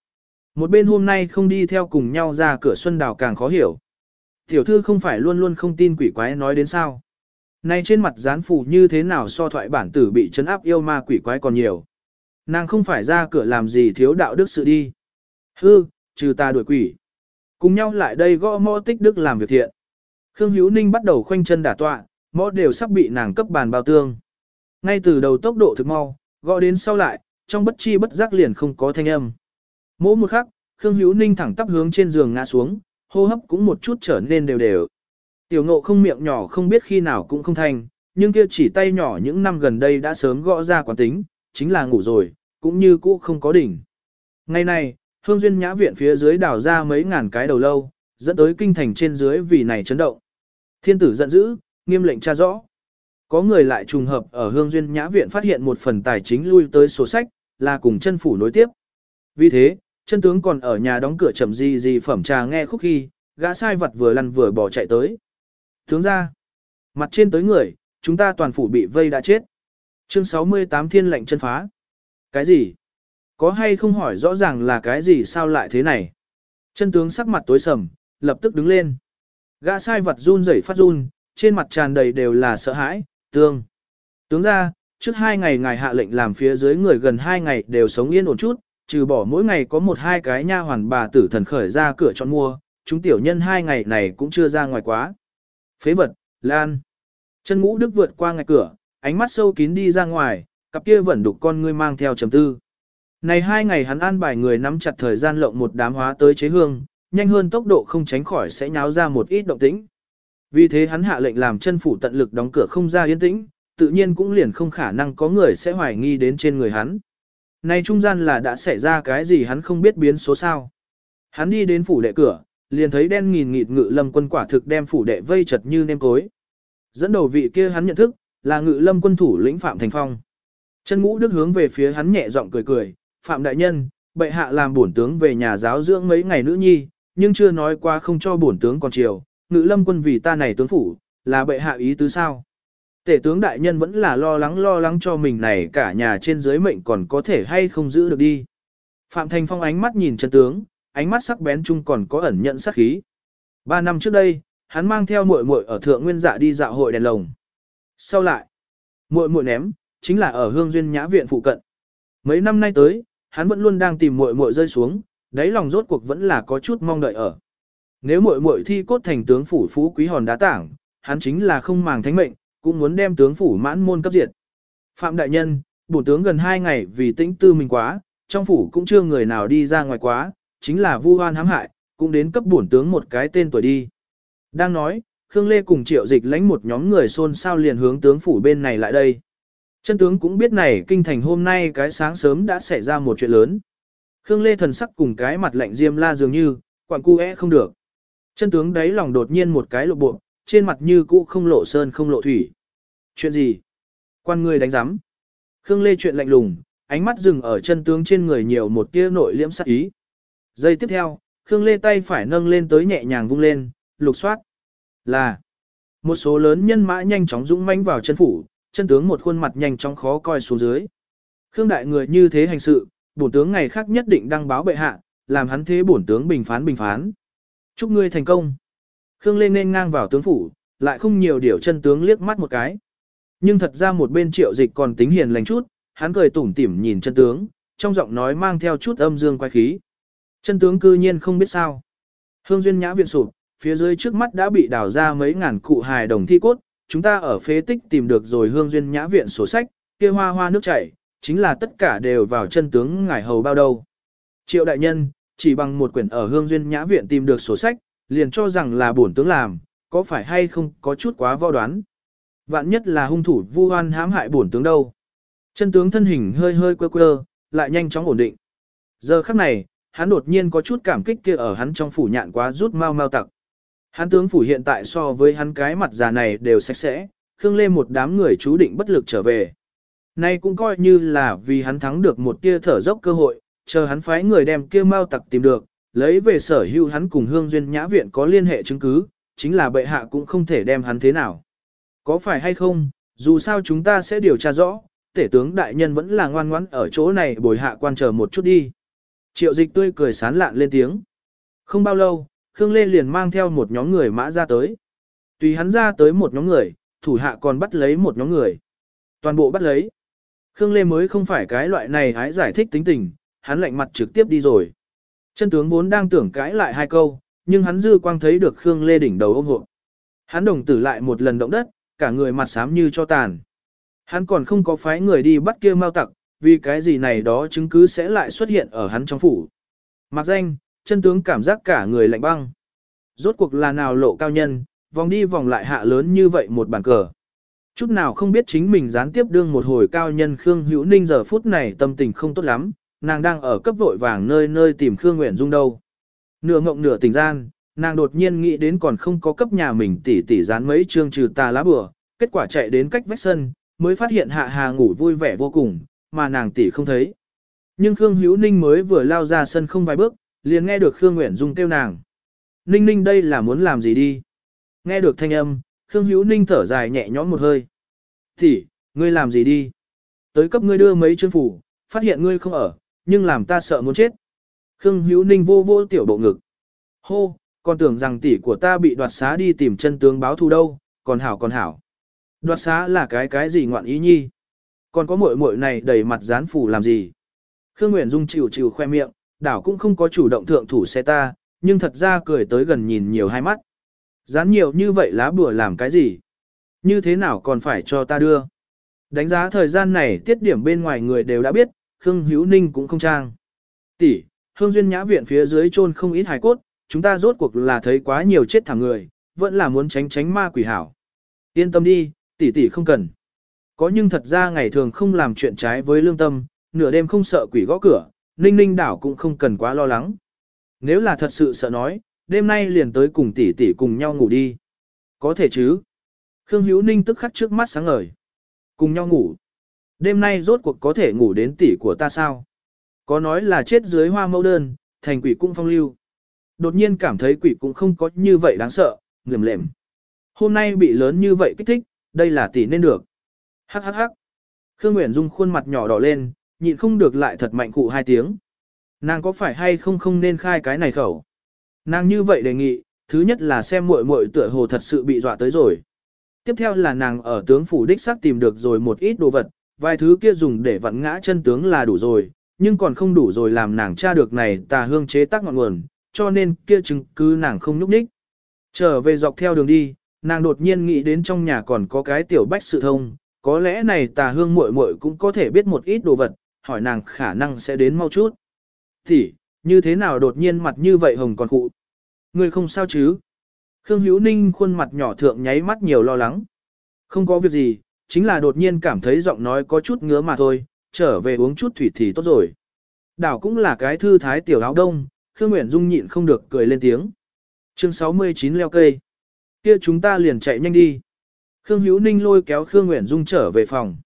Speaker 1: Một bên hôm nay không đi theo cùng nhau ra cửa xuân đào càng khó hiểu. Tiểu thư không phải luôn luôn không tin quỷ quái nói đến sao. Này trên mặt gián phủ như thế nào so thoại bản tử bị chấn áp yêu ma quỷ quái còn nhiều. Nàng không phải ra cửa làm gì thiếu đạo đức sự đi. Hư, trừ ta đuổi quỷ. Cùng nhau lại đây gõ mõ tích đức làm việc thiện. Khương Hữu Ninh bắt đầu khoanh chân đả tọa, mõ đều sắp bị nàng cấp bàn bao tương. Ngay từ đầu tốc độ thực mau, gõ đến sau lại, trong bất chi bất giác liền không có thanh âm. Mỗi một khắc, Khương Hữu Ninh thẳng tắp hướng trên giường ngã xuống, hô hấp cũng một chút trở nên đều đều. Tiểu ngộ không miệng nhỏ không biết khi nào cũng không thành, nhưng kia chỉ tay nhỏ những năm gần đây đã sớm gõ ra quán tính, chính là ngủ rồi, cũng như cũ không có đỉnh. Ngày này, hương duyên nhã viện phía dưới đào ra mấy ngàn cái đầu lâu, dẫn tới kinh thành trên dưới vì này chấn động. Thiên tử giận dữ, nghiêm lệnh tra rõ. Có người lại trùng hợp ở hương duyên nhã viện phát hiện một phần tài chính lui tới sổ sách, là cùng chân phủ nối tiếp. Vì thế, chân tướng còn ở nhà đóng cửa chậm gì gì phẩm trà nghe khúc khi, gã sai vật vừa lăn vừa bỏ chạy tới. Tướng ra, mặt trên tới người, chúng ta toàn phủ bị vây đã chết. Chương 68 thiên lệnh chân phá. Cái gì? Có hay không hỏi rõ ràng là cái gì sao lại thế này? Chân tướng sắc mặt tối sầm, lập tức đứng lên. Gã sai vật run rẩy phát run, trên mặt tràn đầy đều là sợ hãi, tương. Tướng ra, trước hai ngày ngài hạ lệnh làm phía dưới người gần hai ngày đều sống yên ổn chút, trừ bỏ mỗi ngày có một hai cái nha hoàn bà tử thần khởi ra cửa chọn mua, chúng tiểu nhân hai ngày này cũng chưa ra ngoài quá. Phế vật, Lan. Chân ngũ đức vượt qua ngạch cửa, ánh mắt sâu kín đi ra ngoài, cặp kia vẫn đục con ngươi mang theo trầm tư. Này hai ngày hắn an bài người nắm chặt thời gian lộng một đám hóa tới chế hương, nhanh hơn tốc độ không tránh khỏi sẽ nháo ra một ít động tĩnh. Vì thế hắn hạ lệnh làm chân phủ tận lực đóng cửa không ra yên tĩnh, tự nhiên cũng liền không khả năng có người sẽ hoài nghi đến trên người hắn. Này trung gian là đã xảy ra cái gì hắn không biết biến số sao. Hắn đi đến phủ đệ cửa, liền thấy đen nghìn nghịt ngự lâm quân quả thực đem phủ đệ vây chật như nêm cối. Dẫn đầu vị kia hắn nhận thức, là ngự lâm quân thủ lĩnh Phạm Thành Phong. Chân ngũ đức hướng về phía hắn nhẹ giọng cười cười, Phạm Đại Nhân, bệ hạ làm bổn tướng về nhà giáo dưỡng mấy ngày nữ nhi, nhưng chưa nói qua không cho bổn tướng còn chiều, ngự lâm quân vì ta này tướng phủ, là bệ hạ ý tứ sao. Tể tướng đại nhân vẫn là lo lắng lo lắng cho mình này cả nhà trên dưới mệnh còn có thể hay không giữ được đi. Phạm Thành Phong ánh mắt nhìn chân tướng, ánh mắt sắc bén chung còn có ẩn nhận sát khí. Ba năm trước đây, hắn mang theo muội muội ở thượng nguyên dạ đi dạo hội đèn lồng. Sau lại, muội muội ném, chính là ở hương duyên nhã viện phụ cận. Mấy năm nay tới, hắn vẫn luôn đang tìm muội muội rơi xuống, đáy lòng rốt cuộc vẫn là có chút mong đợi ở. Nếu muội muội thi cốt thành tướng phủ phú quý hòn đá tảng, hắn chính là không màng thánh mệnh, cũng muốn đem tướng phủ mãn môn cấp diệt. Phạm đại nhân, bổn tướng gần hai ngày vì tĩnh tư mình quá, trong phủ cũng chưa người nào đi ra ngoài quá, chính là vu hoan hãm hại, cũng đến cấp bổn tướng một cái tên tuổi đi. Đang nói, Khương Lê cùng triệu dịch lãnh một nhóm người xôn xao liền hướng tướng phủ bên này lại đây. Chân tướng cũng biết này kinh thành hôm nay cái sáng sớm đã xảy ra một chuyện lớn. Khương Lê thần sắc cùng cái mặt lạnh diêm la dường như, quặng cu é không được. Chân tướng đấy lòng đột nhiên một cái lộ bộ, trên mặt như cũ không lộ sơn không lộ thủy. Chuyện gì? Quan người đánh giám. Khương Lê chuyện lạnh lùng, ánh mắt dừng ở chân tướng trên người nhiều một tia nội liễm sắc ý. Giây tiếp theo, Khương Lê tay phải nâng lên tới nhẹ nhàng vung lên, lục soát. Là, một số lớn nhân mã nhanh chóng dũng mãnh vào chân phủ, chân tướng một khuôn mặt nhanh chóng khó coi xuống dưới. Khương đại người như thế hành sự, bổn tướng ngày khác nhất định đăng báo bệ hạ, làm hắn thế bổn tướng bình phán bình phán. Chúc ngươi thành công. Khương lên nên ngang vào tướng phủ, lại không nhiều điều chân tướng liếc mắt một cái. Nhưng thật ra một bên triệu dịch còn tính hiền lành chút, hắn cười tủm tỉm nhìn chân tướng, trong giọng nói mang theo chút âm dương quái khí. Chân tướng cư nhiên không biết sao. Hương duyên nhã viện sụp, phía dưới trước mắt đã bị đào ra mấy ngàn cụ hài đồng thi cốt, chúng ta ở phế tích tìm được rồi hương duyên nhã viện sổ sách, kia hoa hoa nước chảy, chính là tất cả đều vào chân tướng ngải hầu bao đâu. Triệu đại nhân, chỉ bằng một quyển ở hương duyên nhã viện tìm được sổ sách, liền cho rằng là bổn tướng làm, có phải hay không có chút quá võ đoán. Vạn nhất là hung thủ vu oan hãm hại bổn tướng đâu. Chân tướng thân hình hơi hơi quơ quơ, lại nhanh chóng ổn định. Giờ khắc này, hắn đột nhiên có chút cảm kích kia ở hắn trong phủ nhạn quá rút mau mau tặc. Hắn tướng phủ hiện tại so với hắn cái mặt già này đều sạch sẽ, Khương Lê một đám người chú định bất lực trở về. Nay cũng coi như là vì hắn thắng được một tia thở dốc cơ hội, chờ hắn phái người đem kia mau tặc tìm được, lấy về sở hữu hắn cùng hương duyên nhã viện có liên hệ chứng cứ, chính là bệ hạ cũng không thể đem hắn thế nào. Có phải hay không, dù sao chúng ta sẽ điều tra rõ, tể tướng đại nhân vẫn là ngoan ngoãn ở chỗ này bồi hạ quan chờ một chút đi. Triệu dịch tươi cười sán lạn lên tiếng. Không bao lâu, Khương Lê liền mang theo một nhóm người mã ra tới. Tùy hắn ra tới một nhóm người, thủ hạ còn bắt lấy một nhóm người. Toàn bộ bắt lấy. Khương Lê mới không phải cái loại này hái giải thích tính tình, hắn lạnh mặt trực tiếp đi rồi. Chân tướng vốn đang tưởng cãi lại hai câu, nhưng hắn dư quang thấy được Khương Lê đỉnh đầu ôm hộ. Hắn đồng tử lại một lần động đất, cả người mặt xám như cho tàn. Hắn còn không có phái người đi bắt kia mau tặc, vì cái gì này đó chứng cứ sẽ lại xuất hiện ở hắn trong phủ. Mặc danh, chân tướng cảm giác cả người lạnh băng. Rốt cuộc là nào lộ cao nhân, vòng đi vòng lại hạ lớn như vậy một bàn cờ. Chút nào không biết chính mình gián tiếp đương một hồi cao nhân Khương Hữu Ninh giờ phút này tâm tình không tốt lắm, nàng đang ở cấp vội vàng nơi nơi tìm Khương Nguyễn Dung đâu. Nửa ngộng nửa tình gian, nàng đột nhiên nghĩ đến còn không có cấp nhà mình tỉ tỉ dán mấy chương trừ tà lá bừa, kết quả chạy đến cách vách sân, mới phát hiện hạ hà ngủ vui vẻ vô cùng, mà nàng tỉ không thấy. Nhưng Khương Hữu Ninh mới vừa lao ra sân không vài bước, liền nghe được Khương Nguyễn Dung kêu nàng. Ninh Ninh đây là muốn làm gì đi? Nghe được thanh âm, Khương Hữu Ninh thở dài nhẹ nhõm một hơi. Thì, ngươi làm gì đi? Tới cấp ngươi đưa mấy chương phủ, phát hiện ngươi không ở, nhưng làm ta sợ muốn chết. Khương Hữu Ninh vô vô tiểu bộ ngực. Hô, còn tưởng rằng tỷ của ta bị đoạt xá đi tìm chân tướng báo thù đâu, còn hảo còn hảo. Đoạt xá là cái cái gì ngoạn ý nhi? Còn có muội muội này đầy mặt dán phủ làm gì? Khương Nguyễn Dung chịu chịu khoe miệng, đảo cũng không có chủ động thượng thủ xe ta, nhưng thật ra cười tới gần nhìn nhiều hai mắt. Dán nhiều như vậy lá bùa làm cái gì? Như thế nào còn phải cho ta đưa? Đánh giá thời gian này tiết điểm bên ngoài người đều đã biết, Khương Hữu Ninh cũng không trang. Tỷ, Hương Duyên Nhã viện phía dưới chôn không ít hài cốt, chúng ta rốt cuộc là thấy quá nhiều chết thảm người, vẫn là muốn tránh tránh ma quỷ hảo. Yên tâm đi, tỷ tỷ không cần. Có nhưng thật ra ngày thường không làm chuyện trái với lương tâm, nửa đêm không sợ quỷ gõ cửa, ninh ninh đảo cũng không cần quá lo lắng. Nếu là thật sự sợ nói, đêm nay liền tới cùng tỷ tỷ cùng nhau ngủ đi. Có thể chứ. Khương Hữu Ninh tức khắc trước mắt sáng ngời. Cùng nhau ngủ. Đêm nay rốt cuộc có thể ngủ đến tỷ của ta sao? Có nói là chết dưới hoa mẫu đơn, thành quỷ cung phong lưu. Đột nhiên cảm thấy quỷ cũng không có như vậy đáng sợ, liềm lềm. Hôm nay bị lớn như vậy kích thích, đây là tỷ nên được. Hắc hắc hắc. Khương Nguyễn Dung khuôn mặt nhỏ đỏ lên, nhịn không được lại thật mạnh cụ hai tiếng. Nàng có phải hay không không nên khai cái này khẩu? Nàng như vậy đề nghị, thứ nhất là xem muội muội tựa hồ thật sự bị dọa tới rồi. Tiếp theo là nàng ở tướng phủ đích xác tìm được rồi một ít đồ vật, vài thứ kia dùng để vặn ngã chân tướng là đủ rồi, nhưng còn không đủ rồi làm nàng tra được này tà hương chế tác ngọn nguồn, cho nên kia chứng cứ nàng không nhúc nhích. Trở về dọc theo đường đi, nàng đột nhiên nghĩ đến trong nhà còn có cái tiểu bách sự thông, có lẽ này tà hương muội muội cũng có thể biết một ít đồ vật, hỏi nàng khả năng sẽ đến mau chút. Thì, như thế nào đột nhiên mặt như vậy hồng còn cụ? Người không sao chứ? Khương Hữu Ninh khuôn mặt nhỏ thượng nháy mắt nhiều lo lắng. Không có việc gì, chính là đột nhiên cảm thấy giọng nói có chút ngứa mà thôi, trở về uống chút thủy thì tốt rồi. Đảo cũng là cái thư thái tiểu áo đông, Khương Nguyễn Dung nhịn không được cười lên tiếng. Chương 69 leo cây. Kia chúng ta liền chạy nhanh đi. Khương Hữu Ninh lôi kéo Khương Nguyễn Dung trở về phòng.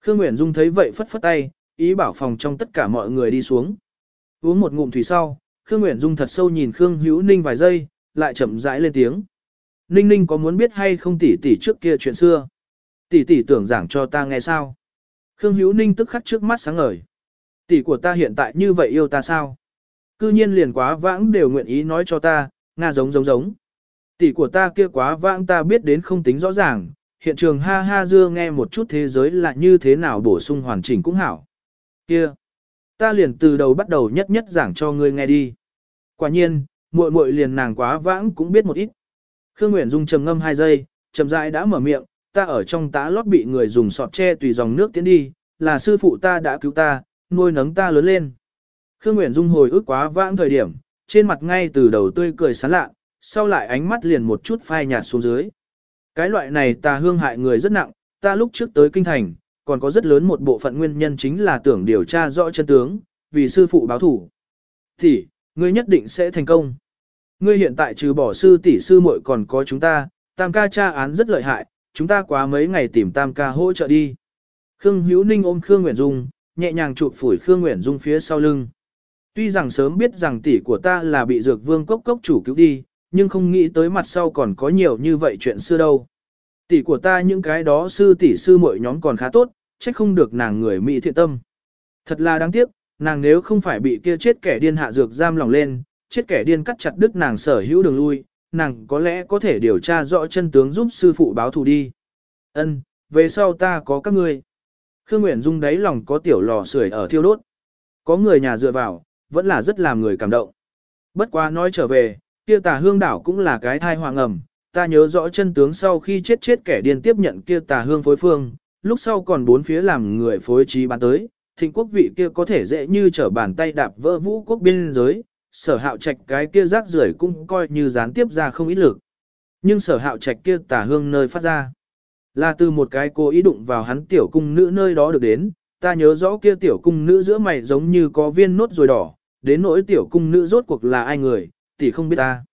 Speaker 1: Khương Nguyễn Dung thấy vậy phất phất tay, ý bảo phòng trong tất cả mọi người đi xuống. Uống một ngụm thủy sau, Khương Nguyễn Dung thật sâu nhìn Khương Hữu Ninh vài giây, lại chậm rãi lên tiếng. Ninh Ninh có muốn biết hay không tỷ tỷ trước kia chuyện xưa? Tỷ tỷ tưởng giảng cho ta nghe sao? Khương Hữu Ninh tức khắc trước mắt sáng ngời. Tỷ của ta hiện tại như vậy yêu ta sao? Cư nhiên liền quá vãng đều nguyện ý nói cho ta, nga giống giống giống. Tỷ của ta kia quá vãng ta biết đến không tính rõ ràng, hiện trường ha ha dưa nghe một chút thế giới là như thế nào bổ sung hoàn chỉnh cũng hảo. Kia, ta liền từ đầu bắt đầu nhất nhất giảng cho ngươi nghe đi. Quả nhiên, muội muội liền nàng quá vãng cũng biết một ít. Khương Nguyễn Dung trầm ngâm hai giây, chậm rãi đã mở miệng, ta ở trong tá lót bị người dùng sọt tre tùy dòng nước tiến đi, là sư phụ ta đã cứu ta, nuôi nấng ta lớn lên. Khương Nguyễn Dung hồi ức quá vãng thời điểm, trên mặt ngay từ đầu tươi cười sán lạ, sau lại ánh mắt liền một chút phai nhạt xuống dưới. Cái loại này ta hương hại người rất nặng, ta lúc trước tới kinh thành, còn có rất lớn một bộ phận nguyên nhân chính là tưởng điều tra rõ chân tướng, vì sư phụ báo thủ. Thì, ngươi nhất định sẽ thành công. Ngươi hiện tại trừ bỏ sư tỷ sư muội còn có chúng ta, tam ca tra án rất lợi hại, chúng ta quá mấy ngày tìm tam ca hỗ trợ đi. Khương Hữu Ninh ôm Khương Nguyễn Dung, nhẹ nhàng chụp phủi Khương Nguyễn Dung phía sau lưng. Tuy rằng sớm biết rằng tỷ của ta là bị dược vương cốc cốc chủ cứu đi, nhưng không nghĩ tới mặt sau còn có nhiều như vậy chuyện xưa đâu. Tỷ của ta những cái đó sư tỷ sư muội nhóm còn khá tốt, trách không được nàng người mỹ thiện tâm. Thật là đáng tiếc, nàng nếu không phải bị kia chết kẻ điên hạ dược giam lòng lên, chết kẻ điên cắt chặt đứt nàng sở hữu đường lui, nàng có lẽ có thể điều tra rõ chân tướng giúp sư phụ báo thù đi. Ân, về sau ta có các ngươi. Khương Nguyễn Dung đáy lòng có tiểu lò sưởi ở thiêu đốt. Có người nhà dựa vào, vẫn là rất làm người cảm động. Bất quá nói trở về, kia tà hương đảo cũng là cái thai hoàng ẩm. Ta nhớ rõ chân tướng sau khi chết chết kẻ điên tiếp nhận kia tà hương phối phương, lúc sau còn bốn phía làm người phối trí bán tới, thịnh quốc vị kia có thể dễ như trở bàn tay đạp vỡ vũ quốc biên giới, sở hạo trạch cái kia rác rưởi cũng coi như gián tiếp ra không ít lực. Nhưng sở hạo trạch kia tà hương nơi phát ra, là từ một cái cô ý đụng vào hắn tiểu cung nữ nơi đó được đến, ta nhớ rõ kia tiểu cung nữ giữa mày giống như có viên nốt rồi đỏ, đến nỗi tiểu cung nữ rốt cuộc là ai người, tỷ không biết ta.